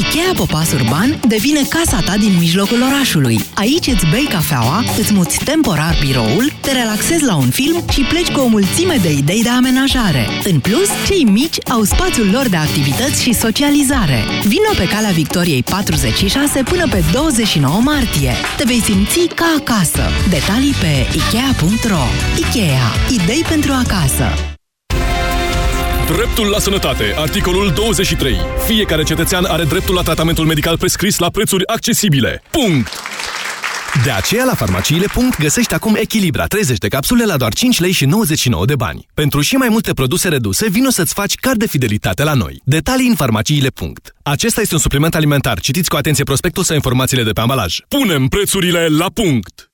Ikea Popas Urban devine casa ta din mijlocul orașului. Aici îți bei cafeaua, îți muți temporar biroul, te relaxezi la un film și pleci cu o mulțime de idei de amenajare. În plus, cei mici au spațiul lor de activități și socializare. Vino pe calea Victoriei 46 până pe 29 martie. Te vei simți ca acasă. Detalii pe Ikea.ro Ikea. Idei pentru acasă.
Dreptul la sănătate. Articolul 23. Fiecare cetățean are dreptul la tratamentul medical prescris la prețuri accesibile. Punct!
De aceea, la farmaciile. găsești acum Echilibra 30 de capsule la doar 5 lei și 99 de bani. Pentru și mai multe produse reduse, vino să-ți faci card de fidelitate la noi. Detalii în farmaciile. Acesta este un supliment alimentar. Citiți cu atenție prospectul sau informațiile de pe ambalaj.
Punem prețurile la punct!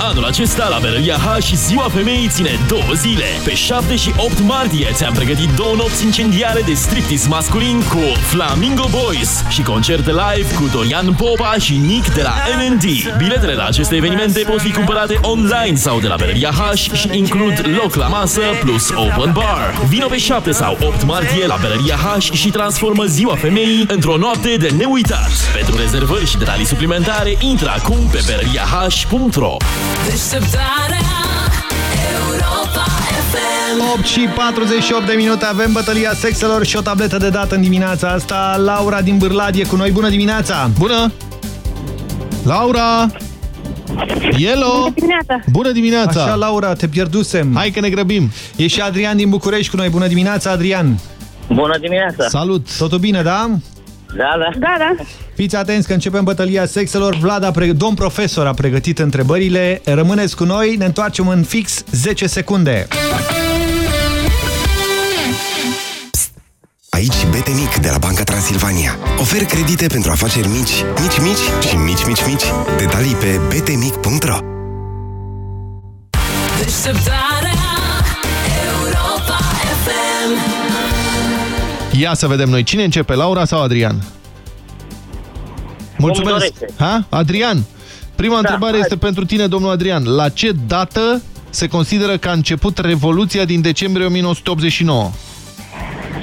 Anul acesta la Berăria H și Ziua Femeii ține două zile. Pe 7 și 8 martie ți-am pregătit două nopți incendiare de striptease masculin cu Flamingo Boys și concerte live cu Dorian Popa și Nick de la NND. Biletele la aceste evenimente pot fi cumpărate online sau de la Berăria H și includ loc la masă plus open bar. Vino pe 7 sau 8 martie la Berăria H și transformă Ziua Femeii într-o noapte de neuitat. Pentru rezervări și detalii suplimentare, intră acum pe berăriah.ro
Deșteptarea Europa FM
8 și 48 de minute avem bătălia sexelor și o tabletă de dată în dimineața asta. Laura din Bârlad e cu noi. Bună dimineața!
Bună! Laura! Hello!
Bună dimineața!
Bună dimineața!
Așa, Laura, te pierdusem.
Hai că ne grăbim.
E și Adrian din București cu noi. Bună dimineața, Adrian!
Bună dimineața!
Salut!
Totul bine, da?
Da, da.
Da, da.
Fiți atenți că începem bătălia sexelor. Vlad, a pre... domn profesor, a pregătit întrebările. Rămâneți cu noi, ne întoarcem în fix 10 secunde.
Aici Betemic de la Banca Transilvania. Ofer credite pentru afaceri mici, mici, mici și mici, mici, mici. Detalii pe betemic.ro
Deșteptarea
Ia să vedem noi. Cine începe, Laura sau Adrian? Mulțumesc.
dorește.
Ha? Adrian, prima
Da,
întrebare
hai.
este pentru tine, domnul Adrian. La ce dată se consideră că a început Revoluția din decembrie 1989?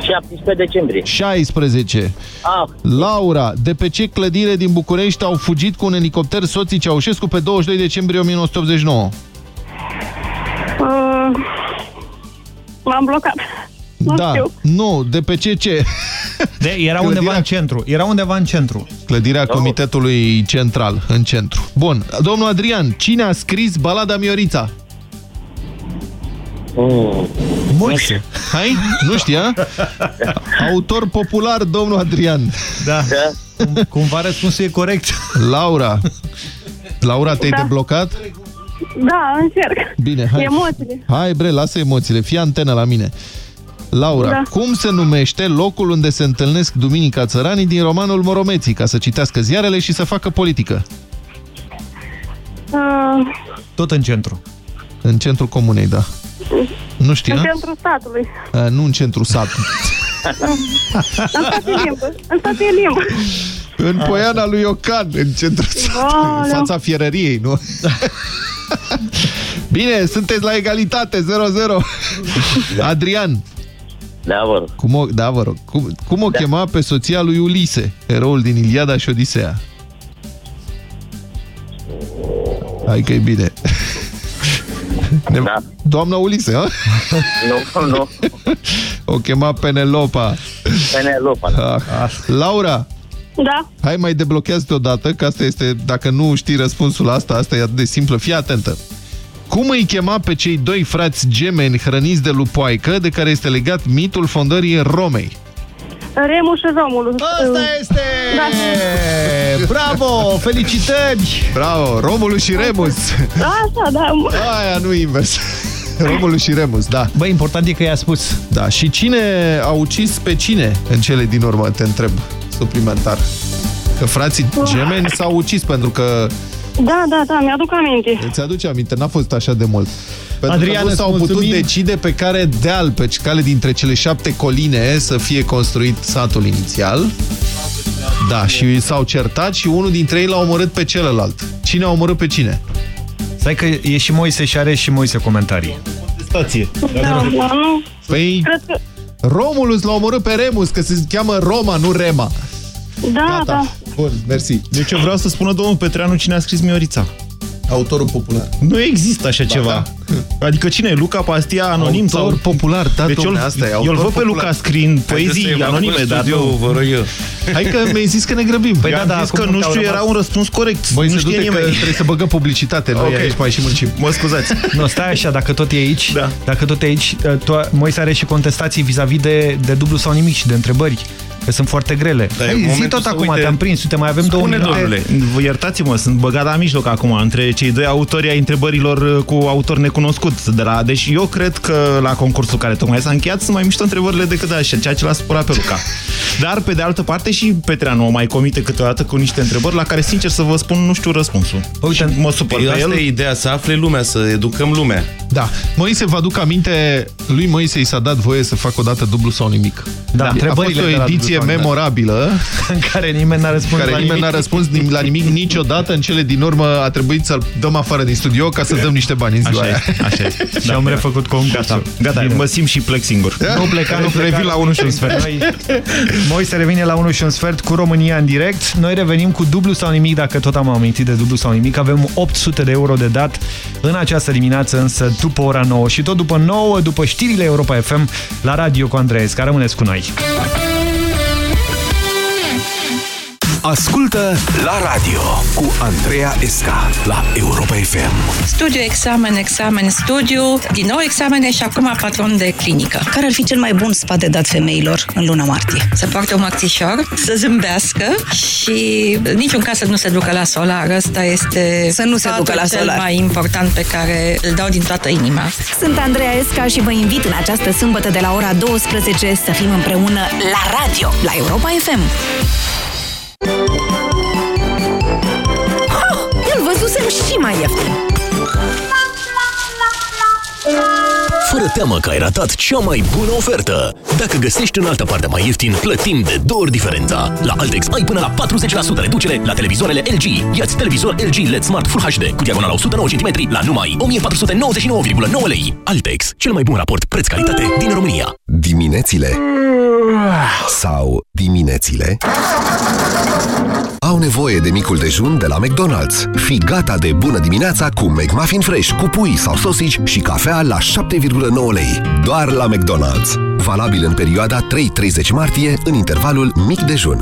17 decembrie.
16.
Ah,
Laura, de pe ce clădire din București au fugit cu un elicopter soții Ceaușescu pe 22 decembrie 1989?
Uh, M-am blocat. Nu
da,
știu.
nu, de pe ce ce?
De, era undeva în centru. Era undeva în centru.
Clădirea Comitetului Central, în centru. Bun, domnul Adrian, cine a scris balada Miorița?
Moise.
Hai? Nu știa? Autor popular, domnul Adrian.
Da. Cum, cumva răspunsul e corect.
Laura. Laura, te-ai
Da.
deblocat?
Da, încerc.
Bine, hai.
Emoțiile.
Hai, bre, lasă emoțiile. Fii antenă la mine. Laura,
Da.
cum se numește locul unde se întâlnesc duminica țăranii din romanul Moromeții, ca să citească ziarele și să facă politică?
Uh,
Tot în centru.
În centrul comunei, da. Nu știa?
în centrul statului.
A, nu în centrul satului.
în stat e limbă. În stat e limbă.
În Poiana lui Iocan, în centrul satului, în
Aoleu.
fața fierăriei, nu? Bine, sunteți la egalitate, 0-0. Adrian.
Da, vă rog.
Cum o, da, vă rog. Cum, cum o da. chema pe soția lui Ulise, eroul din Iliada și Odiseea? Hai că e bine. Ne... Da. Doamna Ulise, ha?
Nu, nu.
O chema Penelopa.
Penelopa.
Ah. Laura,
Da.
hai mai deblochează-te odată, că asta este, dacă nu știi răspunsul la asta, asta e atât de simplă. Fii atentă. Cum îi chema pe cei doi frați gemeni hrăniți de lupoaică, de care este legat mitul fondării Romei?
Remus și Romulus.
Asta este!
Da.
Bravo! Felicitări!
Bravo! Romulus și Remus!
Așa, da.
Aia nu invers. Romulus și Remus, da.
Bă, important e că i-a spus.
Da, și cine a ucis pe cine în cele din urmă, te întreb, suplimentar? Că frații gemeni s-au ucis pentru că
Da, da, da, mi-aduc aminte.
Îți aduce aminte, n-a fost așa de mult. Pentru
Adrian,
că nu
îți
s-au putut
mulțumim.
decide pe care deal, pe care dintre cele șapte coline să fie construit satul inițial. Da, și s-au certat și unul dintre ei l-a omorât pe celălalt. Cine a omorât pe cine?
Stai că e și Moise și are și Moise comentarii.
Stație.
Da, da, nu.
Păi,
Cred că...
Romulus l-a omorât pe Remus, că se cheamă Roma, nu Rema.
Da, da.
Bun, mersi.
Deci eu vreau să spună domnul Petreanu cine a scris Miorița.
Autorul popular.
Nu există așa ceva. Adică cine e? Luca Pastia, anonim?
Autor
sau...
popular, da,
deci
domne,
eu,
asta e,
eu
autor
îl văd pe
popular.
Luca scriind poezii anonime, dar nu...
vă rog eu.
Hai că mi-ai zis că ne grăbim.
Păi da, da, zis că nu știu, era un răspuns corect.
Băi,
nu
se
știe
du-te că
nimeni.
trebuie să băgăm publicitate. Noi
Ok.
aici mai și muncim.
Mă scuzați.
Nu, stai așa, dacă tot e aici,
Da.
dacă tot e aici, tu, Moise are și contestații vis-a-vis de, de dublu sau nimic și de întrebări. Că sunt foarte grele.
Da, e
Hai, zi
momentul
tot
să
acum,
uite-
te-am prins, uite, mai avem două
Spune,
minute.
domnule, vă iertați-mă, sunt băgat la mijloc acum între cei doi autori ai întrebărilor uh, cu autor necunoscut. De la, deci eu cred că la concursul care tocmai s-a încheiat sunt mai mișto întrebările decât așa, ceea ce l-a supărat pe Luca. Dar, pe de altă parte, și Petreanu o mai comite câteodată cu niște întrebări la care, sincer să vă spun, nu știu răspunsul. Uite, mă supăr pe
Asta
el.
e ideea, să afle lumea, să educăm lumea.
Da. Moise, vă aduc aminte, lui Moise i s-a dat voie să facă o dată dublu sau nimic.
Da,
a fost
întrebările
o
de la dublu
ediție
sau nimic.
memorabilă
în care nimeni n-a răspuns
care
la
nimeni
nimic.
n-a răspuns nim- la nimic niciodată. În cele din urmă a trebuit să-l dăm afară din studio ca să dăm niște bani în ziua
Așa
aia.
e, așa e.
Și am refăcut concursul.
Gata, gata
Bine.
mă simt și plec singur.
Nu pleca, nu pleca.
Revin la 1 și un sfert.
Noi, Moise revine la 1 și un sfert cu România în direct. Noi revenim cu dublu sau nimic, dacă tot am amintit de dublu sau nimic. Avem 800 de euro de dat în această dimineață, însă după ora 9 și tot după 9, după știrile Europa FM, la radio cu Andreesca. Rămâneți cu noi.
Ascultă la radio cu Andreea Esca la Europa FM.
Studiu, examen, examen, studiu, din nou examene și acum patron de clinică.
Care ar fi cel mai bun sfat de dat femeilor în luna martie?
Să poarte un mărțișor, să zâmbească și în niciun caz să nu se ducă la solar. Ăsta este
Să nu se
sfatul
ducă la
cel
solar.
mai important pe care îl dau din toată inima.
Sunt Andreea Esca și vă invit în această sâmbătă de la ora 12 să fim împreună la radio, la Europa FM. Ha! Îl văzusem și mai ieftin.
Fără teamă că ai ratat cea mai bună ofertă. Dacă găsești în altă parte mai ieftin, plătim de două ori diferența. La Altex ai până la 40% reducere la televizoarele LG. Iați televizor LG LED Smart Full HD cu diagonala 109 cm la numai 1499,9 lei. Altex, cel mai bun raport preț-calitate din România.
Diminețile sau diminețile au nevoie de micul dejun de la McDonald's. Fii gata de bună dimineața cu McMuffin Fresh, cu pui sau sosici și cafea la 7,9 lei. Doar la McDonald's. Valabil în perioada 3-30 martie, în intervalul mic dejun.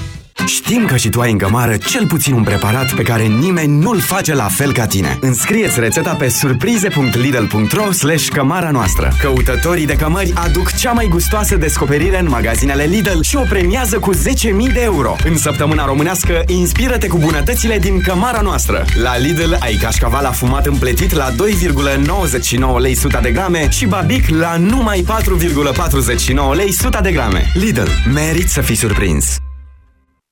Știm că și tu ai în cămară cel puțin un preparat pe care nimeni nu-l face la fel ca tine. Înscrieți rețeta pe surprize.lidl.ro slash cămara noastră. Căutătorii de cămări aduc cea mai gustoasă descoperire în magazinele Lidl și o premiază cu 10.000 de euro. În săptămâna românească, inspiră-te cu bunătățile din cămara noastră. La Lidl ai cașcaval afumat împletit la 2,99 lei 100 de grame și babic la numai 4,49 lei 100 de grame. Lidl, merit să fii surprins!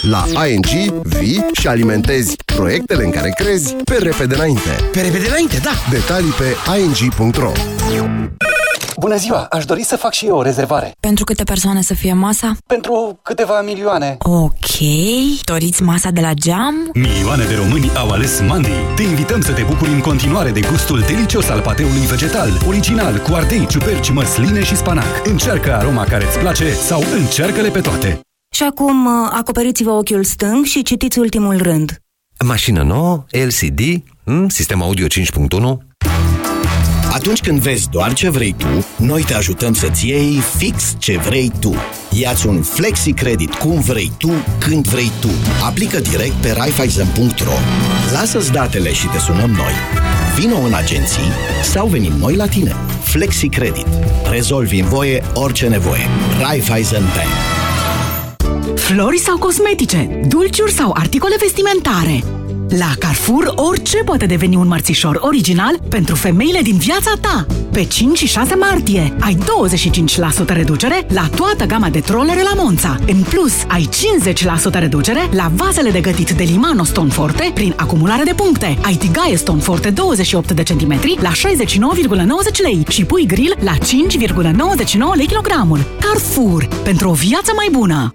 La ING vii și alimentezi proiectele în care crezi pe repede înainte.
Pe repede înainte, da!
Detalii pe ing.ro
Bună ziua! Aș dori să fac și eu o rezervare.
Pentru câte persoane să fie masa?
Pentru câteva milioane.
Ok. Doriți masa de la geam?
Milioane de români au ales Mandi. Te invităm să te bucuri în continuare de gustul delicios al pateului vegetal, original, cu ardei, ciuperci, măsline și spanac. Încearcă aroma care îți place sau încearcă-le pe toate.
Și acum uh, acoperiți-vă ochiul stâng și citiți ultimul rând.
Mașină nouă, LCD, hmm, sistem audio 5.1.
Atunci când vezi doar ce vrei tu, noi te ajutăm să-ți iei fix ce vrei tu. Iați un flexi credit cum vrei tu, când vrei tu. Aplică direct pe Raiffeisen.ro Lasă-ți datele și te sunăm noi. Vino în agenții sau venim noi la tine. Flexi Credit. Rezolvi în voie orice nevoie. Raiffeisen Bank.
Flori sau cosmetice, dulciuri sau articole vestimentare. La Carrefour, orice poate deveni un mărțișor original pentru femeile din viața ta. Pe 5 și 6 martie ai 25% reducere la toată gama de trolere la Monța. În plus, ai 50% reducere la vasele de gătit de Limano Stone Forte prin acumulare de puncte. Ai tigaie Stone Forte 28 de centimetri la 69,90 lei și pui grill la 5,99 lei kilogramul. Carrefour, pentru o viață mai bună!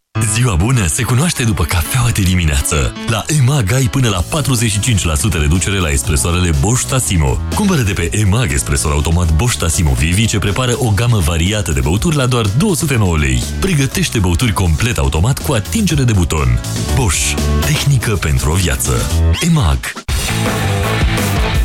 Ziua bună se cunoaște după cafeaua de dimineață. La EMAG ai până la 45% reducere la espresoarele Bosch Tassimo. Cumpără de pe EMAG espresor automat Bosch Tassimo Vivi ce prepară o gamă variată de băuturi la doar 209 lei. Pregătește băuturi complet automat cu atingere de buton. Bosch. Tehnică pentru o viață. EMAG.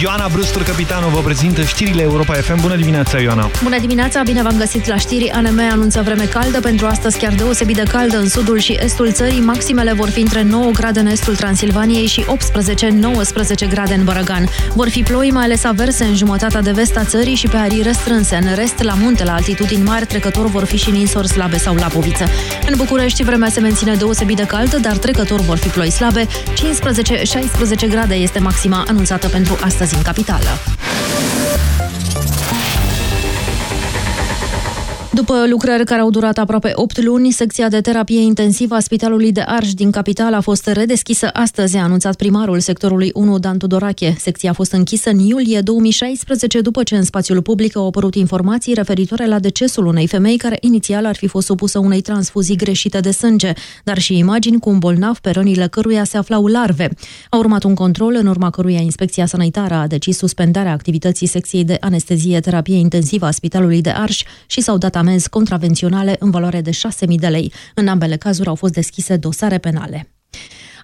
Ioana Brustur, capitanul, vă prezintă știrile Europa FM. Bună dimineața, Ioana!
Bună dimineața, bine v-am găsit la știri. ANM anunță vreme caldă pentru astăzi, chiar deosebit de caldă în sudul și estul țării. Maximele vor fi între 9 grade în estul Transilvaniei și 18-19 grade în Bărăgan. Vor fi ploi, mai ales averse în jumătatea de vest a țării și pe arii restrânse. În rest, la munte, la altitudini mari, trecător vor fi și ninsori slabe sau lapoviță. În București, vremea se menține deosebit de caldă, dar trecător vor fi ploi slabe. 15-16 grade este maxima anunțată pentru astăzi în capitală. După lucrări care au durat aproape 8 luni, secția de terapie intensivă a Spitalului de Arș din capital a fost redeschisă astăzi, a anunțat primarul sectorului 1, Dan Tudorache. Secția a fost închisă în iulie 2016 după ce în spațiul public au apărut informații referitoare la decesul unei femei care inițial ar fi fost supusă unei transfuzii greșite de sânge, dar și imagini cu un bolnav pe rănile căruia se aflau larve. A urmat un control în urma căruia Inspecția Sanitară a decis suspendarea activității secției de anestezie terapie intensivă a Spitalului de Arș și s-au dat amenzi contravenționale în valoare de 6.000 de lei. În ambele cazuri au fost deschise dosare penale.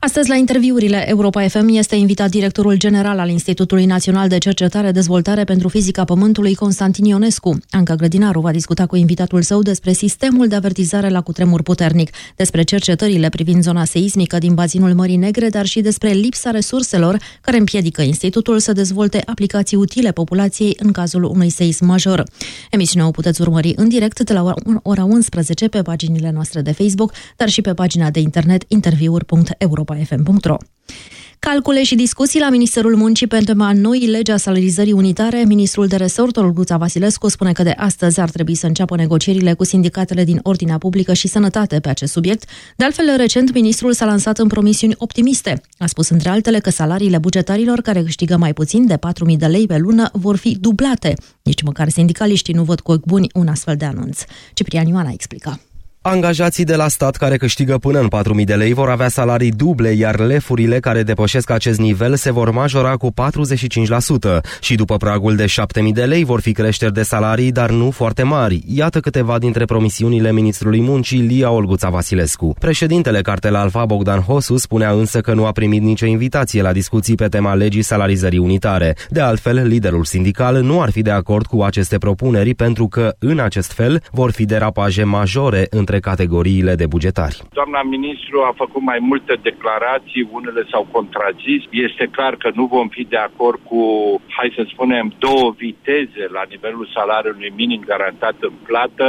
Astăzi, la interviurile Europa FM, este invitat directorul general al Institutului Național de Cercetare Dezvoltare pentru Fizica Pământului, Constantin Ionescu. Anca Grădinaru va discuta cu invitatul său despre sistemul de avertizare la cutremur puternic, despre cercetările privind zona seismică din bazinul Mării Negre, dar și despre lipsa resurselor care împiedică Institutul să dezvolte aplicații utile populației în cazul unui seism major. Emisiunea o puteți urmări în direct de la ora 11 pe paginile noastre de Facebook, dar și pe pagina de internet interviuri.europa europa.fm.ro. Calcule și discuții la Ministerul Muncii pentru a noi legea salarizării unitare. Ministrul de resort, Olguța Vasilescu, spune că de astăzi ar trebui să înceapă negocierile cu sindicatele din ordinea publică și sănătate pe acest subiect. De altfel, recent, ministrul s-a lansat în promisiuni optimiste. A spus, între altele, că salariile bugetarilor care câștigă mai puțin de 4.000 de lei pe lună vor fi dublate. Nici măcar sindicaliștii nu văd cu ochi buni un astfel de anunț. Ciprian Ioana explica.
Angajații de la stat care câștigă până în 4.000 de lei vor avea salarii duble, iar lefurile care depășesc acest nivel se vor majora cu 45% și după pragul de 7.000 de lei vor fi creșteri de salarii, dar nu foarte mari. Iată câteva dintre promisiunile ministrului muncii Lia Olguța Vasilescu. Președintele Cartel Alfa Bogdan Hosu spunea însă că nu a primit nicio invitație la discuții pe tema legii salarizării unitare. De altfel, liderul sindical nu ar fi de acord cu aceste propuneri pentru că, în acest fel, vor fi derapaje majore între între categoriile de bugetari.
Doamna ministru a făcut mai multe declarații, unele s-au contrazis. Este clar că nu vom fi de acord cu, hai să spunem, două viteze la nivelul salariului minim garantat în plată.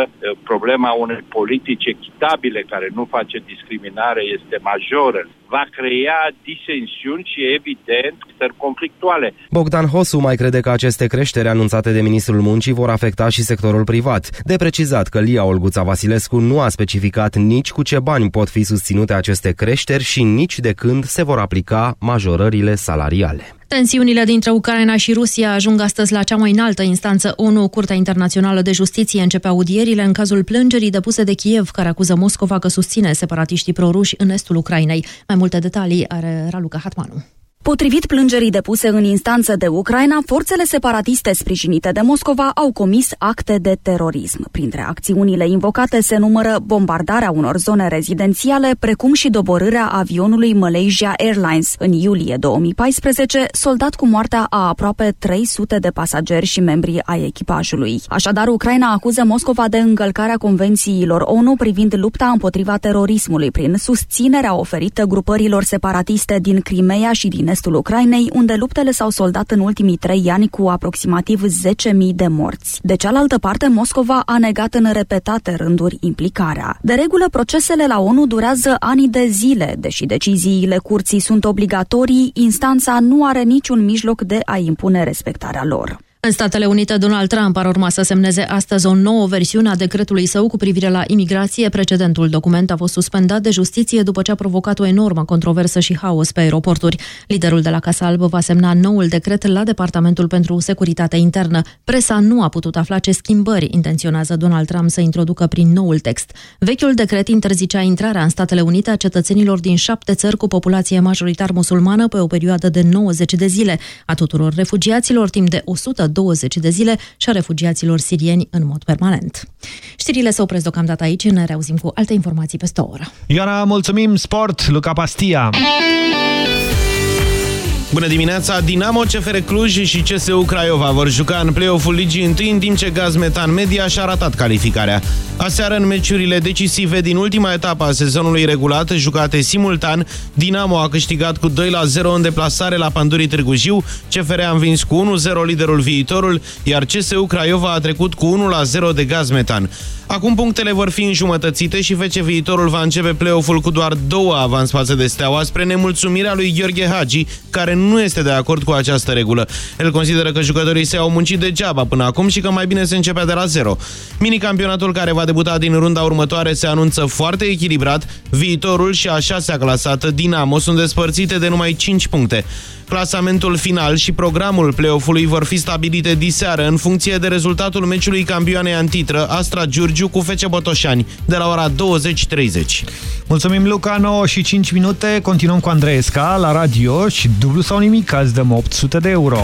Problema unei politici echitabile care nu face discriminare este majoră. Va crea disensiuni și, evident, stări conflictuale.
Bogdan Hosu mai crede că aceste creșteri anunțate de ministrul muncii vor afecta și sectorul privat. De precizat că Lia Olguța Vasilescu nu a specificat nici cu ce bani pot fi susținute aceste creșteri și nici de când se vor aplica majorările salariale.
Tensiunile dintre Ucraina și Rusia ajung astăzi la cea mai înaltă instanță ONU. Curtea Internațională de Justiție începe audierile în cazul plângerii depuse de Kiev, care acuză Moscova că susține separatiștii proruși în estul Ucrainei. Mai multe detalii are Raluca Hatmanu.
Potrivit plângerii depuse în instanță de Ucraina, forțele separatiste sprijinite de Moscova au comis acte de terorism. Printre acțiunile invocate se numără bombardarea unor zone rezidențiale, precum și doborârea avionului Malaysia Airlines. În iulie 2014, soldat cu moartea a aproape 300 de pasageri și membri ai echipajului. Așadar, Ucraina acuză Moscova de încălcarea convențiilor ONU privind lupta împotriva terorismului prin susținerea oferită grupărilor separatiste din Crimea și din estul Ucrainei, unde luptele s-au soldat în ultimii trei ani cu aproximativ 10.000 de morți. De cealaltă parte, Moscova a negat în repetate rânduri implicarea. De regulă, procesele la ONU durează ani de zile, deși deciziile curții sunt obligatorii, instanța nu are niciun mijloc de a impune respectarea lor.
În Statele Unite, Donald Trump ar urma să semneze astăzi o nouă versiune a decretului său cu privire la imigrație. Precedentul document a fost suspendat de justiție după ce a provocat o enormă controversă și haos pe aeroporturi. Liderul de la Casa Albă va semna noul decret la Departamentul pentru Securitate Internă. Presa nu a putut afla ce schimbări intenționează Donald Trump să introducă prin noul text. Vechiul decret interzicea intrarea în Statele Unite a cetățenilor din șapte țări cu populație majoritar musulmană pe o perioadă de 90 de zile, a tuturor refugiaților timp de 100 20 de zile și a refugiaților sirieni în mod permanent. Știrile se opresc deocamdată aici, ne reauzim cu alte informații peste o oră.
Ioana, mulțumim! Sport, Luca Pastia!
Bună dimineața! Dinamo, CFR Cluj și CSU Craiova vor juca în play-off-ul Ligii 1 în timp ce Gazmetan Media și-a ratat calificarea. Aseară, în meciurile decisive din ultima etapă a sezonului regulat, jucate simultan, Dinamo a câștigat cu 2-0 în deplasare la Pandurii Târgu Jiu, CFR a învins cu 1-0 liderul viitorul, iar CSU Craiova a trecut cu 1-0 de Gazmetan. Acum punctele vor fi înjumătățite și FC Viitorul va începe play-off-ul cu doar două avans față de Steaua spre nemulțumirea lui Gheorghe Hagi, care nu este de acord cu această regulă. El consideră că jucătorii se au muncit degeaba până acum și că mai bine se începea de la zero. Mini-campionatul care va debuta din runda următoare se anunță foarte echilibrat. Viitorul și a șasea clasată Dinamo sunt despărțite de numai 5 puncte. Clasamentul final și programul play-off-ului vor fi stabilite diseară în funcție de rezultatul meciului campioanei antitră Astra Giurgiu cu Fece Botoșani de la ora 20.30.
Mulțumim Luca, 9 și 5 minute, continuăm cu Andreesca la radio și dublu sau nimic, azi dăm 800 de euro.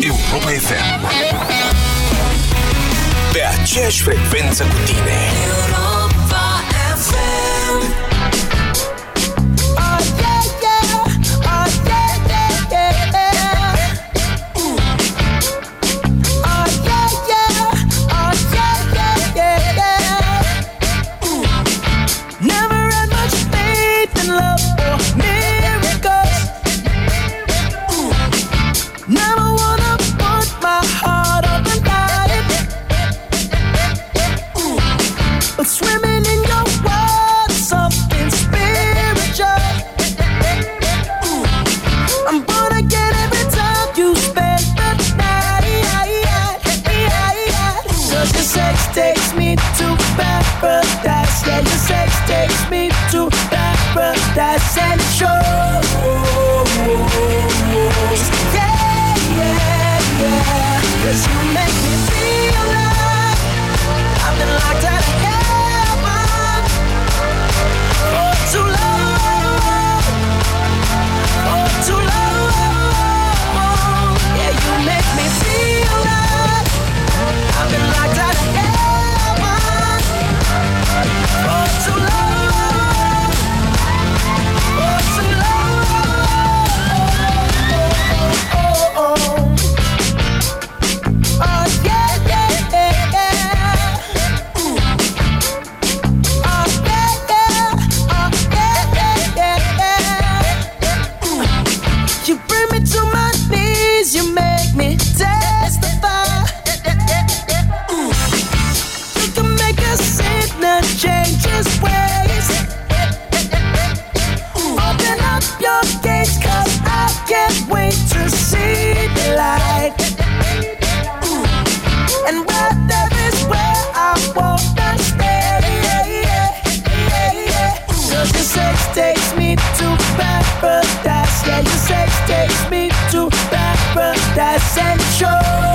Europa FM Pe aceeași frecvență cu tine
swimming in your world, something spiritual. I'm born again every time you spend the night. Cause your sex takes me to
paradise. Yeah, your sex takes me to paradise and shows. Yeah, yeah, yeah. Cause you make me testify. You can make a sinner change his ways. Open up your gates, cause I can't wait to see the light. And where there is where I wanna stay. Your sex takes me to paradise. Yeah, your sex takes me that's quintessential.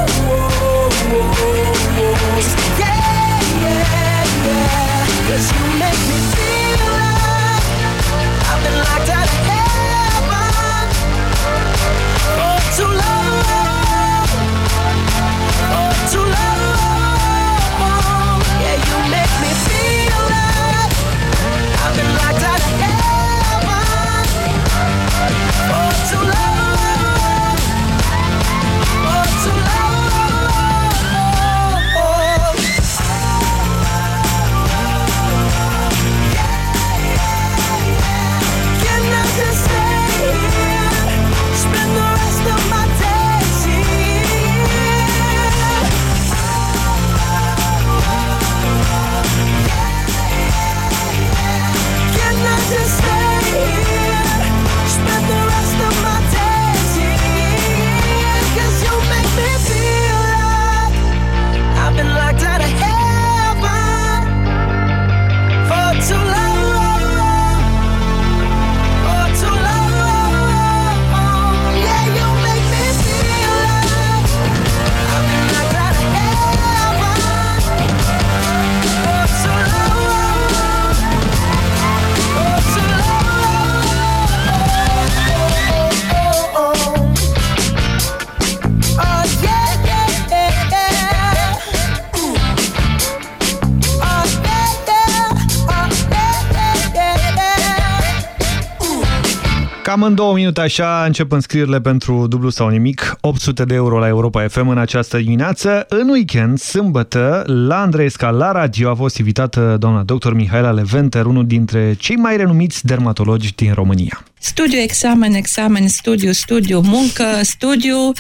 Cam în două minute așa încep înscrierile pentru dublu sau nimic, 800 de euro la Europa FM în această dimineață. În weekend, sâmbătă, la Andreesca, la radio, a fost invitată doamna dr. Mihaela Leventer, unul dintre cei mai renumiți dermatologi din România.
Studiu, examen, examen, studiu, studiu, muncă, studiu,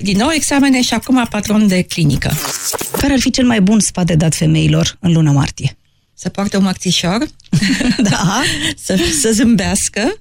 din nou examene și acum patron de clinică.
Care ar fi cel mai bun sfat de dat femeilor în luna martie?
Să poartă un mărțișor,
da.
să, să zâmbească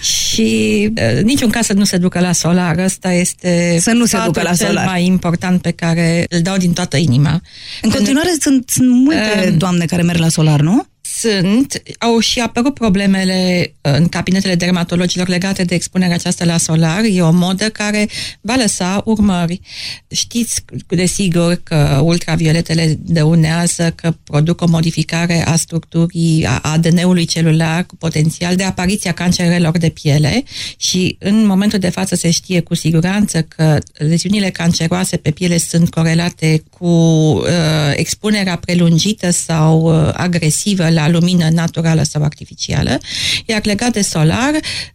și uh, niciun caz să nu se ducă la solar. Ăsta este
Să nu se
sfatul
ducă la
cel
solar.
mai important pe care îl dau din toată inima.
În continuare sunt, sunt multe
Um,
doamne care merg la solar, nu?
Sunt, au și apărut problemele uh, în cabinetele dermatologilor legate de expunerea aceasta la solar. E o modă care va lăsa urmări. Știți, desigur, că ultravioletele dăunează, că produc o modificare a structurii a ADN-ului celular cu potențial de apariția cancerelor de piele și în momentul de față se știe cu siguranță că leziunile canceroase pe piele sunt corelate cu uh, expunerea prelungită sau uh, agresivă la lumină naturală sau artificială. Iar legat de solar,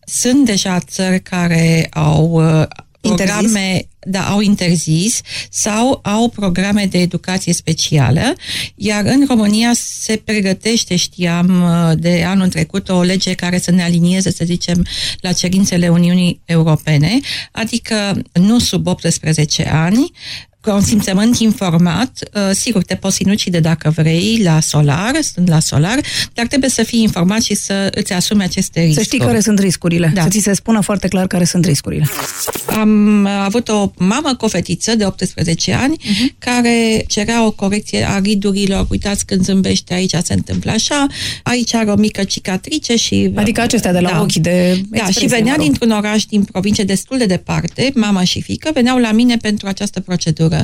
sunt deja țări care au uh, programe, da, au interzis sau au programe de educație specială, iar în România se pregătește, știam uh, de anul trecut, o lege care să ne alinieze, să zicem, la cerințele Uniunii Europene, adică nu sub 18 ani, consimțământ informat, uh, sigur, te poți sinucide dacă vrei la solar, sunt la solar, dar trebuie să fii informat și să îți asumi aceste riscuri.
Să știi care sunt riscurile.
Da.
Să ți se spună foarte clar care sunt riscurile.
Am avut o mamă cu o fetiță de 18 ani uh-huh. care cerea o corecție a ridurilor. Uitați, când zâmbește aici se întâmplă așa, aici are o mică cicatrice și...
Adică acestea de la
da.
ochi de
Da, și
expresie,
venea
mă rog.
dintr-un oraș din provincie destul de departe, mama și fică, veneau la mine pentru această procedură.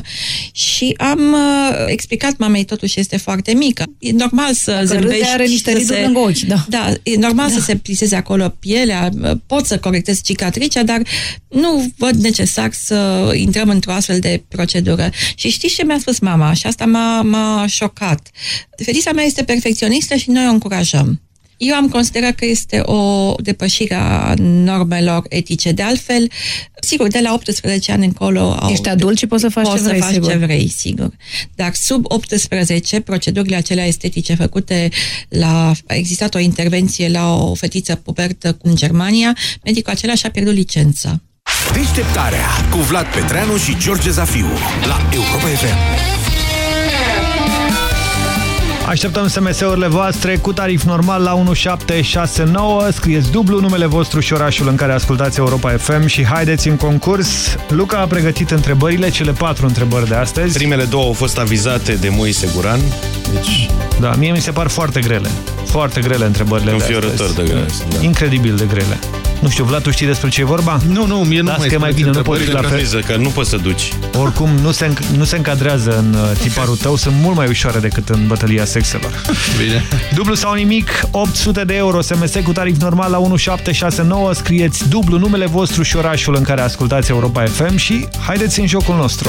Și am uh, explicat mamei, totuși este foarte mică. E normal să
Dacă
zâmbești.
râde, are niște
să
riduri
se-
lângă ochi, da.
Da, e normal da. să se pliseze acolo pielea, pot să corectez cicatricea, dar nu văd necesar să intrăm într-o astfel de procedură. Și știți ce mi-a spus mama? Și asta m-a, m-a șocat. Fetița mea este perfecționistă și noi o încurajăm. Eu am considerat că este o depășire a normelor etice. De altfel, sigur, de la 18 ani încolo... Au,
Ești adult și poți să faci
poți
ce
să
vrei,
faci
sigur.
ce vrei, sigur. Dar sub 18, procedurile acelea estetice făcute la... A existat o intervenție la o fetiță pubertă în Germania, medicul acela și-a pierdut licența.
Deșteptarea cu Vlad Petreanu și George Zafiu la Europa FM.
Așteptăm SMS-urile voastre cu tarif normal la 1769. Scrieți dublu numele vostru și orașul în care ascultați Europa FM și haideți în concurs. Luca a pregătit întrebările, cele patru întrebări de astăzi.
Primele două au fost avizate de Moise Guran. Deci...
Da, mie mi se par foarte grele. Foarte grele întrebările de
Înfiorător
astăzi.
de grele, da.
Incredibil de grele. Nu știu, Vlad, tu știi despre ce e vorba?
Nu, nu, mie nu
Las
mai
că e mai
spuneți
bine, nu
întrebările
poți la
că
fel.
aviză, Că nu poți să duci.
Oricum, nu se, înc- nu se încadrează în uh, tiparul tău, sunt mult mai ușoare decât în bătălia sexelor.
Bine.
Dublu sau nimic, 800 de euro, SMS cu tarif normal la 1769, scrieți dublu numele vostru și orașul în care ascultați Europa FM și haideți în jocul nostru.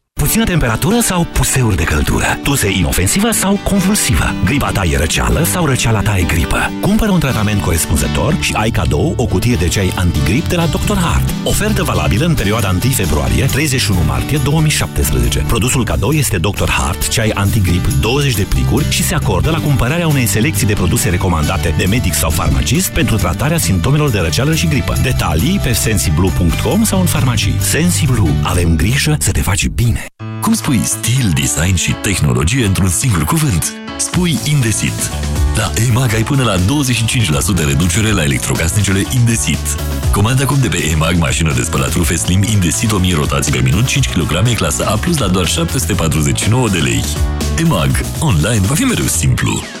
Puțină temperatură sau puseuri de căldură? Tuse inofensivă sau convulsivă? Gripa ta e răceală sau răceala ta e gripă? Cumpără un tratament corespunzător și ai cadou o cutie de ceai antigrip de la Dr. Hart. Ofertă valabilă în perioada 1 februarie-31 martie 2017. Produsul cadou este Dr. Hart, ceai antigrip 20 de plicuri și se acordă la cumpărarea unei selecții de produse recomandate de medic sau farmacist pentru tratarea simptomelor de răceală și gripă. Detalii pe sensiblu.com sau în farmacii. Sensiblu. Avem grijă să te faci bine.
Cum spui stil, design și tehnologie într-un singur cuvânt? Spui Indesit. La EMAG ai până la 25% reducere la electrocasnicele Indesit. Comanda acum de pe EMAG mașină de spălat rufe Slim Indesit 1000 rotații pe minut 5 kg clasă A+, la doar 749 de lei. EMAG. Online va fi mereu simplu.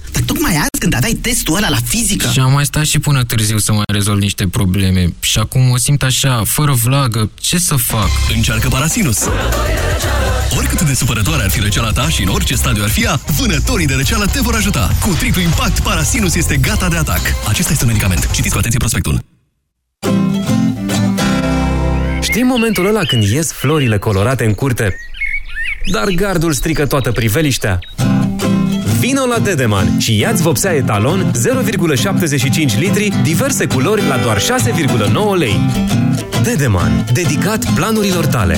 Dar tocmai azi, când aveai testul ăla la fizică...
Și am mai stat și până târziu să mai rezolv niște probleme. Și acum o simt așa, fără vlagă. Ce să fac?
Încearcă Parasinus. Oricât de supărătoare ar fi răceala ta și în orice stadiu ar fi ea, vânătorii de răceală te vor ajuta. Cu triplu impact, Parasinus este gata de atac. Acesta este un medicament. Citiți cu atenție prospectul.
Știi momentul ăla când ies florile colorate în curte, dar gardul strică toată priveliștea? Vino la Dedeman și ia-ți vopsea etalon 0,75 litri, diverse culori la doar 6,9 lei. Dedeman, dedicat planurilor tale.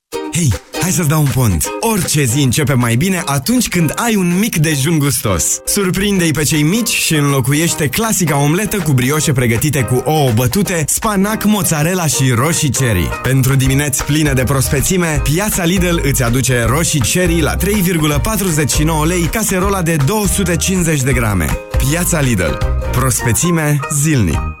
Hei, hai să-ți dau un pont. Orice zi începe mai bine atunci când ai un mic dejun gustos. Surprinde-i pe cei mici și înlocuiește clasica omletă cu brioșe pregătite cu ouă bătute, spanac, mozzarella și roșii cherry. Pentru dimineți pline de prospețime, Piața Lidl îți aduce roșii cherry la 3,49 lei caserola de 250 de grame. Piața Lidl. Prospețime zilnic.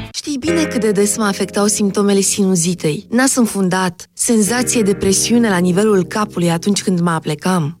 Știi bine cât de des mă afectau simptomele sinuzitei. Nas înfundat, senzație de presiune la nivelul capului atunci când mă aplecam.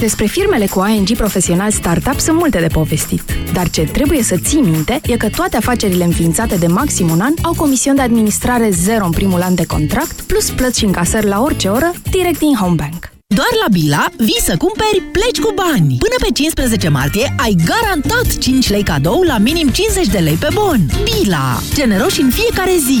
Despre firmele cu ING profesional startup sunt multe de povestit. Dar ce trebuie să ții minte e că toate afacerile înființate de maxim un an au comision de administrare zero în primul an de contract, plus plăți și încasări la orice oră, direct din Homebank.
Doar la Bila vii să cumperi, pleci cu bani. Până pe 15 martie ai garantat 5 lei cadou la minim 50 de lei pe bon. Bila. Generoși în fiecare zi.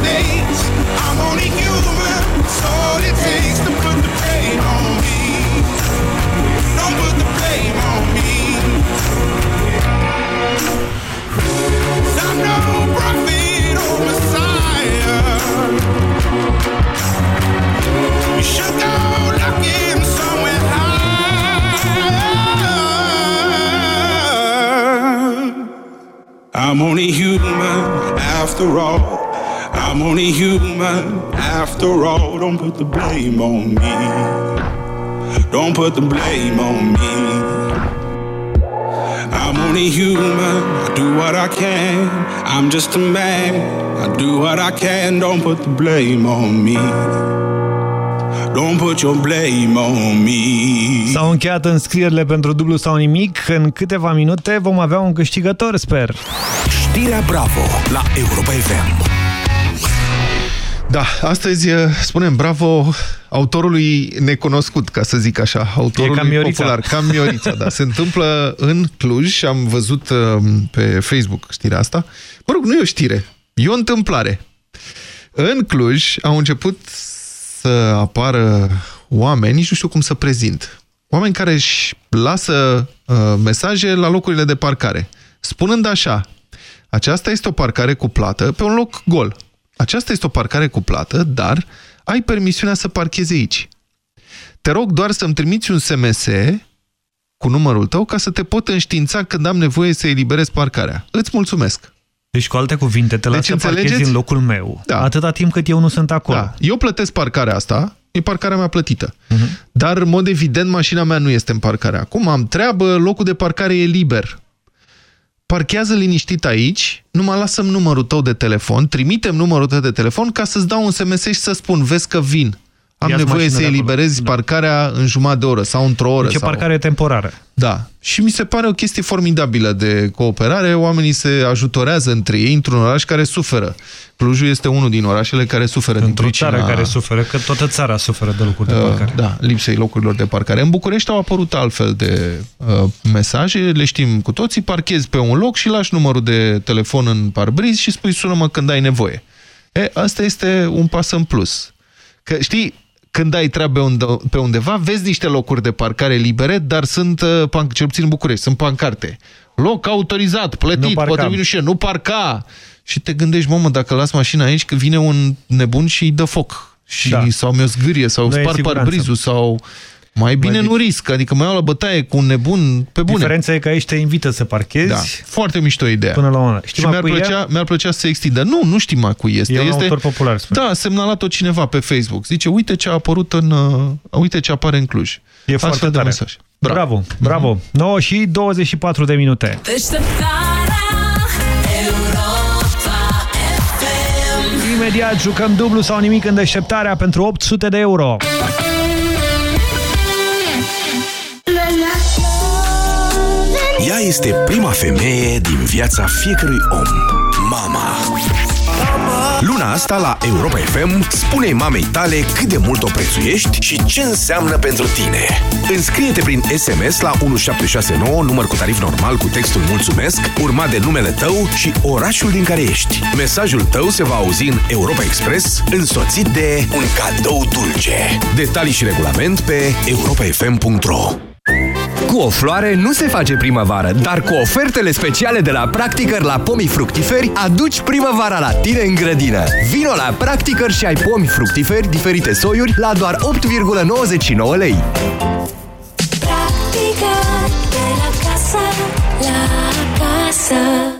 Mistakes. I'm only human. It's all it takes to put the blame on me. Don't put the blame on me. I'm no prophet or messiah. You should go looking somewhere higher. I'm only human after all. I'm only human after all. Don't put the blame on me. Don't put the blame on me. I'm only human. I do what I can. I'm just a man. I do what I can. Don't put the blame on me. Don't put your blame on me.
S-au încheiat înscrierile pentru dublu sau nimic. În câteva minute vom avea un câștigător, sper.
Știrea Bravo la Europa FM.
Da, astăzi eh, spunem bravo autorului necunoscut, ca să zic așa,
E
autorului
cam Miorița.
popular. Cam Miorița, da. Se întâmplă în Cluj și am văzut uh, pe Facebook știrea asta. Mă rog, nu e o știre, e o întâmplare. În Cluj au început să apară oameni, nici nu știu cum să prezint, oameni care își lasă uh, mesaje la locurile de parcare, spunând așa, aceasta este o parcare cu plată pe un loc gol. Aceasta este o parcare cu plată, dar ai permisiunea să parchezi aici. Te rog doar să-mi trimiți un SMS cu numărul tău ca să te pot înștiința când am nevoie să eliberez parcarea. Îți mulțumesc!
Deci, cu alte cuvinte, te las
Deci
să parchezi
înțelegeți?
în locul meu.
Da.
Atâta timp cât eu nu sunt acolo.
Da. Eu plătesc parcarea asta, e parcarea mea plătită.
Mhm.
Dar, în mod evident, mașina mea nu este în parcare. Acum am treabă, locul de parcare e liber. Parchează liniștit aici, numai lasă-mi numărul tău de telefon, trimitem numărul tău de telefon ca să-ți dau un SMS și să spun, vezi că vin. Am
Ia-ți
nevoie
mașina
să
de acolo.
eliberezi parcarea în jumătate de oră sau într-o oră.
Deci e
sau...
parcare temporară.
Da. Și mi se pare o chestie formidabilă de cooperare. Oamenii se ajutorează între ei într-un oraș care suferă. Clujul este unul din orașele care suferă din
Într-o
pricina...
țară care suferă, că toată țara suferă de locuri de
Uh,
parcare.
Da, lipsei locurilor de parcare. În București au apărut altfel de uh, mesaje, le știm cu toții, parchezi pe un loc și lași numărul de telefon în parbriz și spui sună-mă când ai nevoie. E, asta este un pas în plus. Că știi, când ai treabă unde, pe undeva, vezi niște locuri de parcare libere, dar sunt, uh, pan- cel puțin în București, sunt pancarte. Loc autorizat, plătit,
Nu parca.
potrivit nu știu, nu parca. Și te gândești, mamă, dacă las mașina aici, că vine un nebun și îi dă foc. Și,
Da.
Sau mi-o zgârie, sau
Nu e
spar
siguranță.
parbrizul, sau mai bine nu bine. risc, adică mă iau la bătaie cu un nebun pe bune.
Diferența e că aici te invită să parchezi.
Da. Foarte mișto idee.
Până la una. Știi
și mi-ar plăcea, mi plăcea să se extindă. Nu, nu știi mai este.
E
este...
un autor popular. Spune.
Da, semnalat-o cineva pe Facebook. Zice, uite ce a apărut în... Uh, uite ce apare în Cluj.
E
Astfel foarte de
tare.
mesaj.
Bravo, bravo. Mhm. bravo. Mm -hmm. 9 și 24 de minute. Imediat jucăm dublu sau nimic în deșteptarea pentru 800 de euro.
Ea este prima femeie din viața fiecărui om. Mama. Luna asta la Europa FM spune mamei tale cât de mult o prețuiești și ce înseamnă pentru tine. Înscrie-te prin SMS la 1769, număr cu tarif normal cu textul Mulțumesc, urmat de numele tău și orașul din care ești. Mesajul tău se va auzi în Europa Express, însoțit de un cadou dulce. Detalii și regulament pe europafm.ro
Cu o floare nu se face primăvară, dar cu ofertele speciale de la Practicăr la pomii fructiferi aduci primăvara la tine în grădină. Vino la Practicăr și ai pomi fructiferi diferite soiuri la doar 8,99 lei.
Practica de la casă, la casă.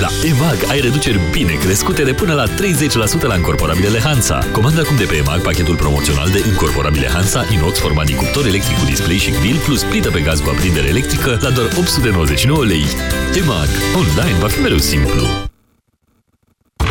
La EMAG ai reduceri bine crescute de până la 30% la încorporabilele Hansa. Comanda acum de pe EMAG pachetul promoțional de încorporabile Hansa inox format din cuptor electric cu display și grill plus plită pe gaz cu aprindere electrică la doar 899 lei. EMAG. Online va fi mereu simplu.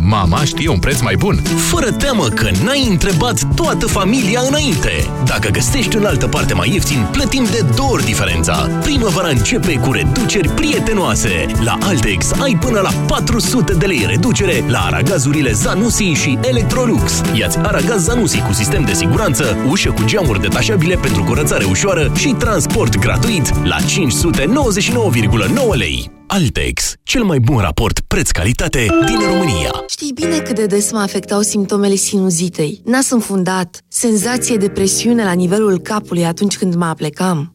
Mama știe un preț mai bun, fără teamă că n-ai întrebat toată familia înainte. Dacă găsești în altă parte mai ieftin, plătim de două ori diferența. Primăvara începe cu reduceri prietenoase. La Altex ai până la 400 de lei reducere la aragazurile Zanussi și Electrolux. Iați aragaz Zanussi cu sistem de siguranță, ușă cu geamuri detașabile pentru curățare ușoară și transport gratuit la 599,9 lei. Altex, cel mai bun raport preț-calitate din România.
Știi bine cât de des mă afectau simptomele sinuzitei. Nas înfundat, senzație de presiune la nivelul capului atunci când mă aplecam.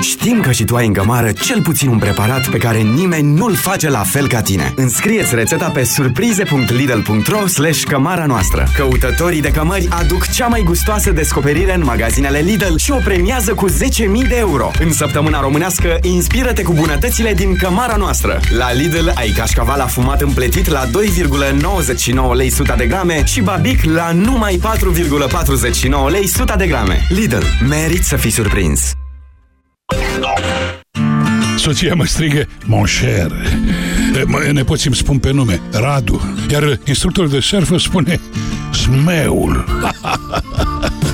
Știm că și tu ai în cămară cel puțin un preparat pe care nimeni nu-l face la fel ca tine. Înscrieți rețeta pe surprize.lidl.ro slash cămara noastră. Căutătorii de cămări aduc cea mai gustoasă descoperire în magazinele Lidl și o premiază cu 10.000 de euro. În săptămâna românească, inspiră-te cu bunătățile din cămara noastră. La Lidl ai cașcaval afumat împletit la 2,99 lei 100 de grame și babic la numai 4,49 lei 100 de grame. Lidl, merit să fii surprins!
Soția mă strigă Mon cher. Mă- Nepoții îmi spun pe nume Radu. Iar instructorul de surf îmi spune Smeul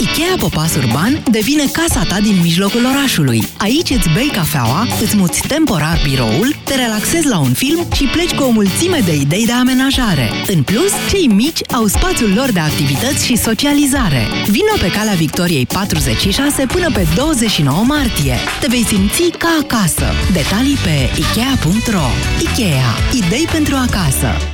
Ikea Popas Urban devine casa ta din mijlocul orașului. Aici îți bei cafeaua, îți muți temporar biroul, te relaxezi la un film și pleci cu o mulțime de idei de amenajare. În plus, cei mici au spațiul lor de activități și socializare. Vino pe calea Victoriei 46 până pe 29 martie. Te vei simți ca acasă. Detalii pe Ikea.ro Ikea. Idei pentru acasă.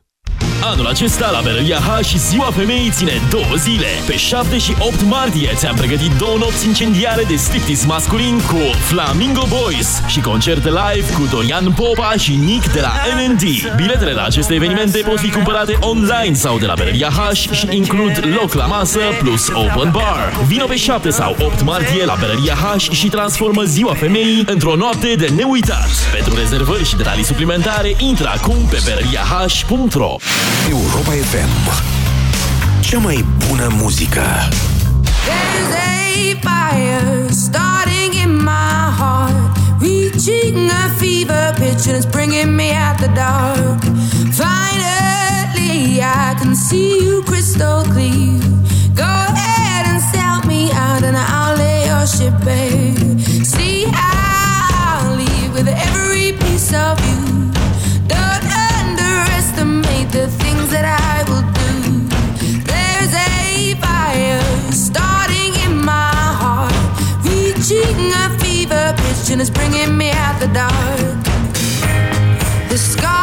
Anul acesta la Berăria H și Ziua Femeii ține două zile. Pe 7 și 8 martie ți-am pregătit două nopți incendiare de striptease masculin cu Flamingo Boys și concerte live cu Dorian Popa și Nick de la NND. Biletele la aceste evenimente pot fi cumpărate online sau de la Berăria H și includ loc la masă plus open bar. Vino pe 7 sau 8 martie la Berăria H și transformă Ziua Femeii într-o noapte de neuitat. Pentru rezervări și detalii suplimentare, intră acum pe berăriah.ro
Europa FM Cea mai bună muzică
There's a fire starting in my heart, reaching a fever pitch, and it's bringing me out the dark. Finally, I can see you crystal clear. Go ahead and sell me out, and I'll lay your ship bare. See, how I'll leave with every piece of you. And it's bringing me out the dark. The scars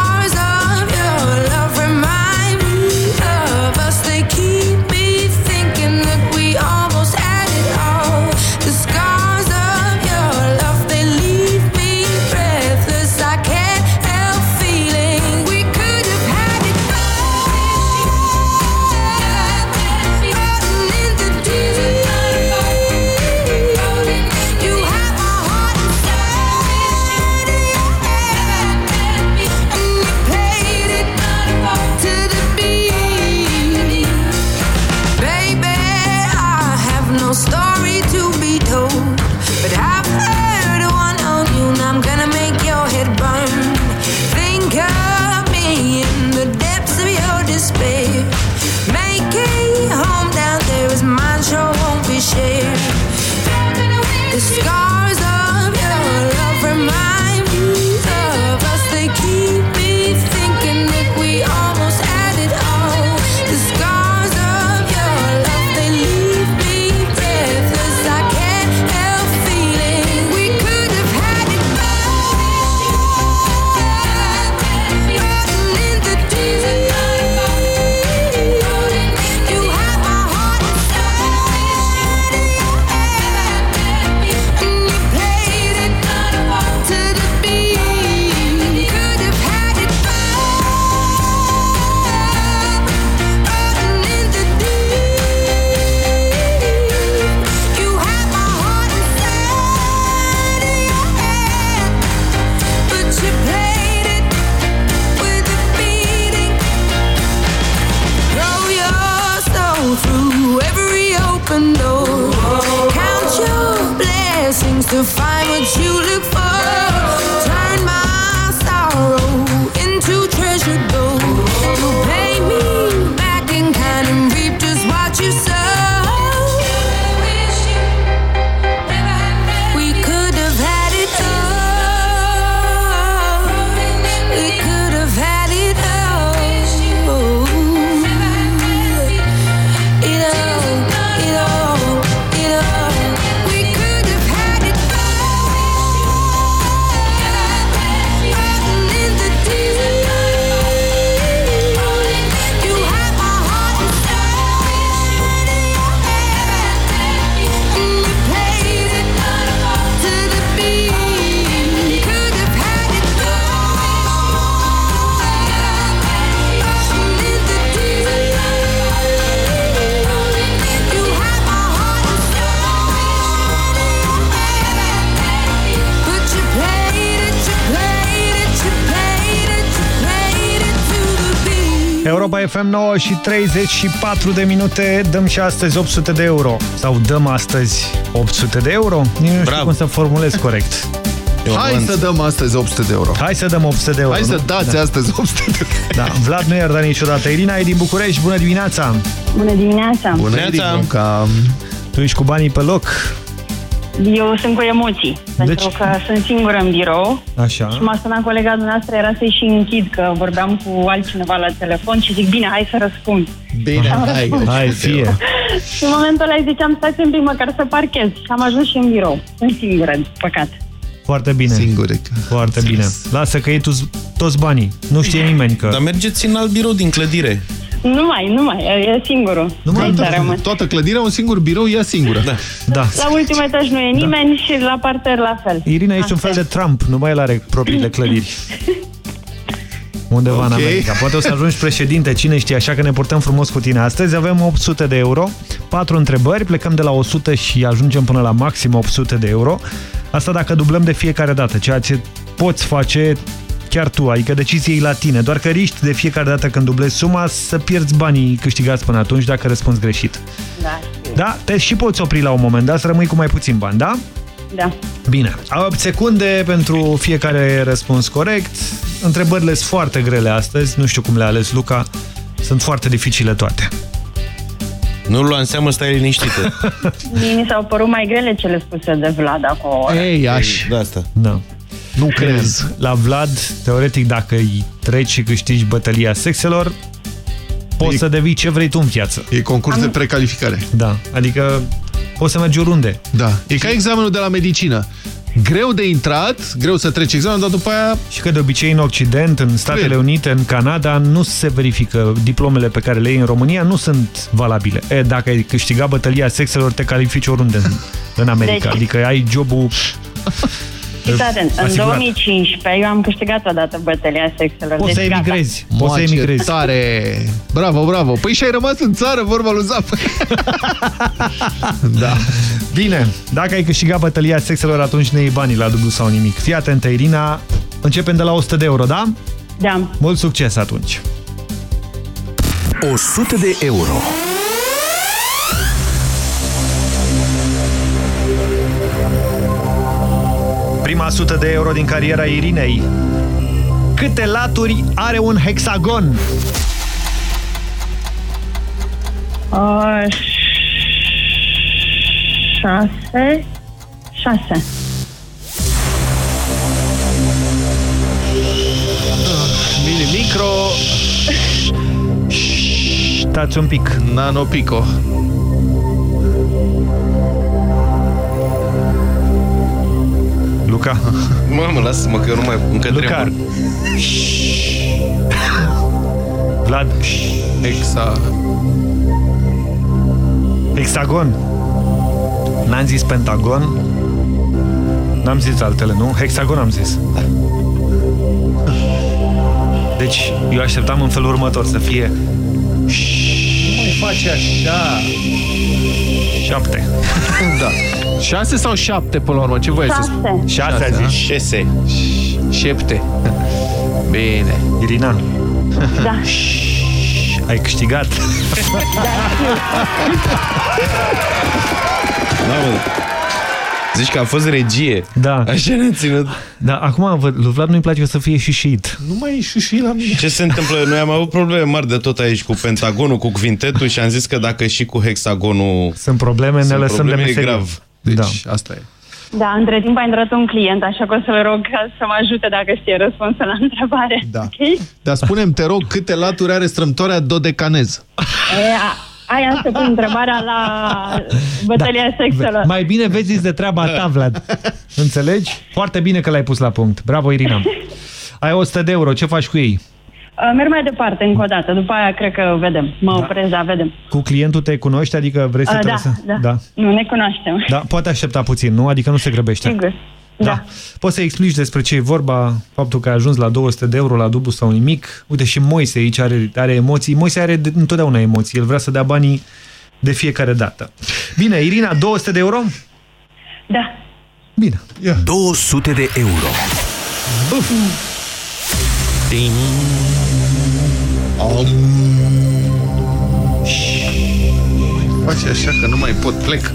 Europa FM 9 și 34 de minute, dăm și astăzi 800 de euro. Sau dăm astăzi 800 de euro? Nici nu știu cum să formulez corect.
Hai să dăm astăzi 800 de euro.
Hai să dăm 800 de euro.
Hai să
nu?
dați
da.
astăzi 800 de euro.
Da, Vlad nu i-ar da niciodată. Irina e din București, bună dimineața!
Bună dimineața!
Bună dimineața!
Tu ești cu banii pe loc?
Eu sunt cu emoții, pentru
Deci-
că sunt singură în birou
Așa.
și m-a sunat colega dumneavoastră, era să-i și închid, că vorbeam cu altcineva la telefon și zic, bine, hai să răspund.
Bine,
Am
hai.
răspuns.
Hai, fie.
Și în momentul ăla îi ziceam, stați un pic măcar să parchez și am ajuns și în birou. Sunt singură, păcat.
Foarte bine.
Singure.
Foarte bine. Lasă că iei tu toți banii. Nu știe nimeni că...
Dar mergeți în alt birou din clădire.
Nu mai, nu mai, e e singurul.
Nu
Aici
mai
rămân.
toată clădirea, un singur birou, ea singură.
Da.
Da.
La ultimul etaj nu e nimeni și la parter la fel.
Irina, ești un fel de Trump, nu mai el are propriile clădiri. Undeva okay. în
Ok.
America. Poate o să ajungi președinte, cine știe, așa că ne purtăm frumos cu tine. Astăzi avem 800 de euro, 4 întrebări, plecăm de la 100 și ajungem până la maxim 800 de euro. Asta dacă dublăm de fiecare dată, ceea ce poți face chiar tu, adică decizia e la tine, doar că riști de fiecare dată când dublezi suma să pierzi banii câștigați până atunci dacă răspunzi greșit.
Da,
Da? Te și poți opri la un moment dat să rămâi cu mai puțin bani, da?
Da.
Bine. 8 secunde pentru fiecare răspuns corect. Întrebările sunt foarte grele astăzi. Nu știu cum le-a ales Luca. Sunt foarte dificile toate.
Nu lua în seamă, stai liniștită.
Mie mi s-au părut mai grele cele spuse de Vlad acolo.
Ei, aș.
De asta.
Da.
Nu crezi.
La Vlad, teoretic, dacă îi treci și câștigi bătălia sexelor, poți
E-
să devii ce vrei tu în viață.
E concurs de precalificare.
Da. Adică poți să mergi oriunde.
Da. E ca examenul de la medicină. Greu de intrat, greu să treci examenul, dar după aia...
Și că de obicei în Occident, în Statele
Bine.
Unite, în Canada, nu se verifică diplomele pe care le iei în România, nu sunt valabile. E, dacă ai câștigat bătălia sexelor, te califici oriunde în, în America.
Deci-
Adică ai jobul...
Fiți atent, în
Asigurat.
2015 eu am câștigat odată bătălia sexelor.
Poți să
deci gata.
emigrezi. Poți să
Mă, ce
emigrezi.
tare! Bravo, bravo! Păi și ai rămas în țară, vorba lui Zap. da.
Bine, dacă ai câștigat bătălia sexelor, atunci ne iei banii la dublu sau nimic. Fii atentă, Irina. Începem de la 100 de euro, da?
Da.
Mult succes atunci.
100 de euro.
Prima sută de euro din cariera Irinei. Câte laturi are un hexagon?
Uh, șase. Șase.
Mini micro,
Stați un pic.
nano pico.
Luca.
Mamă, lasă-mă că eu nu mai... Încă
Luca.
tremur.
Vlad.
Hexa.
Hexagon. N-am zis pentagon. N-am zis altele, nu? Hexagon am zis. Deci, eu așteptam în felul următor să fie... Nu mai face așa... Șapte.
Da. Șase sau șapte până la urmă? Ce voie să spun?
Șase.
Șase a zis.
Șese.
Șepte. Bine.
Irina,
Da.
ai câștigat.
Mamă, zici că a fost regie.
Da.
Așa ne-a ținut.
Da, acum văd, lui Vlad nu-i place să fie șișit.
Nu mai e și la mine.
Ce se întâmplă? Noi am avut probleme mari de tot aici cu pentagonul, cu quintetul și am zis că dacă și cu hexagonul
Sunt probleme, ne
sunt
lăsăm
probleme,
de
e
meserie.
grav.
Deci,
Da.
asta e.
Da, între timp a intrat un client, așa că o să-l rog ca să mă ajute dacă știe răspunsul la întrebare.
Da.
Ok?
Dar spunem, te rog, câte laturi are strâmtoarea dodecanez?
E, a- Aia să pun întrebarea la bătălia sexelor.
Mai bine vezi de treaba ta, Vlad. Înțelegi? Foarte bine că l-ai pus la punct. Bravo, Irina. Ai 100 de euro. Ce faci cu ei?
Uh, Merg mai departe încă o dată, după aia cred că vedem. Mă
Da.
opresc, da, vedem.
Cu clientul te cunoști? Adică vrei să
Uh,
te
da,
lăsă-
da,
da.
Nu ne cunoaștem.
Da, poate aștepta puțin, nu? Adică nu se grăbește.
Sigur.
Da. Poți să explici despre ce e vorba, faptul că ai ajuns la 200 de euro la dublu sau nimic. Uite, și Moise aici are, are emoții. Moise are de, întotdeauna emoții. El vrea să dea banii de fiecare dată. Bine, Irina, 200 de euro?
Da.
Bine.
200 de euro.
Ding.
Face așa că nu mai pot, plec.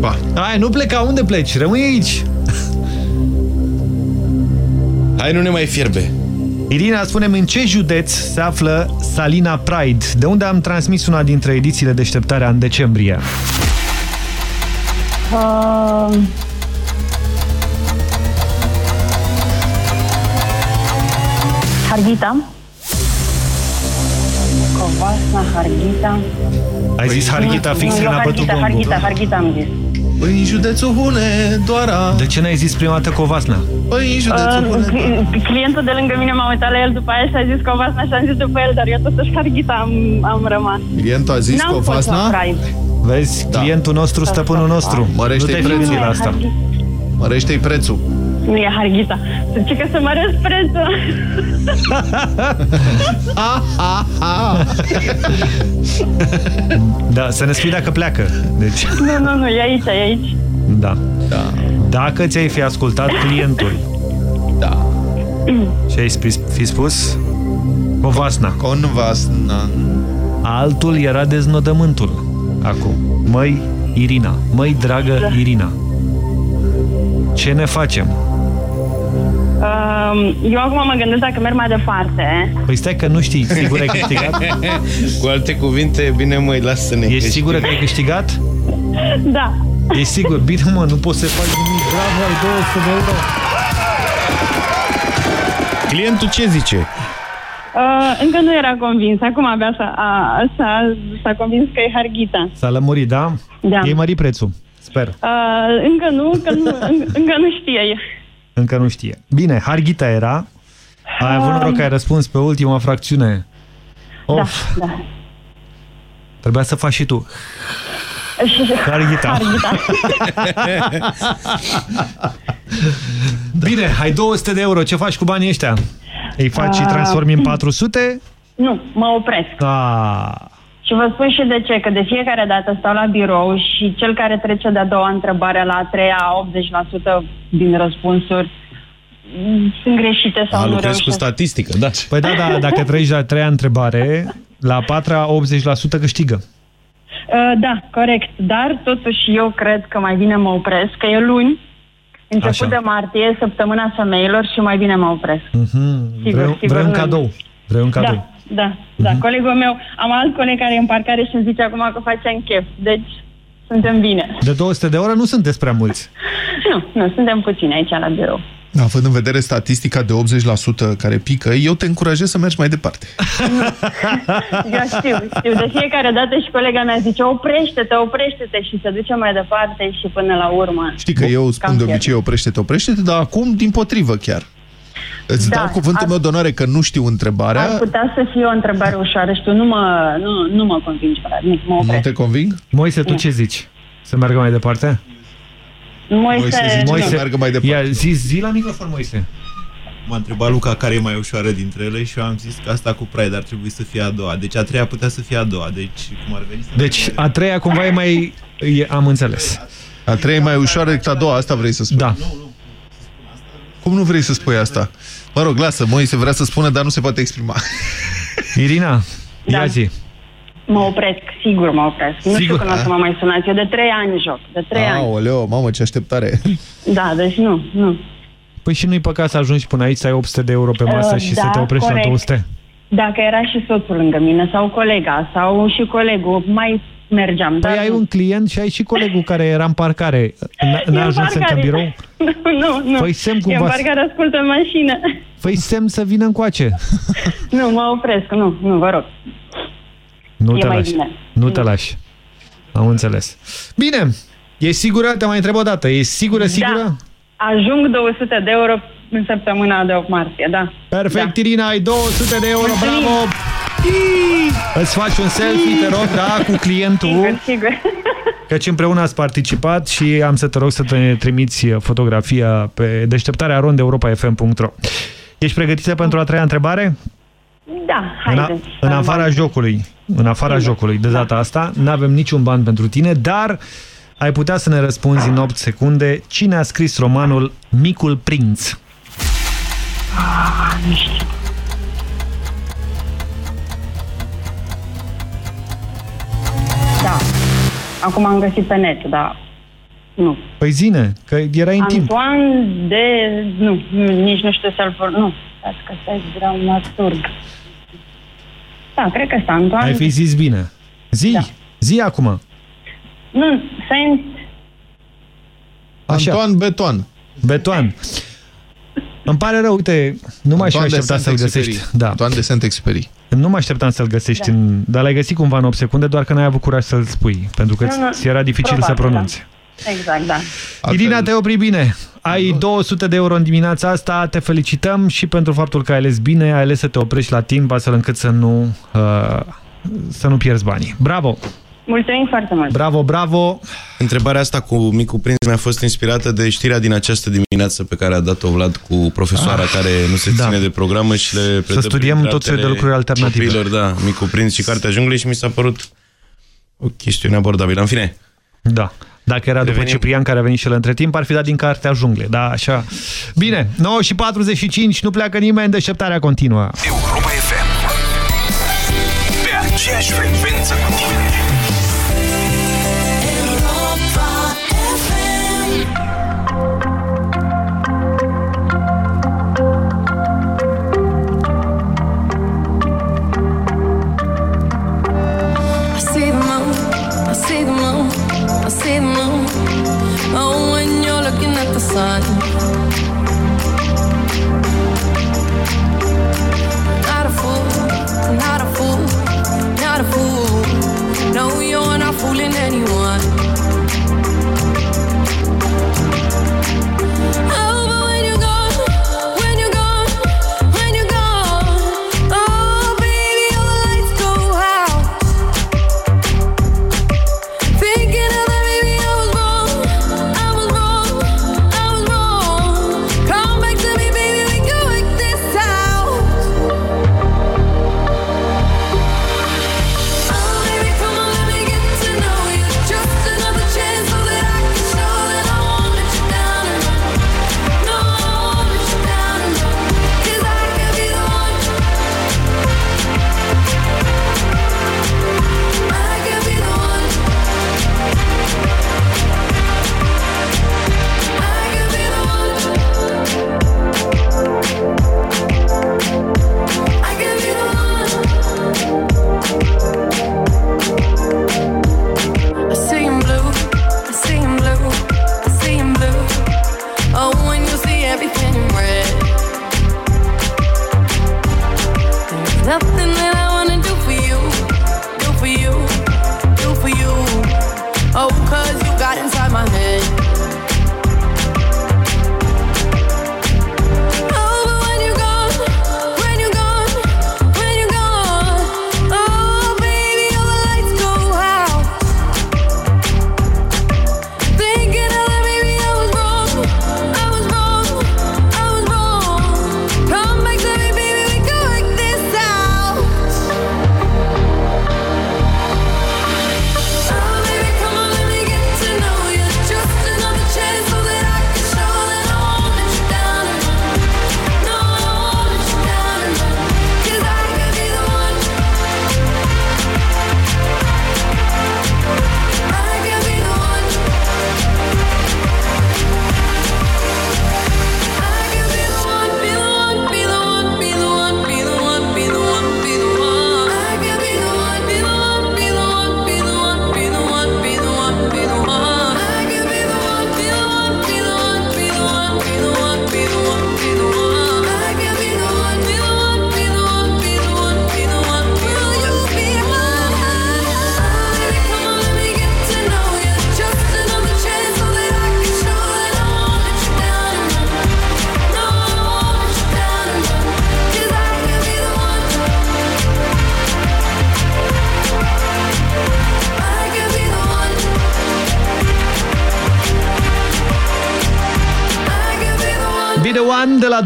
ba. Hai, nu pleca, unde pleci? Rămâi aici.
Hai, nu ne mai fierbe.
Irina, spune în ce județ se află Salina Pride, de unde am transmis una dintre edițiile deșteptarea în decembrie.
Uh, Harghita. Covasna, Harghita.
Ai zis Harghita fix
Nu,
când
eu
a bătut
Harghita,
bombul.
Harghita, Harghita am zis.
Păi în județul Hunedoara.
De ce n-ai zis prima dată Covasna?
Păi în județul
Uh,
Hunedoara.
cli- clientul de lângă mine m-a uitat la el după aia și a zis Covasna și am zis după el, dar eu totuși Harghita am, am rămas.
Clientul a zis
N-am fost la
Covasna?
Pride.
Vezi, clientul nostru, stăpânul nostru. Nu
Mărește-i
te fi
prețul.
la asta.
Mărește-i prețul.
Nu e Harghita. Zice că să măresc prețul.
Da, să ne spui dacă pleacă. Deci,
nu, nu, nu, e aici, e aici.
da. da. Dacă ți-ai fi ascultat clientul
Da.
și ai fi, fi spus Covasna.
Convasna.
Altul era deznodământul. Acum. Măi, Irina. Măi, dragă
Da.
Irina. Ce ne facem?
Um, eu acum mă gândesc dacă merg mai departe.
Păi stai că nu știi, sigur ai câștigat?
Cu alte cuvinte, bine măi, lasă-ne.
Ești sigură că ai câștigat?
Da.
Ești sigur? Bine mă, nu poți să faci nimic. Bravo, ai 200 de euro.
Clientul ce zice?
Uh, încă nu era convins. Acum abia s-a, a, s-a, s-a convins că e Harghita.
S-a lămurit, da?
Da.
E mărit prețul. Sper.
Uh, încă nu, încă nu, încă, încă nu știe.
Încă nu știe. Bine, Harghita era. Ai avut noroc că ai răspuns pe ultima fracțiune. Of,
Da, da.
trebuia să faci și tu. Harghita.
Harghita.
Bine, ai 200 de euro. Ce faci cu banii ăștia? Îi faci și
Ah.
transformi în 400?
Nu, mă opresc.
Ah,
Și vă spun și de ce, că de fiecare dată stau la birou și cel care trece de-a doua întrebare la a treia, 80% din răspunsuri mm, sunt greșite sau
A,
nu
lucrezi cu
reușesc.
statistică, da.
Păi da, da, dacă treci la a treia întrebare, la a patra 80% câștigă.
Uh, da, corect. Dar totuși eu cred că mai bine mă opresc, că e luni, început
Așa.
de martie, săptămâna femeilor și mai bine mă opresc.
Mhm.
Sigur,
Vrei,
sigur,
vrei un
nu.
cadou. Vrei un cadou.
Da, da, da.
Mhm.
Colegul meu, am alt coleg care e în parcare și îmi zice acum că facem chef. Deci, suntem bine.
De 200 de euro nu sunteți prea mulți.
Nu, nu, suntem puțini aici la birou.
Având în vedere statistica de 80% care pică, eu te încurajez să mergi mai departe.
Eu știu, știu. De fiecare dată și colega mea zice, oprește-te, oprește-te și se duce mai departe și până la urmă.
Știi că eu spun
Cam
de
pierd.
obicei oprește-te, oprește-te, dar acum din potrivă chiar. Îți
Da,
dau cuvântul
ar-
meu de onoare că nu știu întrebarea.
Ar putea să fie o întrebare ușoară și tu nu mă, nu, nu mă convingi, frate. Nu, mă
Nu
opresc.
te conving?
Moise, tu ce zici? Să meargă mai departe?
Moise,
Moise zice să meargă mai departe.
Ia, zi, zi la microfon, Moise.
M-a întrebat Luca care e mai ușoară dintre ele și eu am zis că asta cu Pride ar trebui să fie a doua. Deci a treia putea să fie a doua. Deci cum ar veni să
Deci a treia cumva e mai... E, am înțeles.
A treia e mai ușoară decât a doua, asta vrei să spui?
Da.
Cum nu vrei să spui asta? Mă rog, lasă, Moise vrea să spună, dar nu se poate exprima.
Irina,
Da.
ia zi.
mă opresc, sigur mă opresc. Nu știu
Sigur?
când o să mă mai sunați. Eu de trei ani joc, de trei ani.
Aoleo, mamă, ce așteptare.
Da, deci nu, nu.
Păi și nu-i păcat să ajungi până aici, să ai 800 de euro pe masă
Uh,
și
da,
să te oprești
corect.
la 200?
Dacă era și soțul lângă mine sau colega sau și colegul, mai mergeam.
Păi
dar
ai
nu.
un client și ai și colegul care era în parcare. N-
E
N-a
în
ajuns încă în
parcare.
birou?
Nu, nu, nu.
Păi semn
E în
cumva-
parcare ascultă în mașină.
Păi semn să vină încoace.
Nu, mă opresc, nu, nu, vă rog.
Nu
E
te
mai
lași.
bine.
Nu te lași. Am înțeles. Bine. E sigură? Te mai întreb o dată. E sigură, sigură?
Da. Ajung 200 de euro în săptămâna de 8 martie, da.
Perfect, Irina, ai 200 de euro,
Mulțumim.
bravo! Îți faci un selfie, te rog, da, cu clientul,
Sigur, sigur.
căci împreună ați participat și am să te rog să te trimiți fotografia pe deșteptarea rondeuropa.fm.ro Ești pregătită pentru a treia întrebare?
Da,
În, a,
haideți.
în afara jocului, în afara jocului, de data asta, nu avem niciun ban pentru tine, dar ai putea să ne răspunzi în 8 secunde cine a scris romanul Micul Prinț.
Ah, nu știu. Acum am găsit pe net, dar nu.
Păi zine, că era intim.
Antoine de... Nu, nu, nici nu știu să-l vor... Nu, stați că stai dramaturg. Da, cred că ăsta, Antoine...
Ai fi zis bine. Zi,
Da.
zi acum.
Nu, Saint...
Așa.
Antoine Beton.
Beton. Îmi pare rău, uite, nu m-aș fi
Antoine de
așteptat să-l
Saint-Exupéry.
găsești. Da.
Antoine de Saint-Exupéry.
Nu mă așteptam să-l găsești,
Da.
în... dar l-ai găsit cumva în 8 secunde, doar că n-ai avut curaj să-l spui, pentru că
Nu, nu,
ți era dificil să
probabil,
pronunți.
Da. Exact, da.
Irina, te opri bine. Ai 200 de euro în dimineața asta, te felicităm și pentru faptul că ai ales bine, ai ales să te oprești la timp, astfel încât să nu, uh, să nu pierzi banii. Bravo!
Mulțumim foarte mult.
Bravo, bravo!
Întrebarea asta cu micul prins mi-a fost inspirată de știrea din această dimineață pe care a dat-o Vlad cu profesoara
Ah,
care nu se
da.
ține de programă și le predă
studiem
printre
tot felul de
altele
lucruri alternative.
Copiilor, da, micul prins și Cartea Junglei și mi s-a părut o chestiune abordabilă. În fine,
Da. Dacă era după
Revenim.
Ciprian, care a venit și el între timp, ar fi dat din cartea jungle. Da, așa. Bine, 9 și 45, nu pleacă nimeni, deșteptarea continuă.
Europa FM. Pe aceeași frecvență cu tine.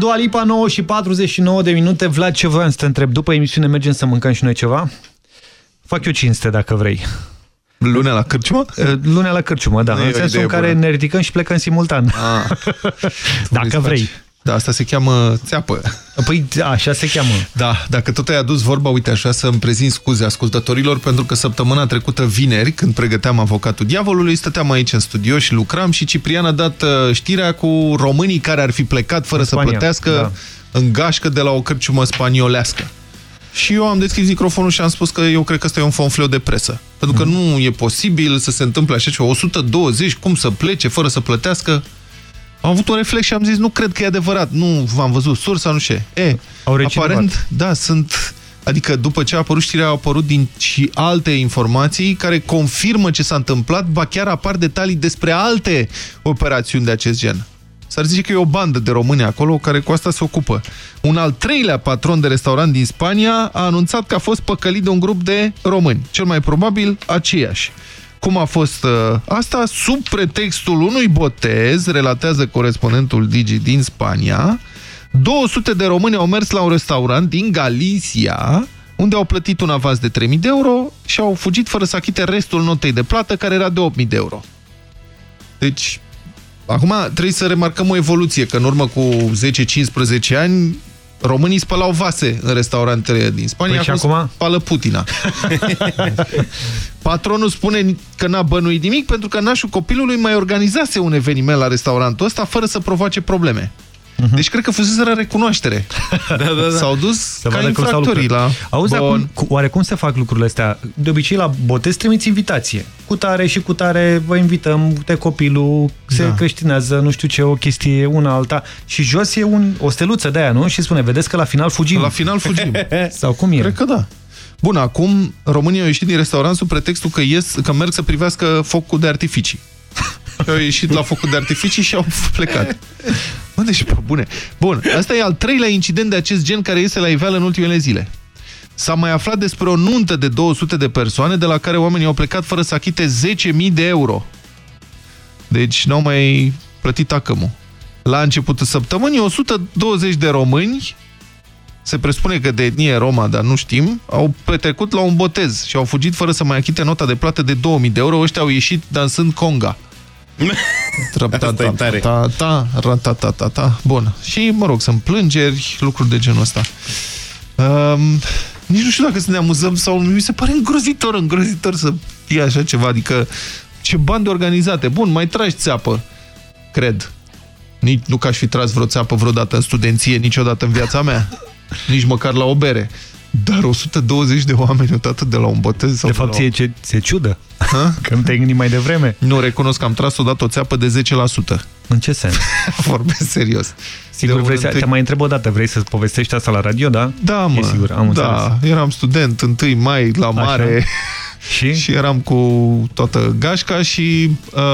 Dua Lipa, 9 și 49 de minute. Vlad, ce voiam să te întreb? După emisiune mergem să mâncăm și noi ceva? Fac eu cinste, dacă vrei.
Lunea la cârciumă?
Lunea la cârciumă, da.
Nu e
în
o
sensul
idee
în care
bună.
ne ridicăm și plecăm simultan.
Ah.
dacă vrei.
Da, asta se cheamă țeapă.
Păi așa se cheamă.
Da, dacă tot ai adus vorba, uite, aș vrea să-mi prezint scuze ascultătorilor, pentru că săptămâna trecută, vineri, când pregăteam avocatul diavolului, stăteam aici în studio și lucram și Ciprian a dat uh, știrea cu românii care ar fi plecat fără
În
să
Spania,
plătească
da.
în gașcă de la o cărciumă spaniolească. Și eu am deschis microfonul și am spus că eu cred că ăsta e un fonfleu de presă. Pentru că nu e posibil să se întâmple așa ceva. 120, cum să plece fără să plătească? Am avut un reflex și am zis, nu cred că e adevărat. Nu v-am văzut sursa, nu știu ce. E,
Au recinovat.
aparent, da, sunt... Adică după ce a apărut știrea, au apărut din și alte informații care confirmă ce s-a întâmplat, ba chiar apar detalii despre alte operațiuni de acest gen. S-ar zice că e o bandă de români acolo care cu asta se ocupă. Un al treilea patron de restaurant din Spania a anunțat că a fost păcălit de un grup de români. Cel mai probabil aceiași. Cum a fost uh, asta? Sub pretextul unui botez, relatează corespondentul Digi din Spania, 200 de români au mers la un restaurant din Galicia, unde au plătit un avans de 3.000 de euro și au fugit fără să achite restul notei de plată, care era de 8.000 de euro. Deci, acum trebuie să remarcăm o evoluție, că în urmă cu 10-15 ani românii spălau vase în restaurantele din Spania,
Păi și
acum
acum?
spală Putina. Patronul spune că n-a bănuit nimic pentru că nașul copilului mai organizase un eveniment la restaurantul ăsta fără să provoace probleme. Deci cred că fuseseră recunoaștere.
da, da, da.
S-au dus
Să
ca
vadă cum s-au
infractorii
lucrat.
la...
Auzi,
Bun.
acum, cu, oare cum se fac lucrurile astea? De obicei, la botez trimiți invitație. Cu tare și cu tare vă invităm, uite copilul, se
Da.
creștinează, nu știu ce, o chestie, una alta. Și jos e un, o steluță de aia, nu? Și spune, vedeți că la final fugim.
La final fugim.
Sau cum e?
Cred că da. Bun, acum România au ieșit din restaurant sub pretextul că, ies, că merg să privească focul de artificii. Și au ieșit la focul de artificii și au plecat. Bă, deci, pe bune. Bun, asta e al treilea incident de acest gen care iese la iveală în ultimele zile. S-a mai aflat despre o nuntă de 200 de persoane de la care oamenii au plecat fără să achite 10.000 de euro. Deci n-au mai plătit acămul. La începutul săptămânii, 120 de români se presupune că de etnie Roma, dar nu știm, au petrecut la un botez și au fugit fără să mai achite nota de plată de 2000 de euro. Ăștia au ieșit dansând conga.
Asta e tare.
Ta, ta, ta, ta, ta, ta. Bun. Și, mă rog, sunt plângeri, lucruri de genul ăsta. Um, nici nu știu dacă să ne amuzăm sau nu. Mi se pare îngrozitor, îngrozitor să fie așa ceva. Adică, ce bande organizate. Bun, mai tragi țeapă, cred. Nici, nu că aș fi tras vreo țeapă vreodată în studenție, niciodată în viața mea. Nici măcar la o bere. Dar 120 de oameni odată de la un botez sau
De fapt,
la o...
e ce, se ciudă. Că nu te-ai gândit mai devreme.
Nu, recunosc că am tras odată o țeapă de 10%.
În ce sens?
Vorbesc serios.
Sigur,
De
vrei
un
să,
întâi-
te mai întreb o dată, vrei să povestești asta la radio, da?
Da, mă.
E sigur, am
da,
înțeles.
eram student, 1 mai, la mare.
Și?
și eram cu toată gașca și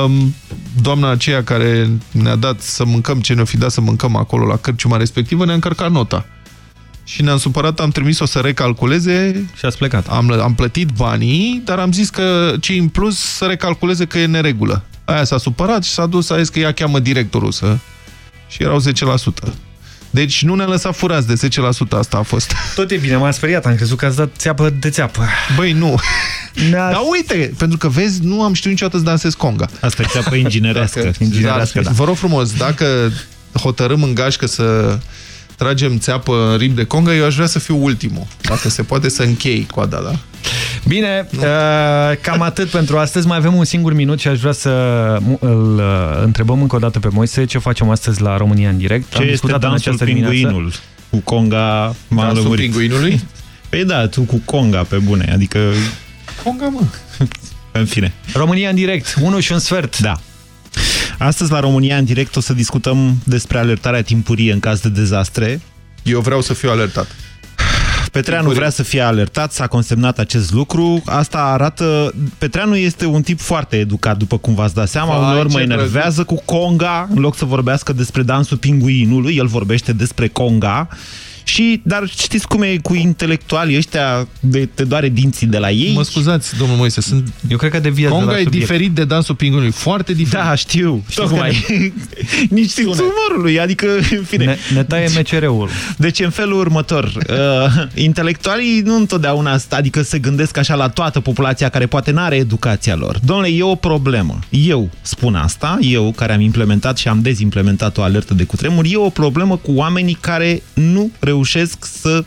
um, doamna aceea care ne-a dat să mâncăm ce ne-o fi dat să mâncăm acolo la cărciuma respectivă, ne-a încărcat nota. Și ne-am supărat, am trimis-o să recalculeze.
Și ați plecat.
Am, am plătit banii, dar am zis că ce în plus să recalculeze că e neregulă. Aia s-a supărat și s-a dus, a zis că ea cheamă directorul să... Și erau 10%. Deci nu ne-a lăsat furați de 10%, asta a fost.
Tot e bine, m-am speriat, am crezut că ați dat țeapă de țeapă.
Băi, nu. Dar uite, pentru că vezi, nu am știut niciodată să dansez conga.
Asta e țeapă inginerească.
Dacă,
Inginerească, da.
Vă rog frumos, dacă hotărâm în gașcă să tragem țeapă în rim de conga, eu aș vrea să fiu ultimul. Dacă se poate să închei coada, da?
Bine, uh, cam atât pentru astăzi. Mai avem un singur minut și aș vrea să mu- îl uh, întrebăm încă o dată pe Moise ce facem astăzi la România în direct.
Ce este dansul pinguinul? Cu conga m-am
Dansul
lămurit.
pinguinului?
Păi da, tu cu conga pe bune, adică...
Conga, mă.
În fine.
România în direct, 1 și un sfert.
Da. Astăzi la România în direct o să discutăm despre alertarea timpurie în caz de dezastre.
Eu vreau să fiu alertat.
Petreanu vrea să fie alertat, s-a consemnat acest lucru. Asta arată... Petreanu este un tip foarte educat, după cum v-ați dat seama.
Vai,
Uneori mă
ce
enervează cu conga, în loc să vorbească despre dansul pinguinului, el vorbește despre conga. Și, dar știți cum e cu intelectualii ăștia, de, te doare dinții de la ei?
Mă scuzați, domnul Moise, sunt...
Eu cred că deviez de
Conga
la
e
subiect.
diferit de dansul pingvinului, foarte diferit.
Da, știu. Tocmai. Nici simțul umorului, adică, în fine.
Ne, ne taie MCR-ul.
Deci, în felul următor, uh, intelectualii nu întotdeauna, adică se gândesc așa la toată populația care poate n-are educația lor. Domnule, e o problemă. Eu spun asta, eu care am implementat și am dezimplementat o alertă de cutremur, e o problemă cu oamenii care nu reușesc să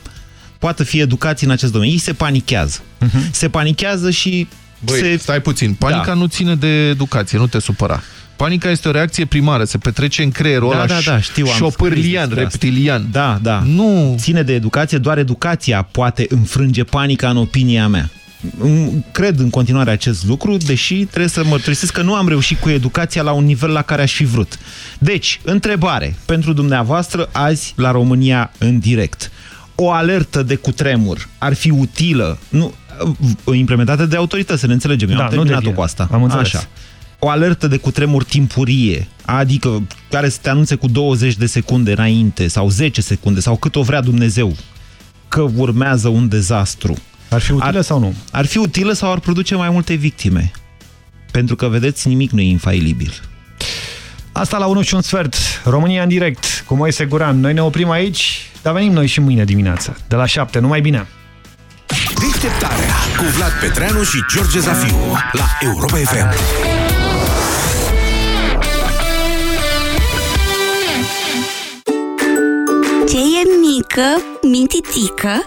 poată fi educați în acest domeniu. Ei se panichează.
Mhm.
Se panichează și
Băi,
se...
stai puțin. Panica
Da.
nu ține de educație, nu te supăra. Panica este o reacție primară, se petrece în creierul
Da,
ăla
da, da, știu, am
șopârlian,
scris despre asta.
reptilian.
Da, da.
Nu.
Ține de educație, doar educația poate înfrânge panica în opinia mea. Mm, Cred în continuare acest lucru, deși trebuie să mărturisesc că nu am reușit cu educația la un nivel la care aș fi vrut. Deci, întrebare pentru dumneavoastră azi la România în direct. O alertă de cutremur ar fi utilă, nu, implementată de autorități, să ne înțelegem. Eu
Da,
am
nu
terminat-o
de
cu asta.
Am înțeles.
Așa o alertă de cutremur timpurie, adică care să te anunțe cu 20 de secunde înainte sau 10 secunde sau cât o vrea Dumnezeu că urmează un dezastru.
Ar fi utilă
ar,
sau nu?
Ar fi utilă sau ar produce mai multe victime. Pentru că, vedeți, nimic nu e infailibil.
Asta la 1 și un sfert. România în direct cu Moise Guran. Noi ne oprim aici, dar venim noi și mâine dimineață. De la 7, numai bine!
Deșteptarea cu Vlad Petreanu și George Zafiu la Europa FM.
Ce e mică, mintitică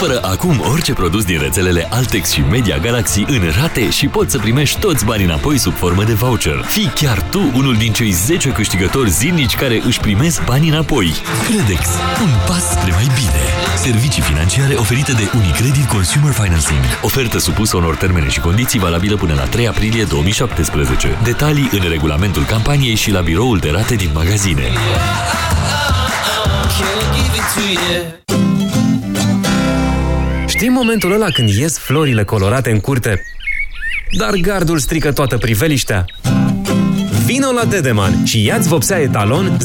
Cumpără acum orice produs din rețelele Altex și Media Galaxy în rate și poți să primești toți banii înapoi sub formă de voucher. Fii chiar tu unul din cei 10 câștigători zilnici care își primesc banii înapoi. Credex. Un pas spre mai bine. Servicii financiare oferite de Unicredit Consumer Financing. Ofertă supusă unor termene și condiții valabilă până la 3 aprilie 2017. Detalii în regulamentul campaniei și la biroul de rate din magazine.
Știi momentul ăla când ies florile colorate în curte, dar gardul strică toată priveliștea? Vino la Dedeman și ia-ți vopsea etalon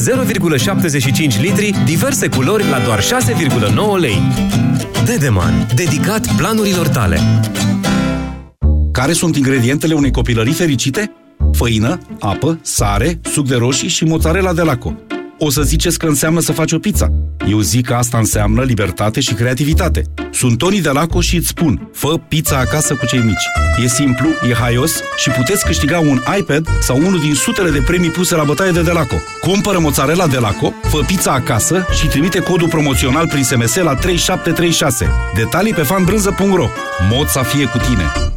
0,75 litri, diverse culori la doar 6,9 lei. Dedeman, dedicat planurilor tale.
Care sunt ingredientele unei copilării fericite? Făină, apă, sare, suc de roșii și mozzarella de laco. O să ziceți că înseamnă să faci o pizza. Eu zic că asta înseamnă libertate și creativitate. Sunt Toni de Laco și îți spun, fă pizza acasă cu cei mici. E simplu, e haios și puteți câștiga un iPad sau unul din sutele de premii puse la bătaie de Delaco. Cumpără mozzarella de Laco, fă pizza acasă și trimite codul promoțional prin SMS la 3736. Detalii pe fanbrânză.ro Mod să fie cu tine!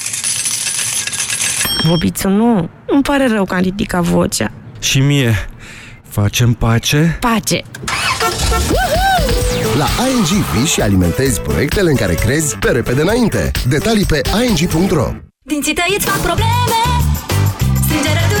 Bobiță, nu. Îmi pare rău că am ridicat vocea.
Și mie, facem pace?
Pace!
La ING vii și alimentezi proiectele în care crezi pe repede înainte. Detalii pe ing.ro
Dinții tăi îți fac probleme Strângere,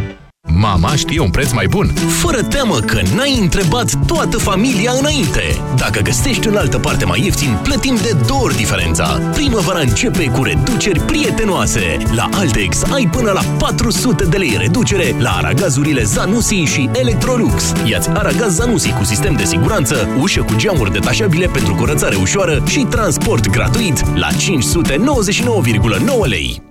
Mama știe un preț mai bun, fără teamă că n-ai întrebat toată familia înainte. Dacă găsești în altă parte mai ieftin, plătim de două ori diferența. Primăvara începe cu reduceri prietenoase. La Altex ai până la 400 de lei reducere la aragazurile Zanussi și Electrolux. Iați aragaz Zanussi cu sistem de siguranță, ușă cu geamuri detașabile pentru curățare ușoară și transport gratuit la 599,9 lei.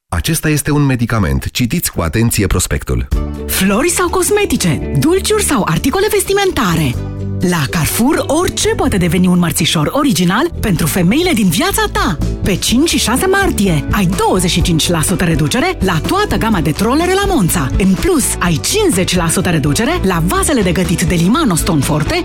Acesta este un medicament. Citiți cu atenție prospectul.
Flori sau cosmetice, dulciuri sau articole vestimentare. La Carrefour, orice poate deveni un mărțișor original pentru femeile din viața ta. Pe 5 și 6 martie ai 25% reducere la toată gama de trolere la Monța. În plus, ai 50% reducere la vasele de gătit de Limano Stone Forte